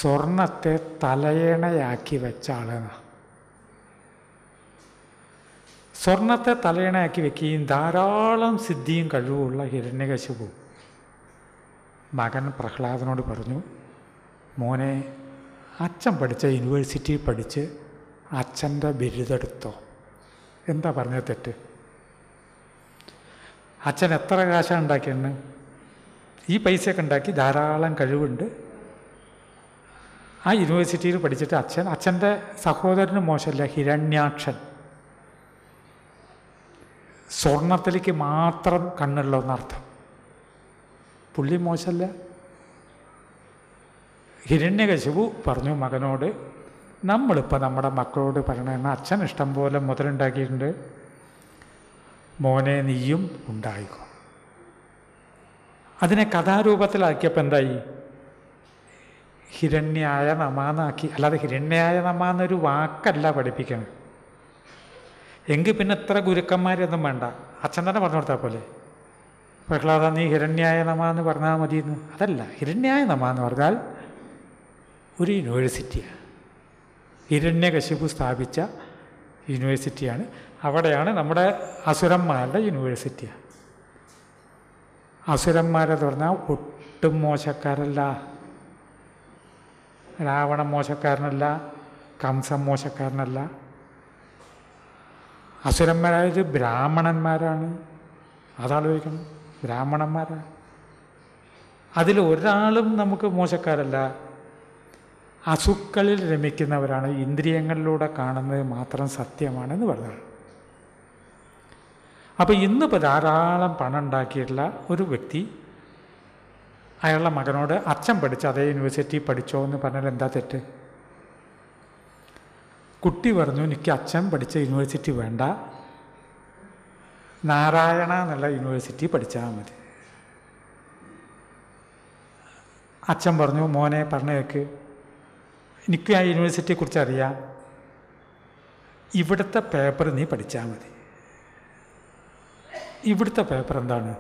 സ്വർണത്തെ തലയണയാക്കി വെച്ച ആളാണ് സ്വർണത്തെ തലയണയാക്കി വെക്കുകയും ധാരാളം സിദ്ധിയും കഴിവുമുള്ള ഹിരണ്യകശിപു മകൻ പ്രഹ്ലാദനോട് പറഞ്ഞു മോനെ അച്ഛൻ പഠിച്ച യൂണിവേഴ്സിറ്റിയിൽ പഠിച്ച് അച്ഛന്റെ ബിരുദെടുത്തോ? എന്താ പറഞ്ഞ തെറ്റ്? അച്ഛൻ എത്ര കാശാണ് ഉണ്ടാക്കിയെന്ന്? ഈ പൈസയൊക്കെ ഉണ്ടാക്കി ധാരാളം കഴിവുണ്ട്. ആ യൂണിവേഴ്സിറ്റിയിൽ പഠിച്ചിട്ട് അച്ഛൻ അച്ഛന്റെ സഹോദരന് മോശമല്ല ഹിരണ്യാക്ഷൻ. സ്വർണത്തിലേക്ക് മാത്രം കണ്ണുള്ള ഒന്നർത്ഥം. പുള്ളി മോശമല്ല ഹിരണ്യകശിപു പറഞ്ഞു മകനോട് നമ്മളിപ്പോൾ നമ്മുടെ മക്കളോട് പറയണമെന്ന് അച്ഛൻ ഇഷ്ടം പോലെ മുതലുണ്ടാക്കിയിട്ടുണ്ട്. മോനെ നീയും ഉണ്ടായിക്കോ. അതിനെ കഥാരൂപത്തിലാക്കിയപ്പോൾ എന്തായി? ഹിരണ്യായ നമാന്നാക്കി. അല്ലാതെ ഹിരണ്യായ നമ എന്നൊരു വാക്കല്ല പഠിപ്പിക്കണം. എങ്കിൽ പിന്നെ ഇത്ര ഗുരുക്കന്മാരൊന്നും വേണ്ട. അച്ഛൻ തന്നെ പറഞ്ഞു കൊടുത്താൽ പോലെ. പ്രഹ്ലാദ നീ ഹിരണ്യായ നമ എന്ന് പറഞ്ഞാൽ മതിയെന്ന്. അതല്ല ഹിരണ്യായ നമ എന്ന് പറഞ്ഞാൽ ഒരു യൂണിവേഴ്സിറ്റിയാണ് ഹിരണ്യകശിപു സ്ഥാപിച്ച യൂണിവേഴ്സിറ്റിയാണ് അവിടെയാണ് നമ്മുടെ അസുരന്മാരുടെ യൂണിവേഴ്സിറ്റിയാണ് അസുരന്മാരെന്ന് പറഞ്ഞാൽ ഒട്ടും മോശക്കാരല്ല. രാവണ മോശക്കാരനല്ല. കംസം മോശക്കാരനല്ല. അസുരന്മാരായത് ബ്രാഹ്മണന്മാരാണ്. അതാലോചിക്കണം ബ്രാഹ്മണന്മാരാണ്. അതിൽ ഒരാളും നമുക്ക് മോശക്കാരല്ല. അസുക്കളിൽ രമിക്കുന്നവരാണ്. ഇന്ദ്രിയങ്ങളിലൂടെ കാണുന്നത് മാത്രം സത്യമാണെന്ന് പറഞ്ഞത് അപ്പോൾ ഇന്നിപ്പോൾ ധാരാളം പണം ഉണ്ടാക്കിയിട്ടുള്ള ഒരു വ്യക്തി അയാളുടെ മകനോട് അച്ഛൻ പഠിച്ച അതേ യൂണിവേഴ്സിറ്റി പഠിച്ചോ എന്ന് പറഞ്ഞാൽ എന്താ തെറ്റ്? കുട്ടി പറഞ്ഞു എനിക്ക് അച്ഛൻ പഠിച്ച യൂണിവേഴ്സിറ്റി വേണ്ട. നാരായണ എന്നുള്ള യൂണിവേഴ്സിറ്റി പഠിച്ചാൽ മതി. അച്ഛൻ പറഞ്ഞു മോനെ പറഞ്ഞേക്ക് എനിക്ക് ആ യൂണിവേഴ്സിറ്റിയെക്കുറിച്ച് അറിയാം. ഇവിടുത്തെ പേപ്പർ നീ പഠിച്ചാൽ മതി. ഇവിടുത്തെ പേപ്പർ എന്താണ്?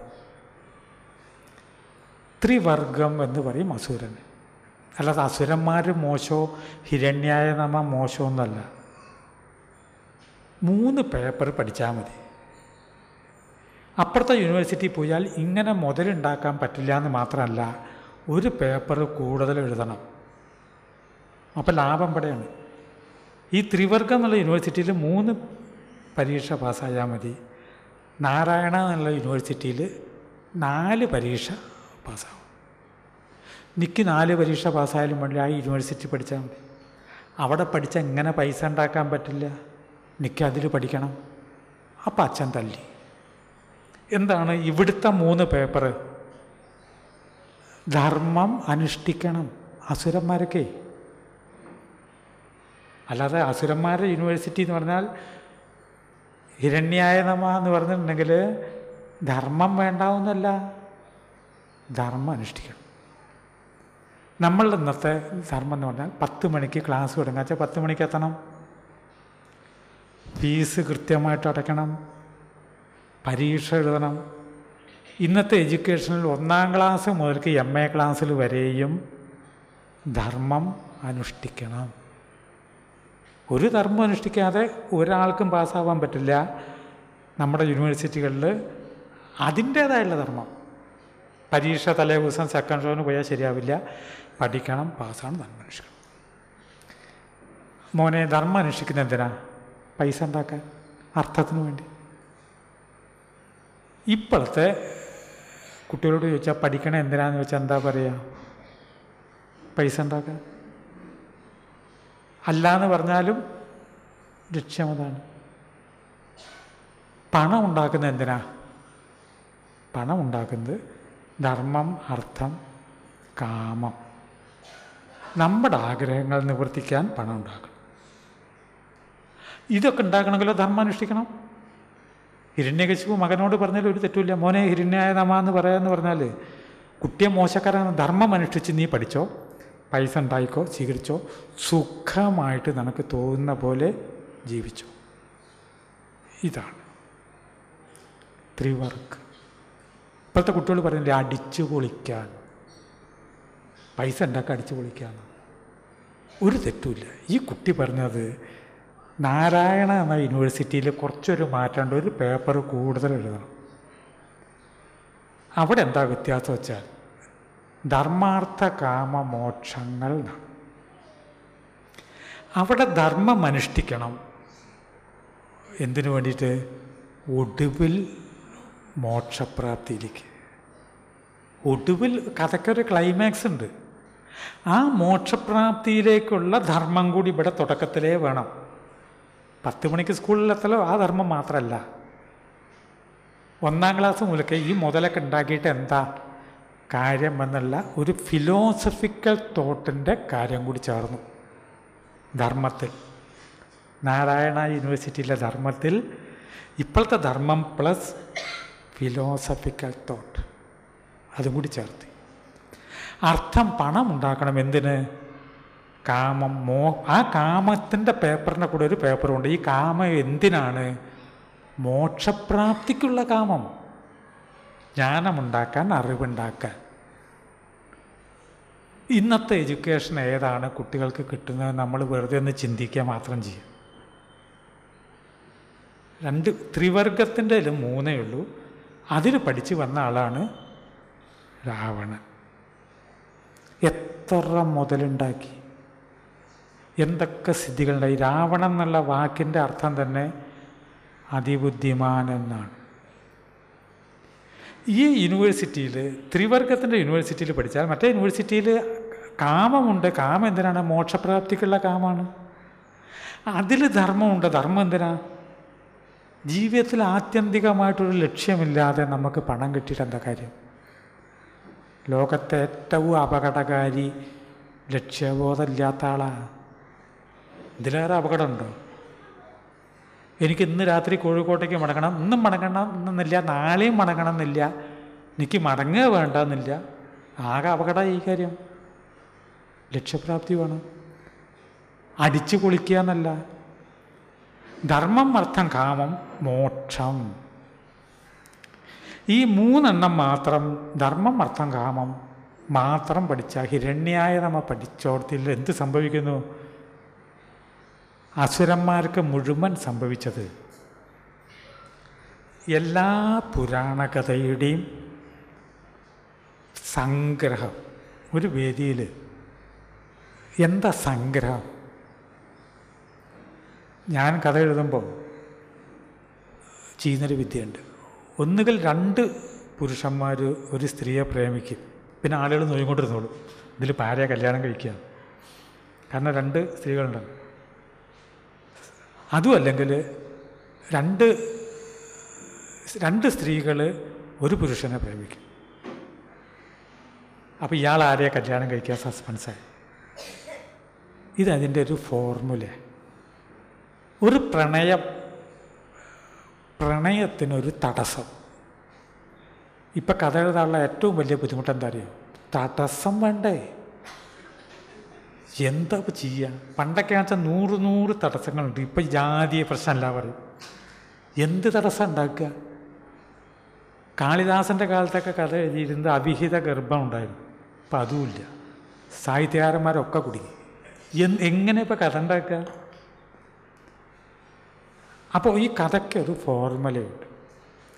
ത്രിവർഗം എന്ന് പറയും അസുരൻ അല്ലാതെ അസുരന്മാർ മോശമോ ഹിരണ്യായ നമ മോശമൊന്നുമല്ല മൂന്ന് പേപ്പർ പഠിച്ചാൽ മതി. അപ്പുറത്തെ യൂണിവേഴ്സിറ്റി പോയാൽ ഇങ്ങനെ മുതലുണ്ടാക്കാൻ പറ്റില്ല എന്ന് മാത്രമല്ല ഒരു പേപ്പർ കൂടുതൽ എഴുതണം. അപ്പോൾ ലാഭം പടയാണ്. ഈ ത്രിവർഗം എന്നുള്ള യൂണിവേഴ്സിറ്റിയിൽ മൂന്ന് പരീക്ഷ പാസ്സായാൽ മതി. നാരായണ എന്നുള്ള യൂണിവേഴ്സിറ്റിയിൽ നാല് പരീക്ഷ പാസ്സാവും. എനിക്ക് നാല് പരീക്ഷ പാസ്സായാലും വേണ്ടി ആ യൂണിവേഴ്സിറ്റി പഠിച്ചാൽ മതി. അവിടെ പഠിച്ച എങ്ങനെ പൈസ ഉണ്ടാക്കാൻ പറ്റില്ല. എനിക്ക് അതിൽ പഠിക്കണം. അപ്പം അച്ഛൻ തല്ലി. എന്താണ് ഇവിടുത്തെ മൂന്ന് പേപ്പർ ധർമ്മം അനുഷ്ഠിക്കണം. അസുരന്മാരൊക്കെ. അല്ലാതെ അസുരന്മാരുടെ യൂണിവേഴ്സിറ്റി എന്ന് പറഞ്ഞാൽ ഹിരണ്യായനമ എന്ന് പറഞ്ഞിട്ടുണ്ടെങ്കിൽ ധർമ്മം വേണ്ടാവുന്നല്ല ധർമ്മം അനുഷ്ഠിക്കണം. നമ്മളുടെ ഇന്നത്തെ ധർമ്മം എന്ന് പറഞ്ഞാൽ പത്ത് മണിക്ക് ക്ലാസ് തുടങ്ങുക. വെച്ചാൽ പത്ത് മണിക്ക് എത്തണം. ഫീസ് കൃത്യമായിട്ട് അടയ്ക്കണം. പരീക്ഷ എഴുതണം. ഇന്നത്തെ എഡ്യൂക്കേഷനിൽ ഒന്നാം ക്ലാസ് മുതൽക്ക് എം എ ക്ലാസ്സിൽ വരെയും ധർമ്മം അനുഷ്ഠിക്കണം. ഒരു ധർമ്മം അനുഷ്ഠിക്കാതെ ഒരാൾക്കും പാസ്സാവാൻ പറ്റില്ല. നമ്മുടെ യൂണിവേഴ്സിറ്റികളിൽ അതിന്റേതായുള്ള ധർമ്മം. പരീക്ഷ തലേ ദിവസം സെക്കൻഡ് ഷോന് പോയാൽ ശരിയാവില്ല. പഠിക്കണം പാസ്സാണ് ധർമ്മം അനുഷ്ഠിക്കണം മോനെ ധർമ്മം അനുഷ്ഠിക്കുന്ന എന്തിനാ? പൈസ ഉണ്ടാക്കാൻ അർത്ഥത്തിന് വേണ്ടി. ഇപ്പോഴത്തെ കുട്ടികളോട് ചോദിച്ചാൽ പഠിക്കണ എന്തിനാന്ന് ചോദിച്ചാൽ എന്താ പറയുക പൈസ ഉണ്ടാക്കാൻ അല്ല എന്ന് പറഞ്ഞാലും ലക്ഷ്യം അതാണ്. പണം ഉണ്ടാക്കുന്ന എന്തിനാ? പണം ഉണ്ടാക്കുന്നത് ധർമ്മം അർത്ഥം കാമം. നമ്മുടെ ആഗ്രഹങ്ങൾ നിവർത്തിക്കാൻ പണം ഉണ്ടാക്കണം. ഇതൊക്കെ ഉണ്ടാക്കണമെങ്കിലോ ധർമ്മം അനുഷ്ഠിക്കണം. ഹിരണ്യകശിപു മകനോട് പറഞ്ഞാൽ ഒരു തെറ്റുമില്ല. മോനെ ഹിരണ്യായ നമ എന്ന് പറയാന്ന് പറഞ്ഞാൽ കുട്ടിയെ മോശക്കാരാണ് ധർമ്മം അനുഷ്ഠിച്ച് നീ പഠിച്ചോ? പൈസ ഉണ്ടായിക്കോ? സ്വീകരിച്ചോ? സുഖമായിട്ട് നിനക്ക് തോന്നുന്ന പോലെ ജീവിച്ചോ? ഇതാണ് ത്രിവർക്ക് ഇപ്പോഴത്തെ കുട്ടികൾ പറയുന്നില്ല അടിച്ചു പൊളിക്കാൻ. പൈസ ഉണ്ടാക്കി അടിച്ചു പൊളിക്കാമെന്ന് ഒരു തെറ്റുമില്ല. ഈ കുട്ടി പറഞ്ഞത് നാരായണ എന്ന യൂണിവേഴ്സിറ്റിയിൽ കുറച്ചൊരു മാറ്റേണ്ട ഒരു പേപ്പർ കൂടുതൽ എഴുതണം. അവിടെ എന്താ വ്യത്യാസം വെച്ചാൽ ധർമാർത്ഥ കാമ മോക്ഷങ്ങൾ അവിടെ ധർമ്മം അനുഷ്ഠിക്കണം. എന്തിനു വേണ്ടിയിട്ട്? ഒടുവിൽ മോക്ഷപ്രാപ്തിയിലേക്ക്. ഒടുവിൽ കഥയ്ക്കൊരു ക്ലൈമാക്സ് ഉണ്ട്. ആ മോക്ഷപ്രാപ്തിയിലേക്കുള്ള ധർമ്മം കൂടി ഇവിടെ തുടക്കത്തിലേ വേണം. പത്ത് മണിക്ക് സ്കൂളിലെത്തലോ ആ ധർമ്മം മാത്രമല്ല ഒന്നാം ക്ലാസ് മുതലൊക്കെ ഈ മുതലൊക്കെ ഉണ്ടാക്കിയിട്ട് എന്താ കാര്യം എന്നുള്ള ഒരു ഫിലോസഫിക്കൽ തോട്ടിന്റെ കാര്യം കൂടി ചേർന്നു. ധർമ്മത്തിൽ. നാരായണ യൂണിവേഴ്സിറ്റിയിലെ ധർമ്മത്തിൽ ഇപ്പോഴത്തെ ധർമ്മം പ്ലസ് ഫിലോസഫിക്കൽ തോട്ട് അതും കൂടി ചേർത്ത്. അർത്ഥം പണം ഉണ്ടാക്കണം എന്തിന്? കാമം മോ ആ കാമത്തിന്റെ പേപ്പറിന്റെ കൂടെ ഒരു പേപ്പറുണ്ട്. ഈ കാമം എന്തിനാണ്? മോക്ഷപ്രാപ്തിക്കുള്ള കാമം. ജ്ഞാനമുണ്ടാക്കാൻ അറിവുണ്ടാക്കാൻ. ഇന്നത്തെ എഡ്യൂക്കേഷൻ ഏതാണ് കുട്ടികൾക്ക് കിട്ടുന്നത് നമ്മൾ വെറുതെ ഒന്ന് ചിന്തിക്കുക മാത്രം ചെയ്യും. രണ്ട് ത്രിവർഗത്തിന്റെ മൂന്നേ ഉള്ളൂ. അതിൽ പഠിച്ചു വന്ന ആളാണ് രാവണൻ. എത്ര മുതലുണ്ടാക്കി? എന്തൊക്കെ സിദ്ധികളുണ്ടായി? രാവണൻ എന്നുള്ള വാക്കിന്റെ അർത്ഥം തന്നെ അതിബുദ്ധിമാൻ എന്നാണ് ഈ യൂണിവേഴ്സിറ്റിയിൽ ത്രിവർഗത്തിന്റെ യൂണിവേഴ്സിറ്റിയിൽ പഠിച്ചാൽ മറ്റേ യൂണിവേഴ്സിറ്റിയിൽ കാമമുണ്ട്. കാമം എന്തിനാണ്? മോക്ഷപ്രാപ്തിക്കുള്ള കാമാണ്. അതിൽ ധർമ്മമുണ്ട്. ധർമ്മം എന്തിനാ? ജീവിതത്തിൽ ആത്യന്തികമായിട്ടൊരു ലക്ഷ്യമില്ലാതെ നമുക്ക് പണം കിട്ടിയിട്ട് എന്താ കാര്യം? ലോകത്തെ ഏറ്റവും അപകടകാരി ലക്ഷ്യബോധമില്ലാത്ത ആളാണ് ഇതിലേറെ അപകടമുണ്ടോ? എനിക്ക് ഇന്ന് രാത്രി കോഴിക്കോട്ടേക്ക് മടങ്ങണം. ഇന്നും മടങ്ങണം എന്നില്ല നാളെയും മടങ്ങണം എന്നില്ല എനിക്ക് മടങ്ങുക വേണ്ടെന്നില്ല. ആകെ അപകടം ഈ കാര്യം. ലക്ഷ്യപ്രാപ്തി വേണം. അടിച്ചു കുളിക്കുക എന്നല്ല. ധർമ്മം അർത്ഥം കാമം മോക്ഷം. ഈ മൂന്നെണ്ണം മാത്രം ധർമ്മം അർത്ഥം കാമം മാത്രം പഠിച്ച ഹിരണ്യായ നമ്മ പഠിച്ചോടത്തിൽ എന്ത് സംഭവിക്കുന്നു? അസുരന്മാർക്ക് മുഴുവൻ സംഭവിച്ചത് എല്ലാ പുരാണ കഥയുടെയും സംഗ്രഹം. ഒരു വേദിയിൽ എന്താ സംഗ്രഹം? ഞാൻ കഥ എഴുതുമ്പോൾ ചെയ്യുന്നൊരു വിദ്യയുണ്ട്. ഒന്നുകിൽ രണ്ട് പുരുഷന്മാർ ഒരു സ്ത്രീയെ പ്രേമിക്കും. പിന്നെ ആളുകൾ നോയിക്കൊണ്ടിരുന്നോളൂ. ഇതിൽ ഭാര്യ കല്യാണം കഴിക്കുക. കാരണം രണ്ട് സ്ത്രീകളുണ്ടാവും അതും അല്ലെങ്കിൽ രണ്ട് രണ്ട് സ്ത്രീകൾ ഒരു പുരുഷനെ പ്രേമിക്കും. അപ്പോൾ ഇയാൾ ആരെയാ കല്യാണം കഴിക്കാൻ സസ്പെൻസായി ഇതതിന്റെ ഒരു ഫോർമുല ഒരു പ്രണയം പ്രണയത്തിനൊരു തടസ്സം. ഇപ്പം കഥ എഴുതാനുള്ള ഏറ്റവും വലിയ ബുദ്ധിമുട്ട് എന്താ അറിയോ? തടസ്സം വേണ്ടേ? എന്താ ഇപ്പം ചെയ്യുക പണ്ടൊക്കെ വെച്ചാൽ നൂറ് നൂറ് തടസ്സങ്ങളുണ്ട്. ഇപ്പം ജാതിയെ പ്രശ്നമല്ല പറയും. എന്ത് തടസ്സം ഉണ്ടാക്കുക? കാളിദാസന്റെ കാലത്തൊക്കെ കഥ എഴുതിയിരുന്നത് അവിഹിത ഗർഭം ഉണ്ടായിരുന്നു. അപ്പം അതുമില്ല സാഹിത്യകാരന്മാരൊക്കെ കുടുങ്ങി. എങ്ങനെ ഇപ്പം കഥ ഉണ്ടാക്കുക? അപ്പോൾ ഈ കഥയ്ക്ക് ഒരു ഫോർമുലയുണ്ട്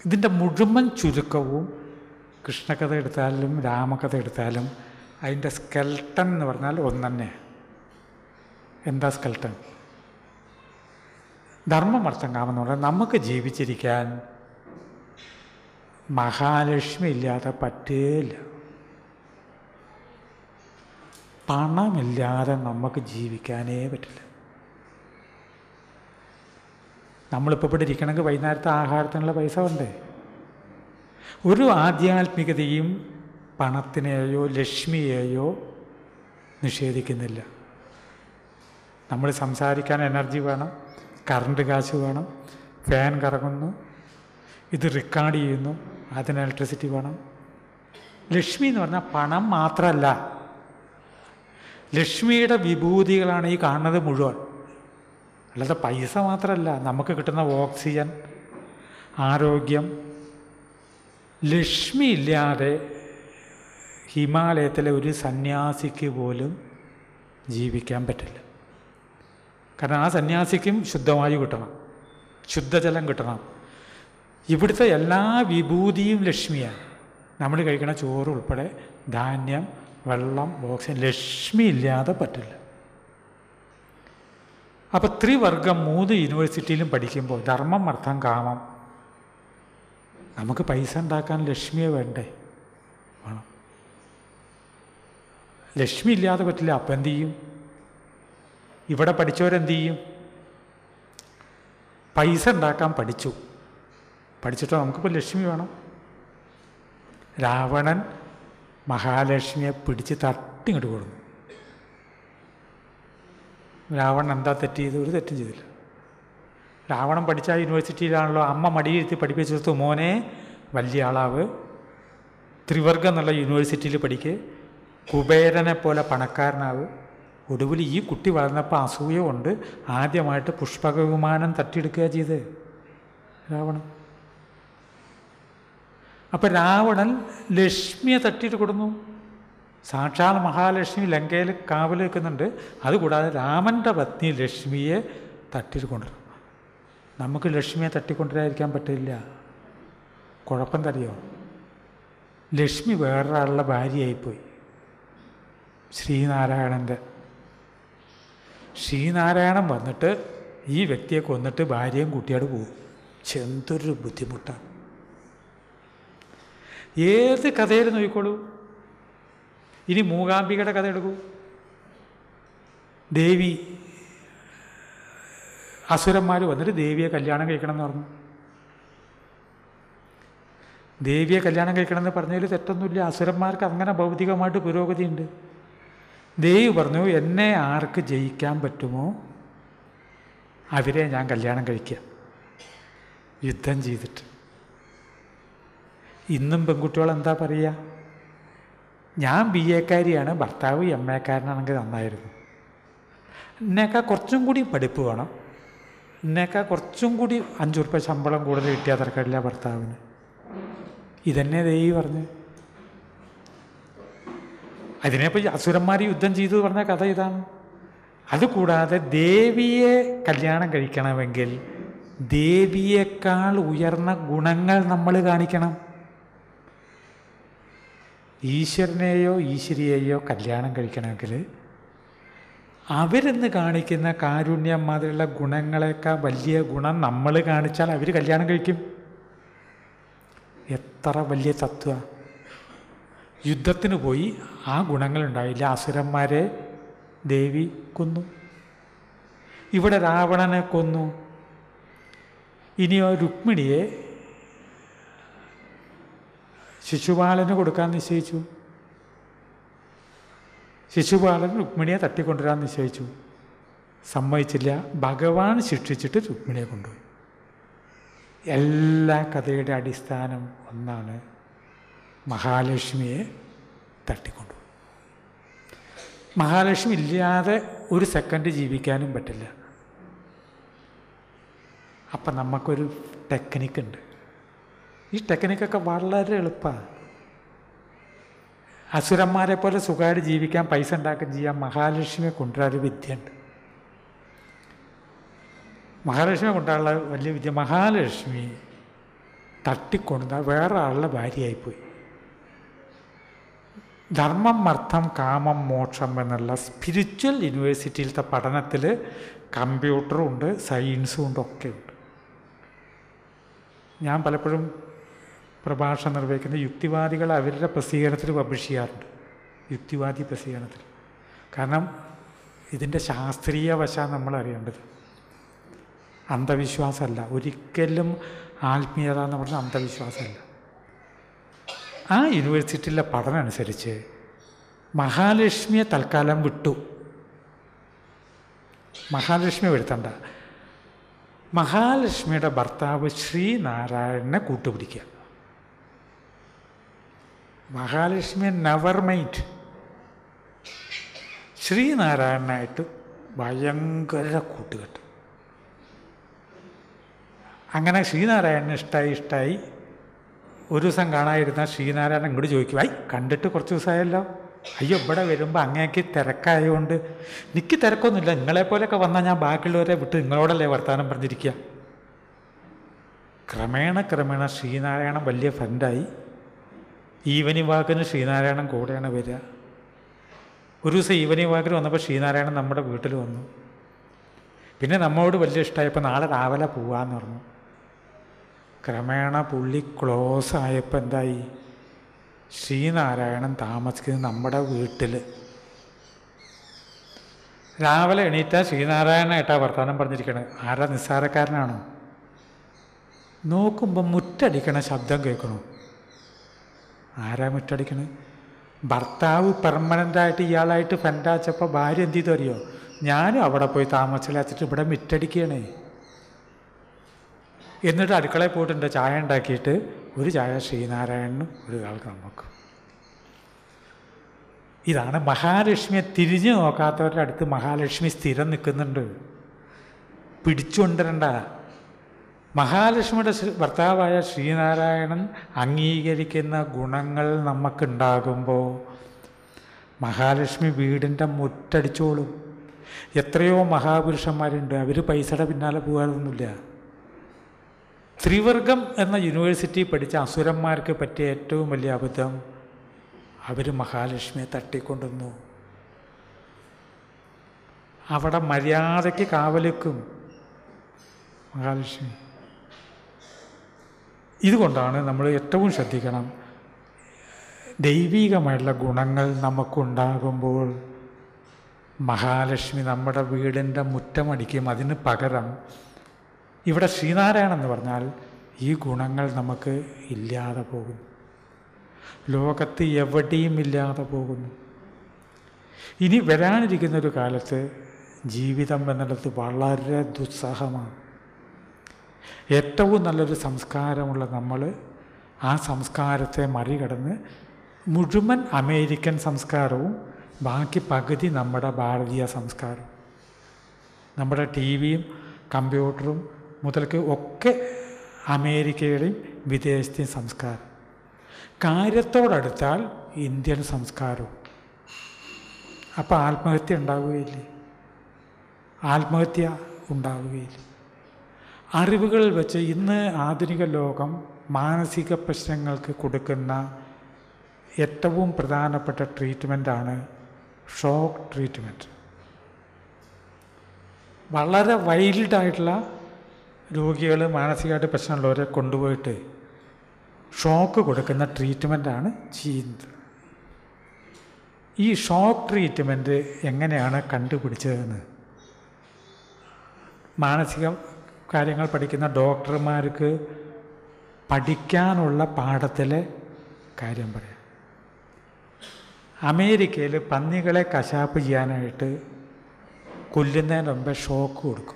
ഇതിന്റെ മുഴുവൻ ചുരുക്കവും കൃഷ്ണകഥ എടുത്താലും രാമകഥ എടുത്താലും അതിന്റെ സ്കെൽട്ടൺ എന്ന് പറഞ്ഞാൽ ഒന്ന് തന്നെ എന്താ സ്കെൽട്ടൺ ധർമ്മമർത്ഥം കാമെന്ന് പറഞ്ഞാൽ നമുക്ക് ജീവിച്ചിരിക്കാൻ മഹാലക്ഷ്മി ഇല്ലാതെ പറ്റേല പണമില്ലാതെ നമുക്ക് ജീവിക്കാനേ പറ്റില്ല. നമ്മളിപ്പോൾ ഇവിടെ ഇരിക്കണമെങ്കിൽ വൈകുന്നേരത്തെ ആഹാരത്തിനുള്ള പൈസ ഉണ്ട് ഒരു ആധ്യാത്മികതയും പണത്തിനെയോ ലക്ഷ്മിയെയോ നിഷേധിക്കുന്നില്ല. നമ്മൾ സംസാരിക്കാൻ എനർജി വേണം കറണ്ട് കാശ് വേണം ഫാൻ കറങ്ങുന്നു ഇത് റെക്കോർഡ് ചെയ്യുന്നു അതിന് ഇലക്ട്രിസിറ്റി വേണം. ലക്ഷ്മി എന്ന് പറഞ്ഞാൽ പണം മാത്രമല്ല ലക്ഷ്മിയുടെ വിഭൂതികളാണ് ഈ കാണുന്നത് മുഴുവൻ. അല്ലാതെ പൈസ മാത്രമല്ല നമുക്ക് കിട്ടുന്ന ഓക്സിജൻ ആരോഗ്യം. ലക്ഷ്മി ഇല്ലാതെ ഹിമാലയത്തിലെ ഒരു സന്യാസിക്ക് പോലും ജീവിക്കാൻ പറ്റില്ല. കാരണം ആ സന്യാസിക്കും ശുദ്ധമായി കിട്ടണം ശുദ്ധജലം കിട്ടണം. ഇവിടുത്തെ എല്ലാ വിഭൂതിയും ലക്ഷ്മിയാണ്. നമ്മൾ കഴിക്കുന്ന ചോറ് ഉൾപ്പെടെ ധാന്യം വെള്ളം ഓക്സിജൻ ലക്ഷ്മി ഇല്ലാതെ പറ്റില്ല. അപ്പോൾ ത്രിവർഗം മൂന്ന് യൂണിവേഴ്സിറ്റിയിലും പഠിക്കുമ്പോൾ ധർമ്മം അർത്ഥം കാമം. നമുക്ക് പൈസ ഉണ്ടാക്കാൻ ലക്ഷ്മിയെ വേണ്ടേ? വേണം. ലക്ഷ്മി ഇല്ലാതെ പറ്റില്ല. അപ്പം എന്ത് ചെയ്യും? ഇവിടെ പഠിച്ചവരെന്ത് ചെയ്യും? പൈസ ഉണ്ടാക്കാൻ പഠിച്ചു. പഠിച്ചിട്ടോ നമുക്കിപ്പോൾ ലക്ഷ്മി വേണം. രാവണൻ മഹാലക്ഷ്മിയെ പിടിച്ച് തട്ടിങ്ങോട്ട് കൊടുന്നു രാവണൻ എന്താ തെറ്റ് ഒരു തെറ്റും ചെയ്തില്ല. രാവണൻ പഠിച്ച യൂണിവേഴ്സിറ്റിയിലാണല്ലോ അമ്മ മടിയിരുത്തി പഠിപ്പിച്ചു കൊടുത്തു മോനെ വലിയ ആളാവ്. ത്രിവർഗം എന്നുള്ള യൂണിവേഴ്സിറ്റിയിൽ പഠിക്ക്. കുബേരനെ പോലെ പണക്കാരനാവ്. ഒടുവിൽ ഈ കുട്ടി വളർന്നപ്പോൾ അസൂയ കൊണ്ട് ആദ്യമായിട്ട് പുഷ്പകവിമാനം തട്ടിയെടുക്കുക ചെയ്ത്. രാവണൻ. അപ്പം രാവണൻ ലക്ഷ്മിയെ തട്ടിയിട്ട് കൊടുന്നു. സാക്ഷാൽ മഹാലക്ഷ്മി ലങ്കയിൽ കാവൽ വെക്കുന്നുണ്ട്. അതുകൂടാതെ രാമന്റെ പത്നി ലക്ഷ്മിയെ തട്ടിക്കൊണ്ടിരുന്നു നമുക്ക് ലക്ഷ്മിയെ തട്ടിക്കൊണ്ടുവരാതിരിക്കാൻ പറ്റില്ല. കുഴപ്പം തടിയോ? ലക്ഷ്മി വേറൊരാളുടെ ഭാര്യയായിപ്പോയി. ശ്രീനാരായണന്റെ. ശ്രീനാരായണൻ വന്നിട്ട് ഈ വ്യക്തിയെ കൊന്നിട്ട് ഭാര്യയും കുട്ടിയോട് പോകും. എന്തൊരു ബുദ്ധിമുട്ടാണ്. ഏത് കഥയിൽ നോക്കിക്കോളൂ. ഇനി മൂകാംബികയുടെ കഥ എടുക്കൂ. ദേവി അസുരന്മാർ വന്നിട്ട് ദേവിയെ കല്യാണം കഴിക്കണം എന്ന് പറഞ്ഞു. ദേവിയെ കല്യാണം കഴിക്കണം എന്ന് പറഞ്ഞതിൽ തെറ്റൊന്നുമില്ല. അസുരന്മാർക്ക് അങ്ങനെ ഭൗതികമായിട്ട് പുരോഗതിയുണ്ട്. ദേവി പറഞ്ഞു എന്നെ ആർക്ക് ജയിക്കാൻ പറ്റുമോ? അവരെ ഞാൻ കല്യാണം കഴിക്കാം. യുദ്ധം ചെയ്തിട്ട്. ഇന്നും പെൺകുട്ടികൾ എന്താ പറയുക? ഞാൻ ബി എക്കാരിയാണ് ഭർത്താവ് എം എക്കാരനാണെങ്കിൽ നന്നായിരുന്നു. എന്നേക്കാൾ കുറച്ചും കൂടി പഠിപ്പ് വേണം. എന്നേക്കാൾ കുറച്ചും കൂടി അഞ്ചു റുപ്യ ശമ്പളം കൂടുതൽ കിട്ടിയാൽ തരക്കില്ല ഭർത്താവിന്. ഇതന്നെ ദേവി പറഞ്ഞു. അതിനെപ്പോൾ അസുരന്മാർ യുദ്ധം ചെയ്തു പറഞ്ഞ കഥ ഇതാണ്. അതുകൂടാതെ ദേവിയെ കല്യാണം കഴിക്കണമെങ്കിൽ ദേവിയേക്കാൾ ഉയർന്ന ഗുണങ്ങൾ നമ്മൾ കാണിക്കണം. ഈശ്വരനെയോ ഈശ്വരിയെയോ കല്യാണം കഴിക്കണമെങ്കിൽ അവരെന്ന് കാണിക്കുന്ന കാരുണ്യം മാതിരിയുള്ള ഗുണങ്ങളെക്കാൾ വലിയ ഗുണം നമ്മൾ കാണിച്ചാൽ അവർ കല്യാണം കഴിക്കും. എത്ര വലിയ തത്വ. യുദ്ധത്തിന് പോയി ആ ഗുണങ്ങളുണ്ടായില്ല അസുരന്മാരെ ദേവി കൊന്നു. ഇവിടെ രാവണനെ കൊന്നു. ഇനിയോ രുക്മിണിയെ ശിശുപാലന് കൊടുക്കാൻ നിശ്ചയിച്ചു. ശിശുപാലൻ രുക്മിണിയെ തട്ടിക്കൊണ്ടുവരാൻ നിശ്ചയിച്ചു. സമ്മതിച്ചില്ല. ഭഗവാൻ ശിക്ഷിച്ചിട്ട് രുക്മിണിയെ കൊണ്ടുപോയി. എല്ലാ കഥയുടെ അടിസ്ഥാനം ഒന്നാണ് മഹാലക്ഷ്മിയെ തട്ടിക്കൊണ്ടുപോയി. മഹാലക്ഷ്മി ഇല്ലാതെ ഒരു സെക്കൻഡ് ജീവിക്കാനും പറ്റില്ല. അപ്പം നമുക്കൊരു ടെക്നിക്കുണ്ട് ഈ ടെക്നിക്കൊക്കെ വളരെ എളുപ്പമാണ് അസുരന്മാരെ പോലെ സുഖമായിട്ട് ജീവിക്കാൻ പൈസ ഉണ്ടാക്കുകയും ചെയ്യാൻ മഹാലക്ഷ്മിയെ കൊണ്ടുവരാൻ വിദ്യയുണ്ട്. മഹാലക്ഷ്മിയെ കൊണ്ടുള്ള വലിയ വിദ്യ മഹാലക്ഷ്മി തട്ടിക്കൊണ്ട വേറെ ആളുടെ ഭാര്യയായിപ്പോയി. ധർമ്മം അർത്ഥം കാമം മോക്ഷം എന്നുള്ള സ്പിരിച്വൽ യൂണിവേഴ്സിറ്റിയിലത്തെ പഠനത്തിൽ കമ്പ്യൂട്ടറും ഉണ്ട് സയൻസും ഉണ്ട് ഒക്കെ ഉണ്ട്. ഞാൻ പലപ്പോഴും പ്രഭാഷണം നിർവഹിക്കുന്ന യുക്തിവാദികൾ അവരുടെ പ്രസിദ്ധീകരണത്തിൽ പബ്ലിഷ് ചെയ്യാറുണ്ട്. യുക്തിവാദി പ്രസിദ്ധീകരണത്തിൽ. കാരണം ഇതിന്റെ ശാസ്ത്രീയ വശം നമ്മൾ അറിയേണ്ടത്. അന്ധവിശ്വാസമല്ല. ഒരിക്കലും ആത്മീയത എന്ന് പറഞ്ഞാൽ അന്ധവിശ്വാസമല്ല. ആ യൂണിവേഴ്സിറ്റിയിലെ പഠനം അനുസരിച്ച് മഹാലക്ഷ്മിയെ തൽക്കാലം വിട്ടു. മഹാലക്ഷ്മി വരുത്തണ്ട. മഹാലക്ഷ്മിയുടെ ഭർത്താവ് ശ്രീനാരായണനെ കൂട്ടുപിടിക്കുക. മഹാലക്ഷ്മിയെ നെവർ മൈൻഡ് ശ്രീനാരായണനായിട്ട് ഭയങ്കര കൂട്ടുകെട്ട്. അങ്ങനെ ശ്രീനാരായണന് ഇഷ്ടമായി ഇഷ്ടമായി ഒരു ദിവസം കാണാതിരുന്ന ശ്രീനാരായണൻ ഇങ്ങോട്ട് ചോദിക്കും ഐ കണ്ടിട്ട് കുറച്ച് ദിവസമായല്ലോ? അയ്യോ ഇവിടെ വരുമ്പോൾ അങ്ങേക്ക് തിരക്കായതുകൊണ്ട് എനിക്ക് തിരക്കൊന്നുമില്ല നിങ്ങളെപ്പോലെയൊക്കെ വന്നാൽ ഞാൻ ബാക്കിയുള്ളവരെ വിട്ട് നിങ്ങളോടല്ലേ വർത്തമാനം പറഞ്ഞിരിക്കുക ക്രമേണ ക്രമേണ ശ്രീനാരായണൻ വലിയ ഫ്രണ്ടായി ഈവനി വാക്കിന് ശ്രീനാരായണൻ കൂടെയാണ് വരിക. ഒരു ദിവസം ഈവനി വാക്കിന് വന്നപ്പോൾ ശ്രീനാരായണൻ നമ്മുടെ വീട്ടിൽ വന്നു. പിന്നെ നമ്മോട് വലിയ ഇഷ്ടമായപ്പോൾ നാളെ രാവിലെ പോവാന്ന് പറഞ്ഞു. ക്രമേണ പുള്ളി ക്ലോസ് ആയപ്പോൾ എന്തായി? ശ്രീനാരായണൻ താമസിക്കുന്നത് നമ്മുടെ വീട്ടിൽ രാവിലെ എണീറ്റാൽ ശ്രീനാരായണനായിട്ടാ വർത്തമാനം പറഞ്ഞിരിക്കണത് ആരാ നിസ്സാരക്കാരനാണോ? നോക്കുമ്പോൾ മുറ്റടിക്കണ ശബ്ദം കേൾക്കണു. ആരാ മുറ്റടിക്കണേ? ഭർത്താവ് പെർമനന്റായിട്ട് ഇയാളായിട്ട് ഫെൻഡാച്ചപ്പോൾ ഭാര്യ എന്ത് ചെയ്തു അറിയോ? ഞാനും അവിടെ പോയി താമസിച്ചിട്ട് ഇവിടെ മുറ്റടിക്കണേ. എന്നിട്ട് അടുക്കളയിൽ പോയിട്ടുണ്ട് ചായ ഉണ്ടാക്കിയിട്ട് ഒരു ചായ ശ്രീനാരായണനും ഒരു ആൾക്ക് നമുക്ക് ഇതാണ് മഹാലക്ഷ്മിയെ തിരിഞ്ഞു നോക്കാത്തവരുടെ അടുത്ത് മഹാലക്ഷ്മി സ്ഥിരം നിൽക്കുന്നുണ്ട്. പിടിച്ചുകൊണ്ടിരണ്ട മഹാലക്ഷ്മിയുടെ ഭർത്താവായ ശ്രീനാരായണൻ അംഗീകരിക്കുന്ന ഗുണങ്ങൾ നമുക്കുണ്ടാകുമ്പോൾ മഹാലക്ഷ്മി വീടിന്റെ മുറ്റടിച്ചോളും. എത്രയോ മഹാപുരുഷന്മാരുണ്ട്. അവർ പൈസയുടെ പിന്നാലെ പോകാറൊന്നുമില്ല. ത്രിവർഗം എന്ന യൂണിവേഴ്സിറ്റി പഠിച്ച അസുരന്മാർക്ക് പറ്റിയ ഏറ്റവും വലിയ അബദ്ധം അവർ മഹാലക്ഷ്മിയെ തട്ടിക്കൊണ്ടുവന്നു. അവിടെ മര്യാദയ്ക്ക് കാവലിക്കും മഹാലക്ഷ്മി. ഇതുകൊണ്ടാണ് നമ്മൾ ഏറ്റവും ശ്രദ്ധിക്കണം. ദൈവികമായിട്ടുള്ള ഗുണങ്ങൾ നമുക്കുണ്ടാകുമ്പോൾ മഹാലക്ഷ്മി നമ്മുടെ വീടിന്റെ മുറ്റമടിക്കും. അതിന് പകരം ഇവിടെ ശ്രീനാരായണൻ എന്ന് പറഞ്ഞാൽ ഈ ഗുണങ്ങൾ നമുക്ക് ഇല്ലാതെ പോകുന്നു. ലോകത്ത് എവിടെയും ഇല്ലാതെ പോകുന്നു. ഇനി വരാനിരിക്കുന്ന ഒരു കാലത്ത് ജീവിതം എന്നുള്ളത് വളരെ ദുസ്സഹമാണ്. ഏറ്റവും നല്ലൊരു സംസ്കാരമുള്ള നമ്മൾ ആ സംസ്കാരത്തെ മറികടന്ന് മുഴുവൻ അമേരിക്കൻ സംസ്കാരവും ബാക്കി പകുതി നമ്മുടെ ഭാരതീയ സംസ്കാരം. നമ്മുടെ ടി വിയും കമ്പ്യൂട്ടറും മുതൽക്ക് ഒക്കെ അമേരിക്കയുടെയും വിദേശത്തെയും സംസ്കാരം. കാര്യത്തോടടുത്താൽ ഇന്ത്യൻ സംസ്കാരവും. അപ്പോൾ ആത്മഹത്യ ഉണ്ടാവുകയില്ലേ? ആത്മഹത്യ ഉണ്ടാവുകയില്ല? അറിവുകൾ വെച്ച് ഇന്ന് ആധുനിക ലോകം മാനസിക പ്രശ്നങ്ങൾക്ക് കൊടുക്കുന്ന ഏറ്റവും പ്രധാനപ്പെട്ട ട്രീറ്റ്മെന്റാണ് ഷോക്ക് ട്രീറ്റ്മെന്റ് വളരെ വൈൽഡായിട്ടുള്ള രോഗികൾ മാനസികമായിട്ട് പ്രശ്നമുള്ളവരെ കൊണ്ടുപോയിട്ട് ഷോക്ക് കൊടുക്കുന്ന ട്രീറ്റ്മെന്റാണ് ചെയ്യുന്നത് ഈ ഷോക്ക് ട്രീറ്റ്മെന്റ് എങ്ങനെയാണ് കണ്ടുപിടിച്ചതെന്ന് മാനസിക കാര്യങ്ങൾ പഠിക്കുന്ന ഡോക്ടർമാർക്ക് പഠിക്കാനുള്ള പാഠത്തിലെ കാര്യം പറയാം. അമേരിക്കയിൽ പന്നികളെ കശാപ്പ് ചെയ്യാനായിട്ട് കൊല്ലുന്നതിന് മുമ്പേ ഷോക്ക് കൊടുക്കും.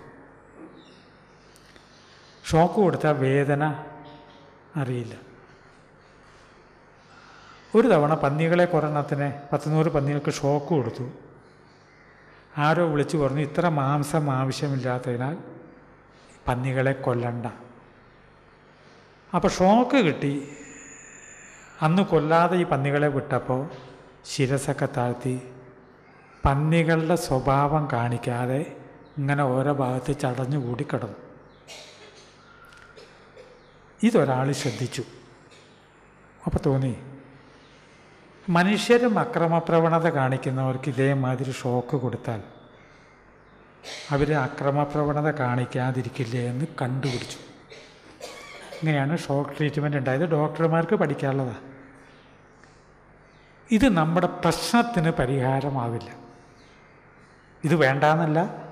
ഷോക്ക് കൊടുത്താൽ വേദന അറിയില്ല. ഒരു തവണ പന്നികളെ കുറെണ്ണത്തിന് പത്തുനൂറ് പന്നികൾക്ക് ഷോക്ക് കൊടുത്തു. ആരോ വിളിച്ചു പറഞ്ഞു ഇത്ര മാംസം ആവശ്യമില്ലാത്തതിനാൽ പന്നികളെ കൊല്ലണ്ട. അപ്പോൾ ഷോക്ക് കിട്ടി. അന്ന് കൊല്ലാതെ ഈ പന്നികളെ വിട്ടപ്പോൾ ശിരസൊക്കെ താഴ്ത്തി. പന്നികളുടെ സ്വഭാവം കാണിക്കാതെ ഇങ്ങനെ ഓരോ ഭാഗത്ത് ചടഞ്ഞു കൂടിക്കിടന്നു. ഇതൊരാൾ ശ്രദ്ധിച്ചു. അപ്പോൾ തോന്നി മനുഷ്യരും അക്രമപ്രവണത കാണിക്കുന്നവർക്ക് ഇതേമാതിരി ഷോക്ക് കൊടുത്താൽ അവർ അക്രമപ്രവണത കാണിക്കാതിരിക്കില്ലേ എന്ന് കണ്ടുപിടിച്ചു. ഇങ്ങനെയാണ് ഷോക്ക് ട്രീറ്റ്മെന്റ് ഉണ്ടായത്. ഡോക്ടർമാർക്ക് പഠിക്കാനുള്ളതാണ് ഇത് നമ്മുടെ പ്രശ്നത്തിന് പരിഹാരമാവില്ല. ഇത് വേണ്ടാന്നല്ല.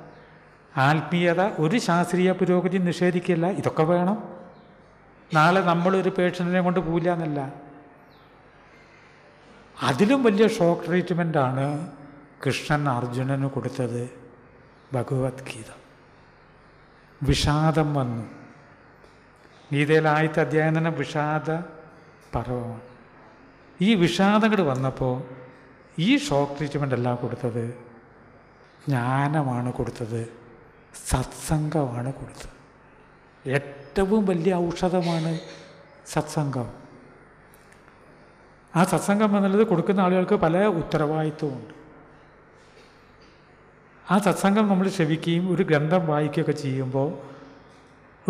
ആത്മീയത ഒരു ശാസ്ത്രീയ പുരോഗതി നിഷേധിക്കില്ല. ഇതൊക്കെ വേണം. നാളെ നമ്മളൊരു പേഷ്യന്റിനെ കൊണ്ട് പോയില്ല എന്നല്ല അതിലും വലിയ ഷോക്ക് ട്രീറ്റ്മെന്റാണ് കൃഷ്ണൻ അർജുനന് കൊടുത്തത്. ഭഗവത്ഗീത വിഷാദം വന്നു. ഗീതയിൽ ആദ്യത്തെ അധ്യായം തന്നെ വിഷാദ പർവമാണ് ഈ വിഷാദം വിഷാദങ്ങൾ വന്നപ്പോൾ ഈ ഷോക്ക് ട്രീറ്റ്മെന്റ് അല്ല കൊടുത്തത്. ജ്ഞാനമാണ് കൊടുത്തത്. സത്സംഗമാണ് കൊടുത്തത്. ഏറ്റവും വലിയ ഔഷധമാണ് സത്സംഗം. ആ സത്സംഗം എന്നുള്ളത് കൊടുക്കുന്ന ആളുകൾക്ക് പല ഉത്തരവാദിത്വമുണ്ട്. ആ സത്സംഗം നമ്മൾ ശ്രവിക്കുകയും ഒരു ഗ്രന്ഥം വായിക്കുകയൊക്കെ ചെയ്യുമ്പോൾ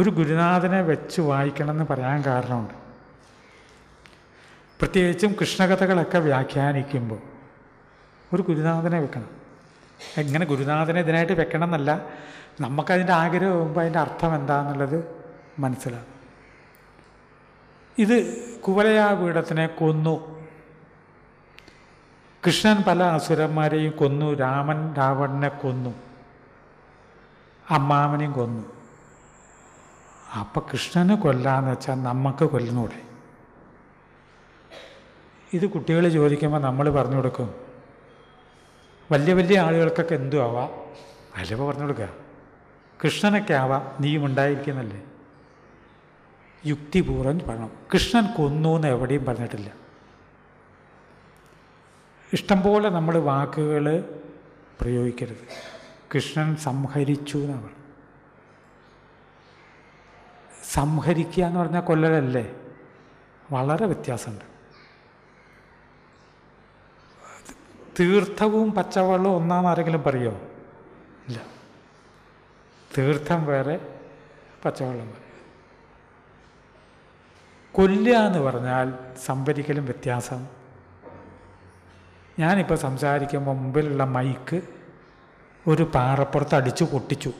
ഒരു ഗുരുനാഥനെ വെച്ച് വായിക്കണം എന്ന് പറയാൻ കാരണമുണ്ട്. പ്രത്യേകിച്ചും കൃഷ്ണകഥകളൊക്കെ വ്യാഖ്യാനിക്കുമ്പോൾ ഒരു ഗുരുനാഥനെ വെക്കണം. എങ്ങനെ ഗുരുനാഥനെ ഇതിനായിട്ട് വെക്കണം എന്നല്ല നമുക്കതിന്റെ ആഗ്രഹം വരുമ്പോൾ അതിന്റെ അർത്ഥം എന്താണെന്നുള്ളത് മനസ്സിലാകും. ഇത് കുവലയാ പീഠത്തിനെ കൊന്നു കൃഷ്ണൻ പല അസുരന്മാരെയും കൊന്നു രാമൻ രാവണനെ കൊന്നു അമ്മാവനെയും കൊന്നു. അപ്പം കൃഷ്ണനെ കൊല്ലാന്ന് വെച്ചാൽ നമുക്ക് കൊല്ലുന്നൂടെ? ഇത് കുട്ടികൾ ചോദിക്കുമ്പോൾ നമ്മൾ പറഞ്ഞു കൊടുക്കും വലിയ വലിയ ആളുകൾക്കൊക്കെ എന്തു ആവാം? അല്ലപ്പോൾ പറഞ്ഞു കൊടുക്കുക കൃഷ്ണനൊക്കെ ആവാം നീയും ഉണ്ടായിരിക്കുന്നല്ലേ? യുക്തിപൂർവം പറയണം കൃഷ്ണൻ കൊന്നു എന്ന് എവിടെയും പറഞ്ഞിട്ടില്ല. ഇഷ്ടംപോലെ നമ്മൾ വാക്കുകൾ പ്രയോഗിക്കരുത്. കൃഷ്ണൻ സംഹരിച്ചു എന്നാണ്. സംഹരിക്കുക എന്ന് പറഞ്ഞാൽ കൊല്ലരല്ലേ വളരെ വ്യത്യാസമുണ്ട്. തീർത്ഥവും പച്ചവെള്ളവും ഒന്നാന്ന് ആരെങ്കിലും പറയുമോ ഇല്ല. തീർത്ഥം വേറെ പച്ചവെള്ളം വേറെ. കൊല്ലുക എന്ന് പറഞ്ഞാൽ സംഭരിക്കലും വ്യത്യാസം ഞാനിപ്പോൾ സംസാരിക്കുമ്പോൾ മുമ്പിലുള്ള മൈക്ക് ഒരു പാറപ്പുറത്ത് അടിച്ചു പൊട്ടിച്ചു.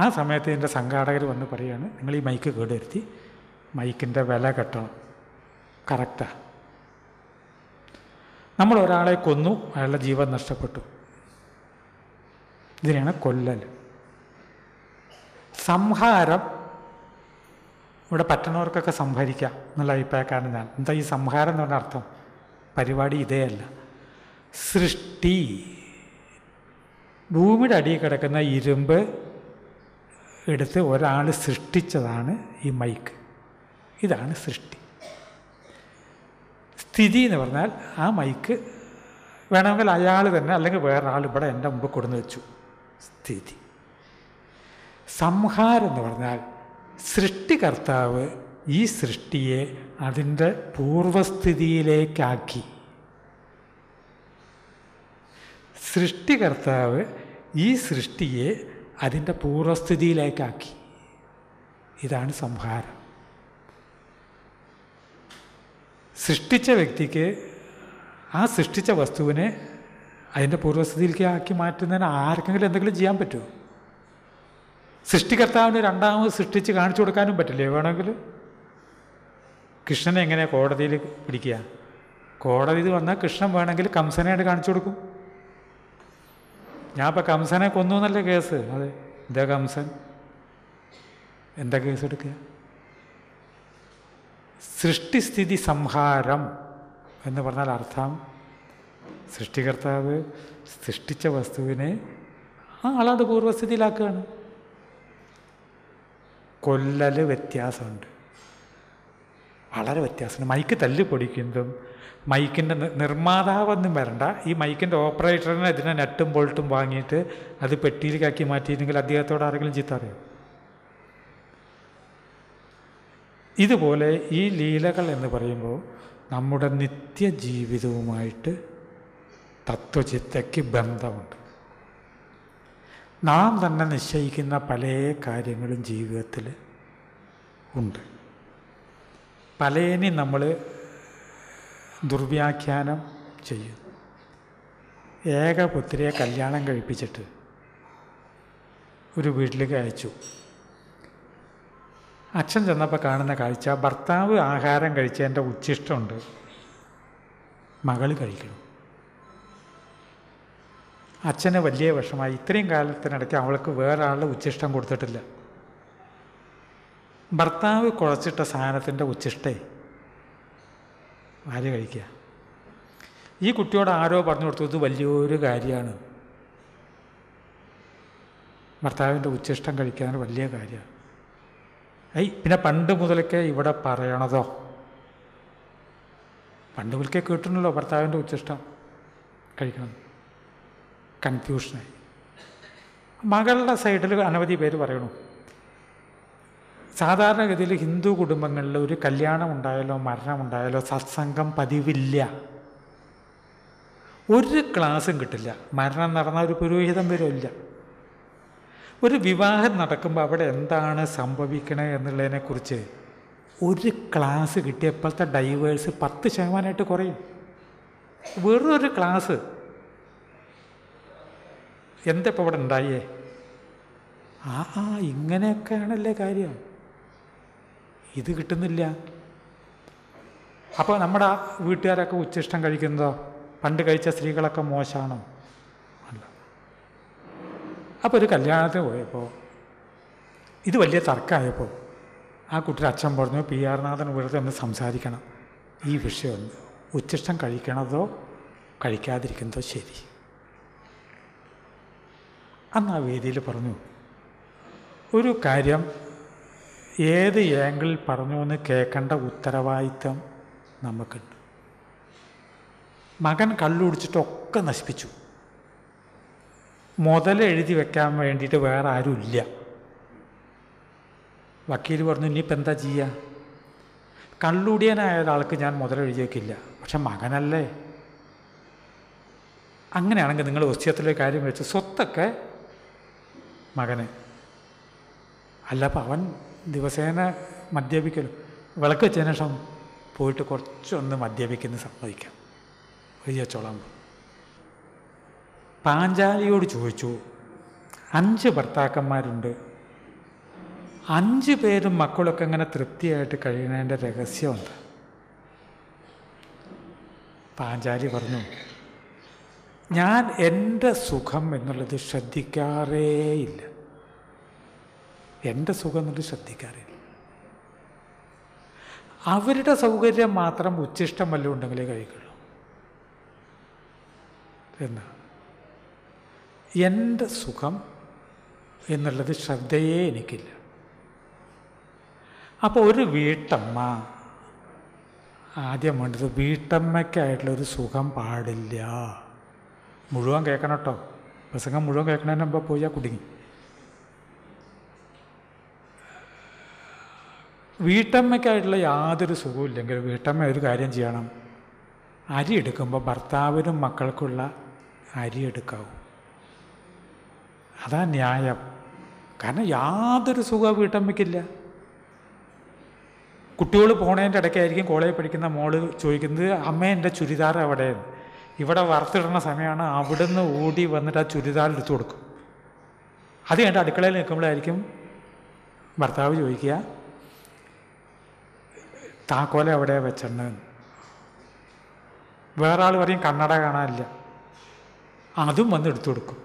ആ സമയത്ത് എന്റെ സംഘാടകർ വന്ന് പറയുകയാണ് നിങ്ങൾ ഈ മൈക്ക് കേടുവരുത്തി മൈക്കിന്റെ വില കെട്ടണം. കറക്റ്റാണ് നമ്മൾ ഒരാളെ കൊന്നു അയാളുടെ ജീവൻ നഷ്ടപ്പെട്ടു. ഇതിനെയാണ് കൊല്ലൽ. സംഹാരം ഇവിടെ പറ്റുന്നവർക്കൊക്കെ സംഹരിക്കാം എന്നുള്ള അഭിപ്രായക്കാരൻ ഞാൻ. എന്താ ഈ സംഹാരം എന്ന് പറഞ്ഞ അർത്ഥം? പരിപാടി ഇതേ അല്ല. സൃഷ്ടി. ഭൂമിയുടെ അടിയിൽ കിടക്കുന്ന ഇരുമ്പ് എടുത്ത് ഒരാൾ സൃഷ്ടിച്ചതാണ് ഈ മൈക്ക്. ഇതാണ് സൃഷ്ടി. സ്ഥിതി എന്ന് പറഞ്ഞാൽ ആ മൈക്ക് വേണമെങ്കിൽ അയാൾ തന്നെ അല്ലെങ്കിൽ വേറൊരാൾ ഇവിടെ എന്റെ മുമ്പ് കൊടുന്ന് വെച്ചു. സ്ഥിതി. സംഹാരം എന്ന് പറഞ്ഞാൽ സൃഷ്ടികർത്താവ് ഈ സൃഷ്ടിയെ അതിന്റെ പൂർവസ്ഥിതിയിലേക്കാക്കി. സൃഷ്ടികർത്താവ് ഈ സൃഷ്ടിയെ അതിന്റെ പൂർവസ്ഥിതിയിലേക്കാക്കി. ഇതാണ് സംഹാരം. സൃഷ്ടിച്ച വ്യക്തിക്ക് ആ സൃഷ്ടിച്ച വസ്തുവിനെ അതിന്റെ പൂർവസ്ഥിതിയിലേക്ക് ആക്കി മാറ്റുന്നതിന് ആർക്കെങ്കിലും എന്തെങ്കിലും ചെയ്യാൻ പറ്റുമോ? സൃഷ്ടികർത്താവിന് രണ്ടാമത് സൃഷ്ടിച്ച് കാണിച്ചു കൊടുക്കാനും പറ്റില്ലേ വേണമെങ്കിൽ? കൃഷ്ണനെ എങ്ങനെ കോടതിയിൽ പിടിക്കുക? കോടതിയിൽ വന്നാൽ കൃഷ്ണൻ വേണമെങ്കിൽ കംസനായിട്ട് കാണിച്ചു കൊടുക്കും. ഞാൻ ഇപ്പം കംസനെ കൊന്നു എന്നല്ലേ കേസ്? അതെ. എന്താ കംസൻ? എന്താ കേസ് എടുക്കുക? സൃഷ്ടിസ്ഥിതി സംഹാരം എന്ന് പറഞ്ഞാൽ അർത്ഥം സൃഷ്ടികർത്താവ് സൃഷ്ടിച്ച വസ്തുവിനെ ആ ആളത് പൂർവസ്ഥിതിയിലാക്കുകയാണ് കൊല്ലൽ വ്യത്യാസമുണ്ട്. വളരെ വ്യത്യാസമുണ്ട്. മൈക്ക് തല്ല് പൊടിക്കുന്നതും മൈക്കിന്റെ നിർമ്മാതാവൊന്നും വരണ്ട. ഈ മൈക്കിന്റെ ഓപ്പറേറ്ററിനെ അതിനെ നെട്ടും ബോൾട്ടും വാങ്ങിയിട്ട് അത് പെട്ടിയിലേക്കാക്കി മാറ്റിയിരുന്നെങ്കിൽ അദ്ദേഹത്തോട് ആരെങ്കിലും ചീത്ത അറിയാം ഇതുപോലെ ഈ ലീലകൾ എന്ന് പറയുമ്പോൾ നമ്മുടെ നിത്യജീവിതവുമായിട്ട് തത്വചിത്തയ്ക്ക് ബന്ധമുണ്ട്. നാം തന്നെ നിശ്ചയിക്കുന്ന പല കാര്യങ്ങളും ജീവിതത്തിൽ ഉണ്ട്. പലേനി നമ്മൾ ദുർവ്യാഖ്യാനം ചെയ്യും ഏകപുത്രിയെ കല്യാണം കഴിപ്പിച്ചിട്ട് ഒരു വീട്ടിലേക്ക് അയച്ചു. അച്ഛൻ ചെന്നപ്പോൾ കാണുന്ന കാഴ്ച ഭർത്താവ് ആഹാരം കഴിച്ചതിന്റെ ഉച്ചിഷ്ടമുണ്ട്. മകൾ കഴിക്കണം. അച്ഛന് വലിയ വിഷമായി ഇത്രയും കാലത്തിനിടയ്ക്ക് അവൾക്ക് വേറെ ആളുടെ ഉച്ചിഷ്ടം കൊടുത്തിട്ടില്ല. ഭർത്താവ് കുഴച്ചിട്ട സാധനത്തിന്റെ ഉച്ചിഷ്ടേ ആര് കഴിക്കുക. ഈ കുട്ടിയോട് ആരോ പറഞ്ഞു കൊടുത്തു ഇത് വലിയൊരു കാര്യമാണ്. ഭർത്താവിന്റെ ഉച്ചിഷ്ടം കഴിക്കാൻ വലിയ കാര്യമാണ്. ഐ പിന്നെ പണ്ട് മുതലൊക്കെ ഇവിടെ പറയണതോ? പണ്ട് മുതൽക്കേ കേട്ടിട്ടുണ്ടല്ലോ ഭർത്താവിന്റെ ഉച്ചിഷ്ടം കഴിക്കണം. കൺഫ്യൂഷനായി. മകളുടെ സൈഡിൽ അനവധി പേര് പറയണു. സാധാരണഗതിയിൽ ഹിന്ദു കുടുംബങ്ങളിൽ ഒരു കല്യാണം ഉണ്ടായാലോ മരണം ഉണ്ടായാലോ സത്സംഗം പതിവില്ല. ഒരു ക്ലാസ്സും കിട്ടില്ല. മരണം നടന്ന ഒരു പുരോഹിതം വരുമില്ല ഒരു വിവാഹം നടക്കുമ്പോൾ അവിടെ എന്താണ് സംഭവിക്കണത് എന്നുള്ളതിനെക്കുറിച്ച് ഒരു ക്ലാസ് കിട്ടിയപ്പോഴത്തെ ഡൈവേഴ്സ് പത്ത് ശതമാനമായിട്ട് കുറയും. വെറും ഒരു ക്ലാസ് എന്താ ഇപ്പോൾ ഇവിടെ ഉണ്ടായേ? ആ ആ ഇങ്ങനെയൊക്കെയാണല്ലേ കാര്യം. ഇത് കിട്ടുന്നില്ല. അപ്പോൾ നമ്മുടെ വീട്ടുകാരൊക്കെ ഉച്ചിഷ്ടം കഴിക്കുന്നതോ? പണ്ട് കഴിച്ച സ്ത്രീകളൊക്കെ മോശമാണോ? അല്ല. അപ്പോൾ ഒരു കല്യാണത്തിന് പോയപ്പോൾ ഇത് വലിയ തർക്കമായപ്പോൾ ആ കുട്ടിയുടെ അച്ഛൻ പറഞ്ഞു പി ആർ നാഥൻ വെറുതെ ഒന്ന് സംസാരിക്കണം. ഈ വിഷയം ഉച്ചിഷ്ടം കഴിക്കണതോ? കഴിക്കാതിരിക്കുന്നതോ ശരി. അന്ന് ആ വേദിയിൽ പറഞ്ഞു ഒരു കാര്യം ഏത് ഏങ്കിളിൽ പറഞ്ഞു എന്ന് കേൾക്കേണ്ട ഉത്തരവാദിത്തം നമുക്കുണ്ട്. മകൻ കള്ളുടിച്ചിട്ടൊക്കെ നശിപ്പിച്ചു. മുതൽ എഴുതി വെക്കാൻ വേണ്ടിയിട്ട് വേറെ ആരുമില്ല വക്കീൽ പറഞ്ഞു ഇനിയിപ്പോൾ എന്താ ചെയ്യുക കള്ളുടിയനായ ഒരാൾക്ക് ഞാൻ മുതലെഴുതിയേക്കില്ല പക്ഷെ മകനല്ലേ? അങ്ങനെയാണെങ്കിൽ നിങ്ങൾ ഒസ്യത്തിലെ കാര്യം വെച്ച് സ്വത്തൊക്കെ മകന്. അല്ല അപ്പം അവൻ ദിവസേന മദ്യപിക്കലും. വിളക്ക് വെച്ചതിന് ശേഷം പോയിട്ട് കുറച്ചൊന്ന് മദ്യപിക്കുന്ന സമ്മതിക്കാം എഴുതിയച്ചോളാം പാഞ്ചാലിയോട് ചോദിച്ചു അഞ്ച് ഭർത്താക്കന്മാരുണ്ട്. അഞ്ച് പേരും മക്കളൊക്കെ ഇങ്ങനെ തൃപ്തിയായിട്ട് കഴിയുന്നതിന്റെ രഹസ്യം എന്താ പാഞ്ചാലി പറഞ്ഞു ഞാൻ എന്റെ സുഖം എന്നുള്ളത് ശ്രദ്ധിക്കാറേയില്ല. എന്റെ സുഖം എന്നുള്ളത് ശ്രദ്ധിക്കാറില്ല അവരുടെ സൗകര്യം മാത്രം ഉച്ചിഷ്ടം വല്ലതും ഉണ്ടെങ്കിലേ കഴിക്കുള്ളൂ. എന്ന്. എന്റെ സുഖം എന്നുള്ളത് ശ്രദ്ധയേ എനിക്കില്ല. അപ്പോൾ ഒരു വീട്ടമ്മ ആദ്യം വേണ്ടത് വീട്ടമ്മയ്ക്കായിട്ടുള്ളൊരു സുഖം പാടില്ല. മുഴുവൻ കേൾക്കണം കേട്ടോ. പ്രസംഗം മുഴുവൻ കേൾക്കണതിന് മുമ്പ് പോയാൽ കുടുങ്ങി. വീട്ടമ്മയ്ക്കായിട്ടുള്ള യാതൊരു സുഖവും ഇല്ലെങ്കിൽ വീട്ടമ്മ ഒരു കാര്യം ചെയ്യണം. അരി എടുക്കുമ്പോൾ ഭർത്താവിനും മക്കൾക്കുള്ള അരി എടുക്കാവും. അതാ ന്യായം. കാരണം യാതൊരു സുഖവും വീട്ടമ്മയ്ക്കില്ല. കുട്ടികൾ പോണതിന്റെ ഇടയ്ക്കായിരിക്കും കോളേജിൽ പഠിക്കുന്ന മോൾ ചോദിക്കുന്നത് അമ്മ എന്റെ ചുരിദാർ എവിടെ ഇവിടെ വറുത്തിടുന്ന സമയമാണ് അവിടുന്ന് ഓടി വന്നിട്ട് ആ ചുരിദാർ എടുത്തു കൊടുക്കും. അത് കഴിഞ്ഞിട്ട് അടുക്കളയിൽ നിൽക്കുമ്പോഴായിരിക്കും ഭർത്താവ് ചോദിക്കുക താക്കോല എവിടെ വെച്ചിട്ടുണ്ടെന്ന് വേറെ ആൾ പറയും കണ്ണട കാണാനില്ല. അതും വന്ന് എടുത്തു കൊടുക്കും.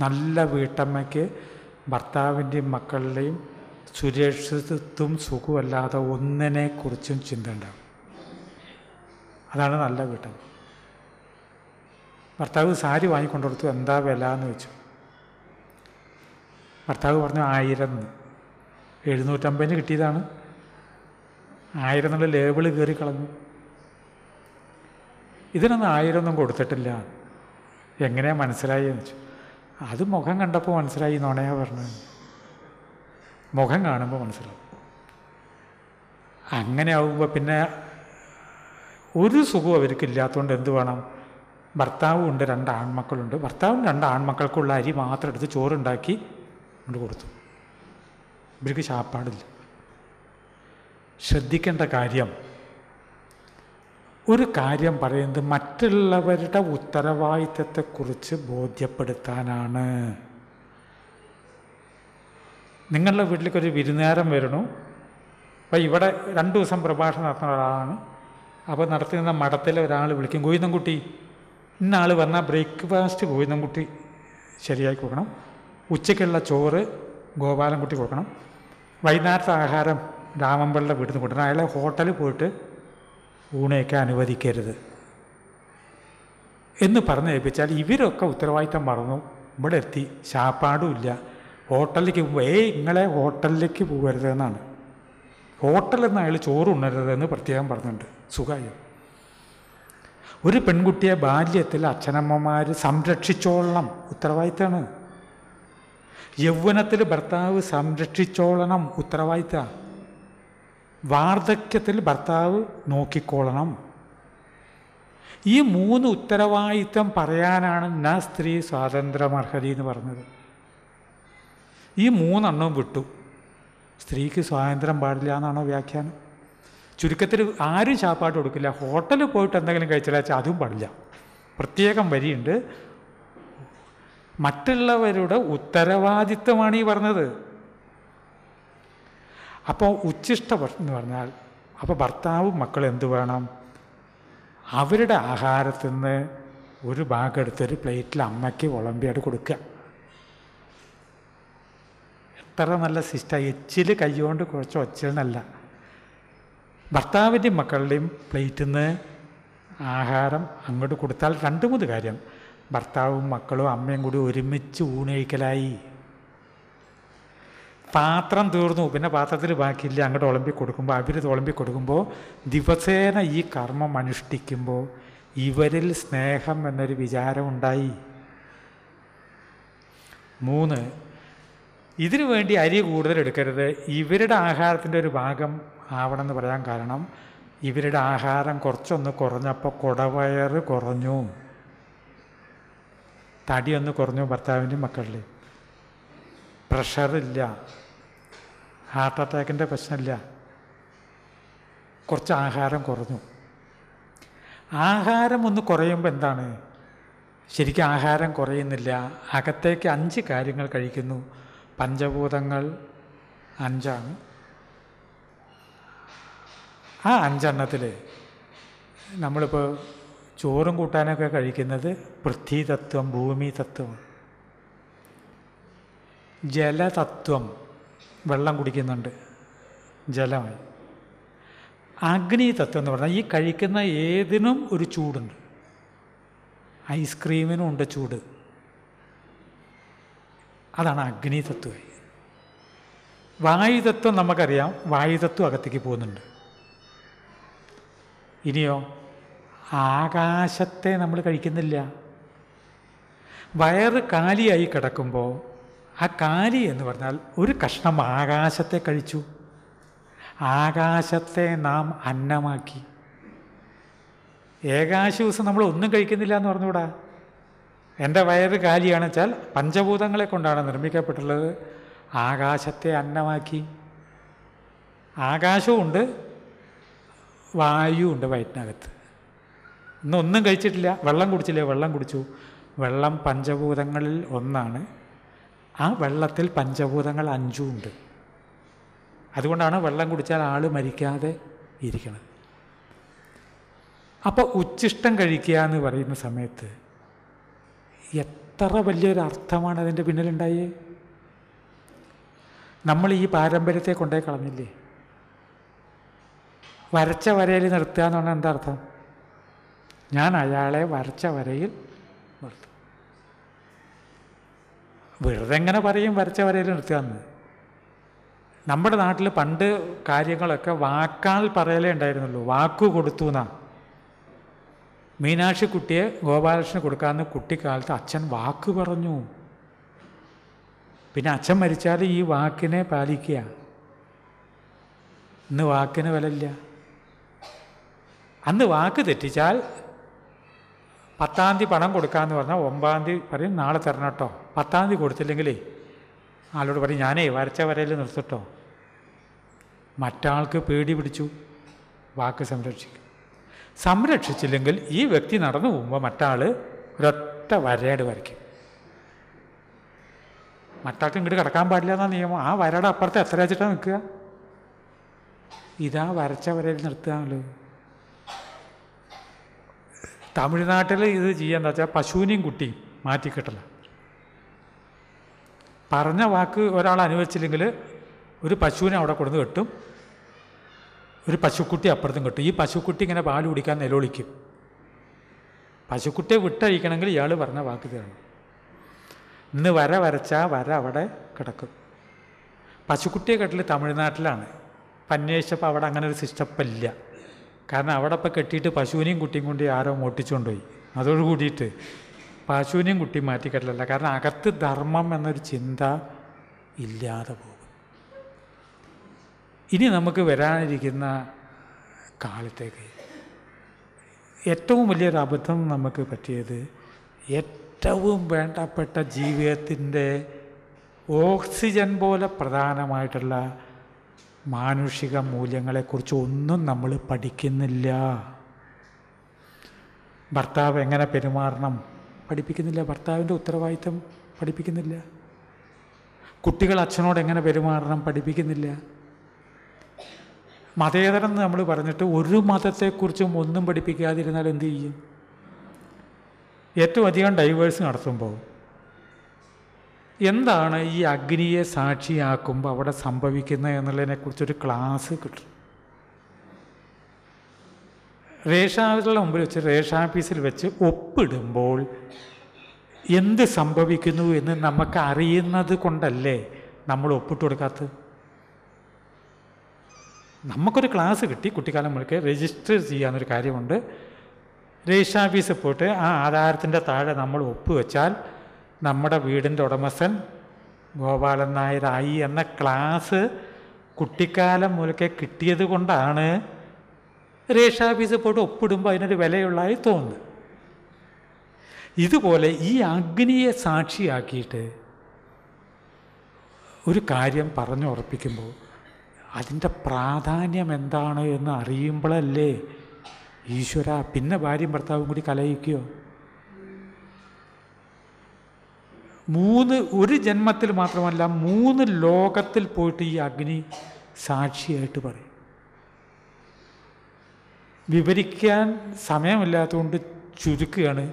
നല്ല വീട്ടമ്മയ്ക്ക് ഭർത്താവിന്റെയും മക്കളുടെയും സുരക്ഷിതത്വം സുഖമല്ലാതെ ഒന്നിനെക്കുറിച്ചും ചിന്ത ഉണ്ടാവും. അതാണ് നല്ല വീട്ടമ്മ. ഭർത്താവ് സാരി വാങ്ങിക്കൊണ്ടു കൊടുത്തു എന്താ വില എന്ന് വെച്ചു ഭർത്താവ് പറഞ്ഞു ആയിരം. എന്ന് എഴുന്നൂറ്റമ്പതിന് കിട്ടിയതാണ്. ആയിരം എന്നുള്ള ലേബിൾ കയറി കളഞ്ഞു. ഇതിനൊന്നും ആയിരം ഒന്നും കൊടുത്തിട്ടില്ല. എങ്ങനെയാ മനസ്സിലായി എന്ന് വെച്ചു അത് മുഖം കണ്ടപ്പോൾ മനസ്സിലായി നോണയാ പറഞ്ഞു മുഖം കാണുമ്പോൾ മനസ്സിലാവും. അങ്ങനെ ആവുമ്പോൾ പിന്നെ ഒരു സുഖവും അവർക്ക് ഇല്ലാത്തതുകൊണ്ട് എന്ത് വേണം? ഭർത്താവും ഉണ്ട് രണ്ട് ആൺമക്കളുണ്ട്. ഭർത്താവും രണ്ട് ആൺമക്കൾക്കുള്ള അരി മാത്രം എടുത്ത് ചോറുണ്ടാക്കി കൊണ്ട് കൊടുത്തു. ഇവർക്ക് ശാപ്പാടില്ല. ശ്രദ്ധിക്കേണ്ട കാര്യം ഒരു കാര്യം പറയുന്നത് മറ്റുള്ളവരുടെ ഉത്തരവാദിത്തത്തെക്കുറിച്ച് ബോധ്യപ്പെടുത്താനാണ്. നിങ്ങളുടെ വീട്ടിലേക്ക് ഒരു വിരുന്നേരം വരണു അപ്പോൾ ഇവിടെ രണ്ട് ദിവസം പ്രഭാഷണം നടത്തുന്ന ഒരാളാണ്. അപ്പോൾ നടത്തുന്ന മഠത്തിലെ ഒരാൾ വിളിക്കും ഗോവിന്ദൻകുട്ടി ഇന്ന ആൾ വന്നാൽ ബ്രേക്ക്ഫാസ്റ്റ് ഗോവിന്ദൻകുട്ടി ശരിയാക്കി കൊടുക്കണം. ഉച്ചയ്ക്കുള്ള ചോറ് ഗോപാലൻകുട്ടി കൊടുക്കണം. വൈകുന്നേരത്തെ ആഹാരം രാമമ്പളുടെ വീട്ടിൽ നിന്ന് കൊടുക്കണം. അയാളെ ഹോട്ടലിൽ പോയിട്ട് ഊണയൊക്കെ അനുവദിക്കരുത്. എന്ന് പറഞ്ഞ് ഏൽപ്പിച്ചാൽ ഇവരൊക്കെ ഉത്തരവാദിത്തം മറന്നു. ഇവിടെ എത്തി. ശാപ്പാടും ഇല്ല. ഹോട്ടലിലേക്ക് ഏയ് നിങ്ങളെ ഹോട്ടലിലേക്ക് പോകരുത് എന്നാണ്. ഹോട്ടലിൽ നിന്ന് അയാൾ ചോറ് ഉണരുതെന്ന് പ്രത്യേകം പറഞ്ഞിട്ടുണ്ട്. സുഖമായി? ഒരു പെൺകുട്ടിയെ ബാല്യത്തിൽ അച്ഛനമ്മമാർ സംരക്ഷിച്ചോളണം. ഉത്തരവാദിത്തമാണ് യൗവനത്തിൽ ഭർത്താവ് സംരക്ഷിച്ചോളണം. ഉത്തരവാദിത്ത വാർദ്ധക്യത്തിൽ ഭർത്താവ് നോക്കിക്കോളണം. ഈ മൂന്ന് ഉത്തരവാദിത്തം പറയാനാണ് ന സ്ത്രീ സ്വാതന്ത്ര്യമർഹതി എന്ന് പറഞ്ഞത്. ഈ മൂന്നെണ്ണവും വിട്ടു. സ്ത്രീക്ക് സ്വാതന്ത്ര്യം പാടില്ല എന്നാണോ വ്യാഖ്യാനം? ചുരുക്കത്തിൽ ആരും ചാപ്പാട്ട് കൊടുക്കില്ല. ഹോട്ടലിൽ പോയിട്ട് എന്തെങ്കിലും കഴിച്ചാൽ അതും പാടില്ല. പ്രത്യേകം വരിയുണ്ട്. മറ്റുള്ളവരുടെ ഉത്തരവാദിത്തമാണ് ഈ പറഞ്ഞത്. അപ്പോൾ ഉച്ചിഷ്ട എന്ന് പറഞ്ഞാൽ അപ്പോൾ ഭർത്താവും മക്കളും എന്ത് വേണം? അവരുടെ ആഹാരത്തിൽ നിന്ന് ഒരു ഭാഗം എടുത്തൊരു പ്ലേറ്റിൽ അമ്മയ്ക്ക് വിളമ്പിയായിട്ട് കൊടുക്കുക. എത്ര നല്ല സിസ്റ്റം. എച്ചിൽ കൈകൊണ്ട് ഒച്ചിൽ ഒച്ചെന്നല്ല ഭർത്താവിന്റെയും മക്കളുടെയും പ്ലേറ്റിൽ നിന്ന് ആഹാരം അങ്ങോട്ട് കൊടുത്താൽ രണ്ട് മൂന്ന് കാര്യം. ഭർത്താവും മക്കളും അമ്മയും കൂടി ഒരുമിച്ച് ഊണഴിക്കലായി. പാത്രം തീർന്നു. പിന്നെ പാത്രത്തിൽ ബാക്കിയില്ല. അങ്ങോട്ട് ഒളമ്പി കൊടുക്കുമ്പോൾ അവർ ഒളമ്പി കൊടുക്കുമ്പോൾ ദിവസേന ഈ കർമ്മം അനുഷ്ഠിക്കുമ്പോൾ ഇവരിൽ സ്നേഹം എന്നൊരു വിചാരം ഉണ്ടായി. മൂന്ന് ഇതിനു വേണ്ടി അരി കൂടുതൽ എടുക്കരുത്. ഇവരുടെ ആഹാരത്തിന്റെ ഒരു ഭാഗം ആവണമെന്ന് പറയാൻ കാരണം ഇവരുടെ ആഹാരം കുറച്ചൊന്ന് കുറഞ്ഞപ്പോൾ കുടവയറ് കുറഞ്ഞു. തടിയൊന്ന് കുറഞ്ഞു ഭർത്താവിന്റെയും മക്കളുടെയും. പ്രഷറില്ല ഹാർട്ട് അറ്റാക്കിന്റെ പ്രശ്നമില്ല. കുറച്ച് ആഹാരം കുറഞ്ഞു. ആഹാരം ഒന്ന് കുറയുമ്പോൾ എന്താണ്? ശരിക്കും ആഹാരം കുറയുന്നില്ല. അകത്തേക്ക് അഞ്ച് കാര്യങ്ങൾ കഴിക്കുന്നു. പഞ്ചഭൂതങ്ങൾ അഞ്ചാണ്. ആ അഞ്ചെണ്ണത്തിൽ നമ്മളിപ്പോൾ ചോറും കൂട്ടാനൊക്കെ കഴിക്കുന്നത് പൃഥ്വി തത്വം ഭൂമി തത്വം ജലതത്വം വെള്ളം കുടിക്കുന്നുണ്ട് ജലമായി. അഗ്നി തത്വം എന്ന് പറഞ്ഞാൽ ഈ കഴിക്കുന്ന ഏതിനും ഒരു ചൂടുണ്ട്. ഐസ്ക്രീമിനും ഉണ്ട് ചൂട്. അതാണ് അഗ്നി തത്വമായി വായുതത്വം നമുക്കറിയാം വായുതത്വം അകത്തേക്ക് പോകുന്നുണ്ട്. ഇനിയോ? ആകാശത്തെ നമ്മൾ കഴിക്കുന്നില്ല. വയറ് കാലിയായി കിടക്കുമ്പോൾ ആ കാലി എന്ന് പറഞ്ഞാൽ ഒരു കഷ്ണം ആകാശത്തെ കഴിച്ചു. ആകാശത്തെ നാം അന്നമാക്കി. ഏകാശ ദിവസം നമ്മൾ ഒന്നും കഴിക്കുന്നില്ല എന്ന് പറഞ്ഞുകൂടാ? എന്റെ വയറ് കാലിയാണെന്ന് വെച്ചാൽ പഞ്ചഭൂതങ്ങളെ കൊണ്ടാണ് നിർമ്മിക്കപ്പെട്ടുള്ളത്. ആകാശത്തെ അന്നമാക്കി. ആകാശവുമുണ്ട് വായു ഉണ്ട് വയറ്റിനകത്ത്. ഇന്നൊന്നും കഴിച്ചിട്ടില്ല. വെള്ളം കുടിച്ചില്ലേ? വെള്ളം കുടിച്ചു. വെള്ളം പഞ്ചഭൂതങ്ങളിൽ ഒന്നാണ്. ആ വെള്ളത്തിൽ പഞ്ചഭൂതങ്ങൾ അഞ്ചും ഉണ്ട് അതുകൊണ്ടാണ് വെള്ളം കുടിച്ചാൽ ആൾ മരിക്കാതെ ഇരിക്കണത്. അപ്പോൾ ഉച്ചിഷ്ടം കഴിക്കുക എന്ന് പറയുന്ന സമയത്ത് എത്ര വലിയൊരു അർത്ഥമാണ് അതിന്റെ പിന്നിലുണ്ടായേ? നമ്മൾ ഈ പാരമ്പര്യത്തെ കൊണ്ടേ കളഞ്ഞില്ലേ? വരച്ച വരയിൽ നിർത്തുക എന്ന് പറഞ്ഞാൽ എന്താ അർത്ഥം. ഞാൻ അയാളെ വരച്ച വരയിൽ നിർത്തും. വെറുതെ എങ്ങനെ പറയും വരച്ച വരയിൽ നിർത്തുക എന്ന്? നമ്മുടെ നാട്ടിൽ പണ്ട് കാര്യങ്ങളൊക്കെ വാക്കാൽ പറയലേ ഉണ്ടായിരുന്നുള്ളൂ. വാക്കു കൊടുത്തു എന്നാ. മീനാക്ഷി കുട്ടിയെ ഗോപാലകൃഷ്ണന് കൊടുക്കാമെന്ന് കുട്ടിക്കാലത്ത് അച്ഛൻ വാക്ക് പറഞ്ഞു. പിന്നെ അച്ഛൻ മരിച്ചാൽ ഈ വാക്കിനെ പാലിക്കുക. ഇന്ന് വാക്കിന് വിലയില്ല. അന്ന് വാക്ക് തെറ്റിച്ചാൽ പത്താം തീയതി പണം കൊടുക്കാമെന്ന് പറഞ്ഞാൽ ഒമ്പതാം തീയതി പറയും നാളെ തരണം കേട്ടോ പത്താം തീയതി കൊടുത്തില്ലെങ്കിലേ ആളോട് പറയും ഞാനേ വരച്ച വരയിൽ നിർത്തട്ടോ മറ്റാൾക്ക് പേടി പിടിച്ചു വാക്ക് സംരക്ഷിക്കും. സംരക്ഷിച്ചില്ലെങ്കിൽ ഈ വ്യക്തി നടന്നു പോകുമ്പോൾ മറ്റാൾ ഒരൊറ്റ വരയാട് വരയ്ക്കും. മറ്റാൾക്ക് ഇങ്ങോട്ട് കിടക്കാൻ പാടില്ല എന്നാ നിയമം. ആ വരയുടെ അപ്പുറത്ത് എത്ര വെച്ചിട്ടാണ് നിൽക്കുക? ഇതാ വരച്ച വരയിൽ നിർത്തുകയാണല്ലോ തമിഴ്നാട്ടിൽ ഇത് ചെയ്യാന്ന് വെച്ചാൽ പശുവിനെയും കുട്ടിയും മാറ്റിക്കിട്ടില്ല പറഞ്ഞ വാക്ക് ഒരാൾ അനുവദിച്ചില്ലെങ്കിൽ ഒരു പശുവിനെ അവിടെ കൊടുന്ന് കെട്ടും ഒരു പശുക്കുട്ടി അപ്പുറത്തും കെട്ടും. ഈ പശുക്കുട്ടി ഇങ്ങനെ പാൽ കുടിക്കാൻ നിലവിളിക്കും. പശുക്കുട്ടിയെ വിട്ടഴിക്കണമെങ്കിൽ ഇയാൾ പറഞ്ഞ വാക്ക് തരണം ഇന്ന് വര വരച്ചാൽ വര അവിടെ കിടക്കും. പശുക്കുട്ടിയെ കെട്ടൽ തമിഴ്നാട്ടിലാണ്. അന്വേഷിച്ചപ്പോൾ അവിടെ അങ്ങനെ ഒരു സിസ്റ്റം ഇല്ല. കാരണം അവിടെ ഇപ്പം കെട്ടിയിട്ട് പശുവിനെയും കുട്ടിയും കൊണ്ട് ആരോ മോട്ടിച്ചുകൊണ്ടുപോയി അതോട് കൂടിയിട്ട് പശുവിനെയും കുട്ടി മാറ്റിക്കെട്ടില്ല കാരണം അകത്ത് ധർമ്മം എന്നൊരു ചിന്ത ഇല്ലാതെ പോകും. ഇനി നമുക്ക് വരാനിരിക്കുന്ന കാലത്തേക്ക് ഏറ്റവും വലിയൊരു അബദ്ധം നമുക്ക് പറ്റിയത് ഏറ്റവും വേണ്ടപ്പെട്ട ജീവിതത്തിന്റെ ഓക്സിജൻ പോലെ പ്രധാനമായിട്ടുള്ള മാനുഷിക മൂല്യങ്ങളെക്കുറിച്ച് ഒന്നും നമ്മൾ പഠിക്കുന്നില്ല. ഭർത്താവ് എങ്ങനെ പെരുമാറണം? പഠിപ്പിക്കുന്നില്ല. ഭർത്താവിന്റെ ഉത്തരവാദിത്തം പഠിപ്പിക്കുന്നില്ല. കുട്ടികൾ അച്ഛനോട് എങ്ങനെ പെരുമാറണം? പഠിപ്പിക്കുന്നില്ല. മതേതരം എന്ന് നമ്മൾ പറഞ്ഞിട്ട് ഒരു മതത്തെക്കുറിച്ചും ഒന്നും പഠിപ്പിക്കാതിരുന്നാൽ എന്ത് ചെയ്യും? ഏറ്റവും അധികം ഡൈവേഴ്സ് നടത്തുമ്പോൾ എന്താണ് ഈ അഗ്നിയെ സാക്ഷിയാക്കുമ്പോൾ അവിടെ സംഭവിക്കുന്നത് എന്നുള്ളതിനെക്കുറിച്ചൊരു ക്ലാസ് കിട്ടും. റേഷാവിലുള്ള മുമ്പിൽ വെച്ച് റേഷാഫീസിൽ വെച്ച് ഒപ്പിടുമ്പോൾ എന്ത് സംഭവിക്കുന്നു എന്ന് നമുക്ക് അറിയുന്നത് കൊണ്ടല്ലേ നമ്മൾ ഒപ്പിട്ട് കൊടുക്കാത്തത്? നമുക്കൊരു ക്ലാസ് കിട്ടി കുട്ടിക്കാലം മുഴുക്കെ രജിസ്റ്റർ ചെയ്യാന്നൊരു കാര്യമുണ്ട്. രജിസ്റ്റർ ഓഫീസിൽ പോയിട്ട് ആ ആധാരത്തിന്റെ താഴെ നമ്മൾ ഒപ്പ് വെച്ചാൽ നമ്മുടെ വീടിന്റെ ഉടമസ്ഥൻ ഗോപാലൻ നായരായി എന്ന ക്ലാസ് കുട്ടിക്കാലം മുതലൊക്കെ കിട്ടിയത് കൊണ്ടാണ് രേഷ ഓഫീസിൽ പോയിട്ട് ഒപ്പിടുമ്പോൾ അതിനൊരു വിലയുള്ളതായി തോന്നുന്നത്. ഇതുപോലെ ഈ അഗ്നിയെ സാക്ഷിയാക്കിയിട്ട് ഒരു കാര്യം പറഞ്ഞു ഉറപ്പിക്കുമ്പോൾ അതിന്റെ പ്രാധാന്യം എന്താണ് എന്ന് അറിയുമ്പോഴല്ലേ ഈശ്വര പിന്നെ ഭാര്യയും ഭർത്താവും കൂടി കലയിക്കുകയോ മൂന്ന് ഒരു ജന്മത്തിൽ മാത്രമല്ല മൂന്ന് ലോകത്തിൽ പോയിട്ട് ഈ അഗ്നി സാക്ഷിയായിട്ട് പറയും. വിവരിക്കാൻ സമയമില്ലാത്തതുകൊണ്ട് ചുരുക്കുകയാണ്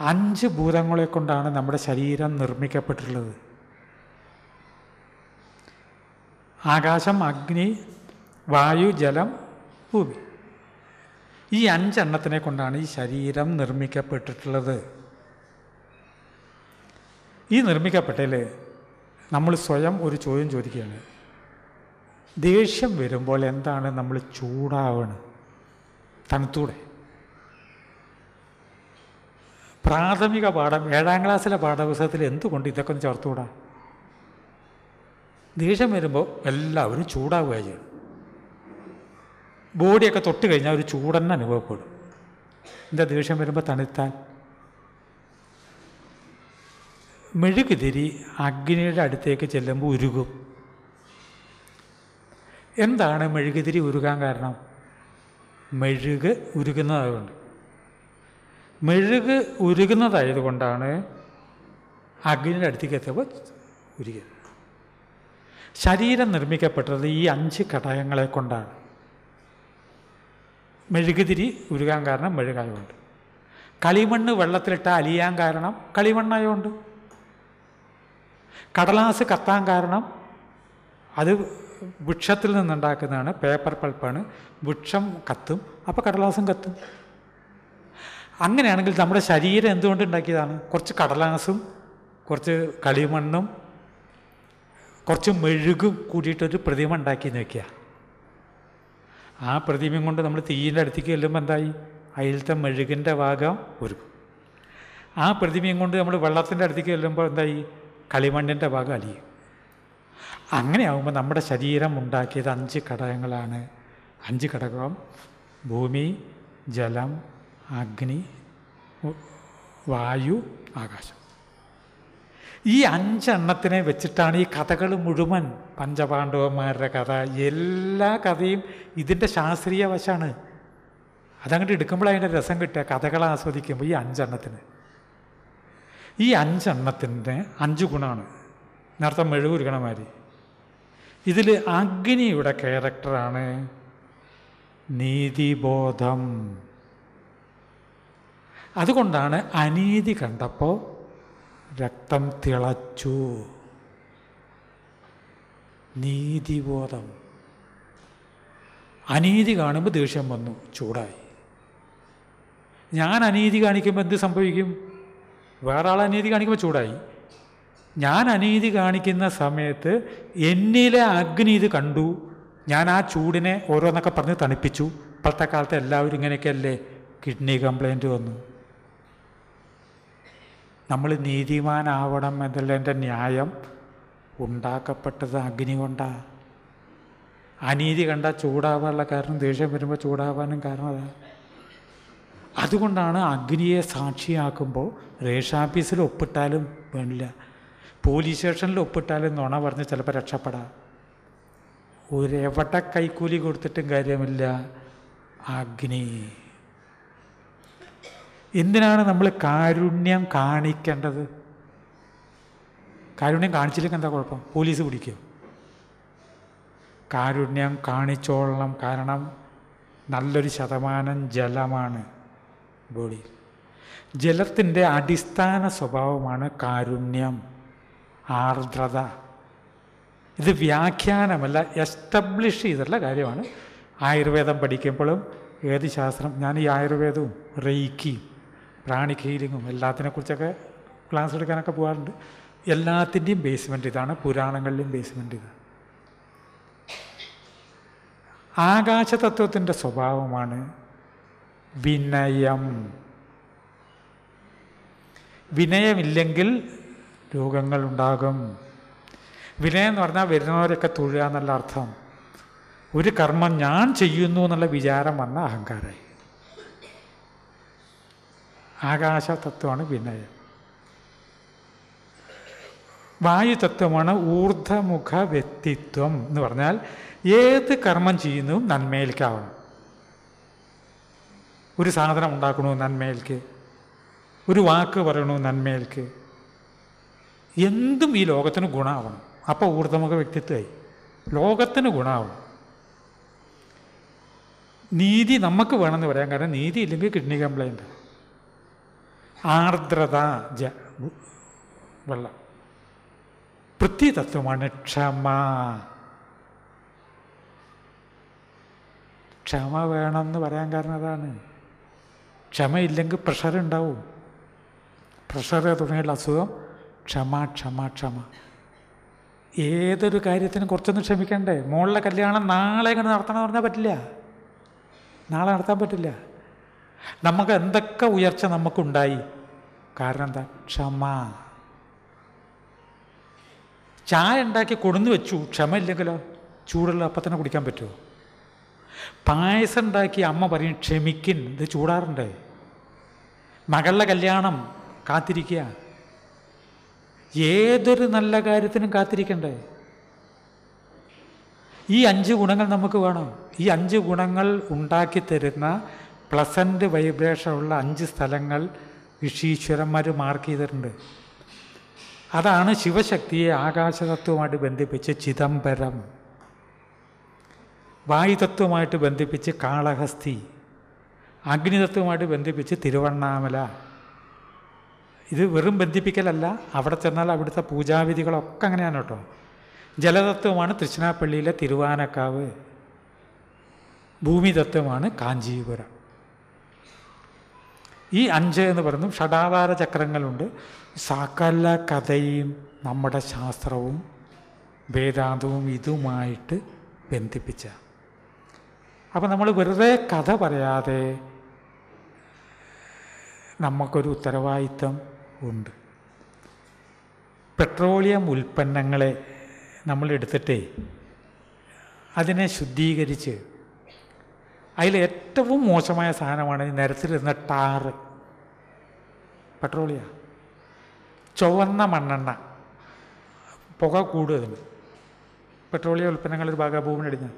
അഞ്ച് ഭൂതങ്ങളെ കൊണ്ടാണ് നമ്മുടെ ശരീരം നിർമ്മിക്കപ്പെട്ടിട്ടുള്ളത്. ആകാശം അഗ്നി വായു ജലം ഭൂമി. ഈ അഞ്ചെണ്ണത്തിനെ കൊണ്ടാണ് ഈ ശരീരം നിർമ്മിക്കപ്പെട്ടിട്ടുള്ളത്. ഈ നിർമ്മിക്കപ്പെട്ടതിൽ നമ്മൾ സ്വയം ഒരു ചോദ്യം ചോദിക്കുകയാണ്. ദേഷ്യം വരുമ്പോൾ എന്താണ് നമ്മൾ ചൂടാവണം? തണുത്തൂടെ. പ്രാഥമിക പാഠം ഏഴാം ക്ലാസ്സിലെ പാഠപുസ്തകത്തിൽ എന്തുകൊണ്ട് ഇതൊക്കെ ഒന്ന് ചേർത്തുകൂടാ? ദേഷ്യം വരുമ്പോൾ എല്ലാവരും ചൂടാവുക ചെയ്യണം. ബോഡിയൊക്കെ തൊട്ട് കഴിഞ്ഞാൽ ഒരു ചൂടന്നെ അനുഭവപ്പെടും. എന്താ ദേഷ്യം വരുമ്പോൾ തണുത്താൽ മെഴുകുതിരി അഗ്നിയുടെ അടുത്തേക്ക് ചെല്ലുമ്പോൾ ഉരുകും. എന്താണ് മെഴുകുതിരി ഉരുകാൻ കാരണം? മെഴുക് ഉരുകുന്നതായതുകൊണ്ട്. മെഴുക് ഉരുകുന്നതായതുകൊണ്ടാണ് അഗ്നിയുടെ അടുത്തേക്ക് എത്തിയപ്പോൾ ഉരുക ശരീരം നിർമ്മിക്കപ്പെട്ടത് ഈ അഞ്ച് ഘടകങ്ങളെ കൊണ്ടാണ്. മെഴുകുതിരി ഉരുകാൻ കാരണം മെഴുകായതുകൊണ്ട്. കളിമണ്ണ് വെള്ളത്തിലിട്ട് അലിയാൻ കാരണം കളിമണ്ണായതുകൊണ്ട്. കടലാസ് കത്താൻ കാരണം അത് വൃക്ഷത്തിൽ നിന്നുണ്ടാക്കുന്നതാണ് പേപ്പർ പൾപ്പാണ് വൃക്ഷം കത്തും അപ്പോൾ കടലാസും കത്തും. അങ്ങനെയാണെങ്കിൽ നമ്മുടെ ശരീരം എന്തുകൊണ്ട് ഉണ്ടാക്കിയതാണ്? കുറച്ച് കടലാസും കുറച്ച് കളിമണ്ണും കുറച്ച് മെഴുകും കൂടിയിട്ടൊരു പ്രതിമ ഉണ്ടാക്കി നോക്കുക ആ പ്രതിമയും കൊണ്ട് നമ്മൾ തീയിന്റെ അടുത്തേക്ക് ചെല്ലുമ്പോൾ എന്തായി? അതിലത്തെ മെഴുകിന്റെ ഭാഗം ഒരുക്കും ആ പ്രതിമയും കൊണ്ട് നമ്മൾ വെള്ളത്തിന്റെ അടുത്തേക്ക് ചെല്ലുമ്പോൾ എന്തായി? കളിമണ്ണിന്റെ ഭാഗം അലിയും. അങ്ങനെയാകുമ്പോൾ നമ്മുടെ ശരീരം ഉണ്ടാക്കിയത് അഞ്ച് ഘടകങ്ങളാണ്. അഞ്ച് ഘടകം ഭൂമി ജലം അഗ്നി വായു ആകാശം. ഈ അഞ്ചെണ്ണത്തിനെ വെച്ചിട്ടാണ് ഈ കഥകൾ മുഴുവൻ പഞ്ചപാണ്ഡവന്മാരുടെ കഥ. എല്ലാ കഥയും ഇതിന്റെ ശാസ്ത്രീയ വശമാണ്. അതങ്ങോട്ട് എടുക്കുമ്പോഴതിന്റെ രസം കിട്ടുക. കഥകൾ ആസ്വദിക്കുമ്പോൾ ഈ അഞ്ചെണ്ണത്തിന്. ഈ അഞ്ചെണ്ണത്തിന്റെ അഞ്ച് ഗുണമാണ് നേരത്തെ മെഴുകുരുക്കണമാതിരി ഇതിൽ അഗ്നിയുടെ ക്യാരക്ടറാണ് നീതിബോധം. അതുകൊണ്ടാണ് അനീതി കണ്ടപ്പോൾ രക്തം തിളച്ചു. നീതിബോധം. അനീതി കാണുമ്പോൾ ദേഷ്യം വന്നു ചൂടായി. ഞാൻ അനീതി കാണിക്കുമ്പോൾ എന്ത് സംഭവിക്കും? വേറെ ആൾ അനീതി കാണിക്കുമ്പോൾ ചൂടായി. ഞാൻ അനീതി കാണിക്കുന്ന സമയത്ത് എന്നിലെ അഗ്നി ഇത് കണ്ടു. ഞാൻ ആ ചൂടിനെ ഓരോന്നൊക്കെ പറഞ്ഞ് തണുപ്പിച്ചു. ഇപ്പോഴത്തെ കാലത്ത് എല്ലാവരും ഇങ്ങനെയൊക്കെയല്ലേ കിഡ്നി കംപ്ലൈന്റ് വന്നു. നമ്മൾ നീതിമാനാവണം എന്നുള്ളതിന്റെ ന്യായം ഉണ്ടാക്കപ്പെട്ടത് അഗ്നി കൊണ്ടാണ് അനീതി കണ്ട ചൂടാവാനുള്ള കാരണം ദേഷ്യം വരുമ്പോൾ ചൂടാവാനും കാരണം അതാ. അതുകൊണ്ടാണ് അഗ്നിയെ സാക്ഷിയാക്കുമ്പോൾ റേഷാഫീസിൽ ഒപ്പിട്ടാലും വേണില്ല. പോലീസ് സ്റ്റേഷനിൽ ഒപ്പിട്ടാലും നുണ പറഞ്ഞ് ചിലപ്പോൾ രക്ഷപ്പെടാം. ഒരെവിടെ കൈക്കൂലി കൊടുത്തിട്ടും കാര്യമില്ല. അഗ്നി. എന്തിനാണ് നമ്മൾ കാരുണ്യം കാണിക്കേണ്ടത്? കാരുണ്യം കാണിച്ചില്ലെങ്കിൽ എന്താ കുഴപ്പം? പോലീസ് പിടിക്കും? കാരുണ്യം കാണിച്ചോളണം. കാരണം നല്ലൊരു ശതമാനം ജലമാണ് ബോഡിയിൽ. ജലത്തിന്റെ അടിസ്ഥാന സ്വഭാവമാണ് കാരുണ്യം ആർദ്രത. ഇത് വ്യാഖ്യാനമല്ല എസ്റ്റാബ്ലിഷ് ചെയ്തിട്ടുള്ള കാര്യമാണ്. ആയുർവേദം പഠിക്കുമ്പോഴും ഏത് ശാസ്ത്രം ഞാൻ ഈ ആയുർവേദവും റെയ്ക്കിയും പ്രാണിക് ഹീലിങ്ങും എല്ലാത്തിനെക്കുറിച്ചൊക്കെ ക്ലാസ് എടുക്കാനൊക്കെ പോകാറുണ്ട്. എല്ലാത്തിന്റെയും ബേസ്മെന്റ് ഇതാണ് പുരാണങ്ങളിലെയും ബേസ്മെന്റ് ഇതാണ് ആകാശതത്വത്തിന്റെ സ്വഭാവമാണ് വിനയം. വിനയമില്ലെങ്കിൽ രോഗങ്ങളുണ്ടാകും. വിനയം എന്ന് പറഞ്ഞാൽ വരുന്നവരൊക്കെ തൊഴുക എന്നുള്ള അർത്ഥം. ഒരു കർമ്മം ഞാൻ ചെയ്യുന്നു എന്നുള്ള വിചാരം വന്ന അഹങ്കാരമായി ആകാശ തത്വമാണ് വിനയം. വായു തത്വമാണ് ഊർധമുഖ വ്യക്തിത്വം എന്ന് പറഞ്ഞാൽ ഏത് കർമ്മം ചെയ്യുന്നതും നന്മയിലേക്കാവണം ഒരു സാധനം ഉണ്ടാക്കണു നന്മയിലേക്ക്. ഒരു വാക്ക് പറയണു നന്മയിലേക്ക് എന്തും ഈ ലോകത്തിന് ഗുണമാവണം അപ്പോൾ ഊർധമുഖ വ്യക്തിത്വമായി. ലോകത്തിന് ഗുണമാവണം നീതി നമുക്ക് വേണമെന്ന് പറയാം. കാരണം നീതി ഇല്ലെങ്കിൽ കിഡ്നി കംപ്ലൈന്റ്. ആർദ്രത ജ വെള്ളം. പൃഥ്വിതത്വമാണ് ക്ഷമ. ക്ഷമ വേണമെന്ന് പറയാൻ കാരണം അതാണ്. ക്ഷമയില്ലെങ്കിൽ പ്രഷർ ഉണ്ടാവും. പ്രഷർ തുടങ്ങിയുള്ള അസുഖം ക്ഷമ ക്ഷമ ക്ഷമ. ഏതൊരു കാര്യത്തിനും കുറച്ചൊന്നും ക്ഷമിക്കണ്ടേ? മോളിലെ കല്യാണം നാളെ ഇങ്ങനെ നടത്തണം പറഞ്ഞാൽ പറ്റില്ല. നാളെ നടത്താൻ പറ്റില്ല. നമുക്ക് എന്തൊക്കെ ഉയർച്ച നമുക്കുണ്ടായി? കാരണം എന്താ? ക്ഷമ. ചായ ഉണ്ടാക്കി കൊടുന്നു വെച്ചു. ക്ഷമ ഇല്ലെങ്കിലോ? ചൂടുള്ള അപ്പം തന്നെ കുടിക്കാൻ പറ്റുമോ പായസം ഉണ്ടാക്കി അമ്മ പറയും ക്ഷമിക്കിൻ ഇത് ചൂടാറുണ്ട്. മകളുടെ കല്യാണം കാത്തിരിക്കുക. ഏതൊരു നല്ല കാര്യത്തിനും കാത്തിരിക്കണ്ടേ? ഈ അഞ്ച് ഗുണങ്ങൾ നമുക്ക് വേണം. ഈ അഞ്ച് ഗുണങ്ങൾ ഉണ്ടാക്കി തരുന്ന പ്ലസന്റ് വൈബ്രേഷനുള്ള അഞ്ച് സ്ഥലങ്ങൾ ഋഷീശ്വരന്മാർ മാർക്ക് ചെയ്തിട്ടുണ്ട്. അതാണ് ശിവശക്തിയെ ആകാശതത്വമായിട്ട് ബന്ധിപ്പിച്ച് ചിദംബരം. വായുതത്വമായിട്ട് ബന്ധിപ്പിച്ച് കാളഹസ്തി. അഗ്നിതത്വമായിട്ട് ബന്ധിപ്പിച്ച് തിരുവണ്ണാമല. ഇത് വെറും ബന്ധിപ്പിക്കലല്ല. അവിടെ ചെന്നാൽ അവിടുത്തെ പൂജാവിധികളൊക്കെ അങ്ങനെയാണ് കേട്ടോ. ജലതത്വമാണ് തൃശ്ശിനാപ്പള്ളിയിലെ തിരുവാനക്കാവ്. ഭൂമിതത്വമാണ് കാഞ്ചീപുരം. ഈ അഞ്ച് എന്ന് പറയുന്നു ഷടാധാര ചക്രങ്ങളുണ്ട്. സകല കഥയും നമ്മുടെ ശാസ്ത്രവും വേദാന്തവും ഇതുമായിട്ട് ബന്ധിപ്പിച്ച. അപ്പം നമ്മൾ വെറുതെ കഥ പറയാതെ നമുക്കൊരു ഉത്തരവാദിത്തം ഉണ്ട്. പെട്രോളിയം ഉൽപ്പന്നങ്ങളെ നമ്മൾ എടുത്തിട്ടേ അതിനെ ശുദ്ധീകരിച്ച് അതിൽ ഏറ്റവും മോശമായ സാധനമാണ് ഈ നിരത്തിലിരുന്ന ടാറ്. പെട്രോളിയ. ചുവന്ന മണ്ണെണ്ണ. പുക കൂടുതൽ പെട്രോളിയം ഉൽപ്പന്നങ്ങളൊരു ഭാഗം ഭൂമിനടിഞ്ഞ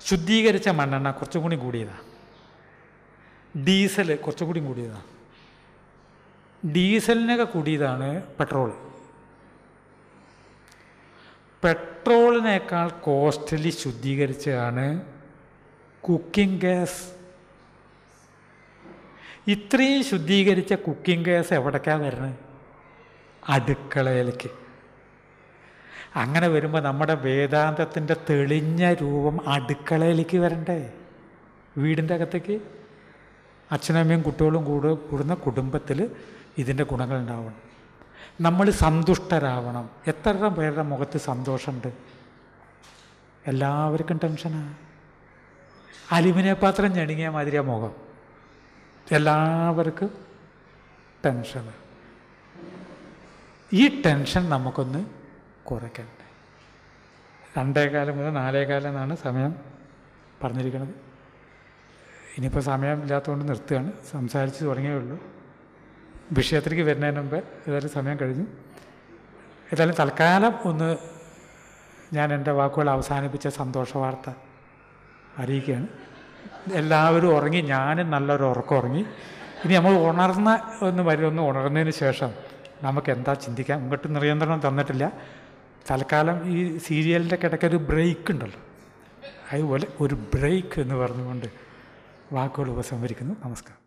ശുദ്ധീകരിച്ച മണ്ണെണ്ണ കുറച്ചും കൂടി കൂടിയതാണ് ഡീസൽ കുറച്ചും കൂടി കൂടിയതാണ് ഡീസലിനൊക്കെ കൂടിയതാണ് പെട്രോൾ. പെട്രോളിനേക്കാൾ കോസ്റ്റലി ശുദ്ധീകരിച്ചതാണ് കുക്കിംഗ് ഗ്യാസ്. ഇത്രയും ശുദ്ധീകരിച്ച കുക്കിംഗ് ഗ്യാസ് എവിടേക്കാണ് വരുന്നത്? അടുക്കളയിലേക്ക്. അങ്ങനെ വരുമ്പോൾ നമ്മുടെ വേദാന്തത്തിന്റെ തെളിഞ്ഞ രൂപം അടുക്കളയിലേക്ക് വരണ്ടേ? വീടിന്റെ അകത്തേക്ക്? അച്ഛനമ്മയും കുട്ടികളും കൂടെ കൂടുന്ന കുടുംബത്തിൽ ഇതിന്റെ ഗുണങ്ങൾ ഉണ്ടാവണം. നമ്മൾ സന്തുഷ്ടരാവണം. എത്ര പേരുടെ മുഖത്ത് സന്തോഷമുണ്ട്? എല്ലാവർക്കും ടെൻഷനാണ് അലുമിനിയ പാത്രം ഞെണുങ്ങിയ മാതിരിയാ മുഖം. എല്ലാവർക്കും ടെൻഷന്. ഈ ടെൻഷൻ നമുക്കൊന്ന് കുറയ്ക്കണ്ടേ രണ്ടേകാലം മുതൽ നാലേകാലം എന്നാണ് സമയം പറഞ്ഞിരിക്കുന്നത് ഇനിയിപ്പോൾ സമയമില്ലാത്തതുകൊണ്ട് നിർത്തുകയാണ്. സംസാരിച്ച് തുടങ്ങിയേ ഉള്ളൂ. വിഷയത്തിലേക്ക് വരുന്നതിന് മുമ്പ് ഏതായാലും സമയം കഴിഞ്ഞു. ഏതായാലും തൽക്കാലം ഒന്ന് ഞാൻ എന്റെ വാക്കുകൾ അവസാനിപ്പിച്ച സന്തോഷ വാർത്ത അറിയിക്കുകയാണ്. എല്ലാവരും ഉറങ്ങി ഞാനും നല്ലൊരു ഉറക്കം ഉറങ്ങി. ഇനി നമ്മൾ ഉണർന്ന ഒന്ന് വരും ഒന്ന് ഉണർന്നതിന് ശേഷം നമുക്ക് എന്താ ചിന്തിക്കാം? ഇങ്ങോട്ട് നിയന്ത്രണം തന്നിട്ടില്ല. തൽക്കാലം ഈ സീരിയലിന്റെ കിടക്ക ഒരു ബ്രേക്ക് ഉണ്ടല്ലോ. അതുപോലെ ഒരു ബ്രേക്ക് എന്ന് പറഞ്ഞുകൊണ്ട് വാക്കുകൾ ഉപസംഹരിക്കുന്നു. നമസ്കാരം.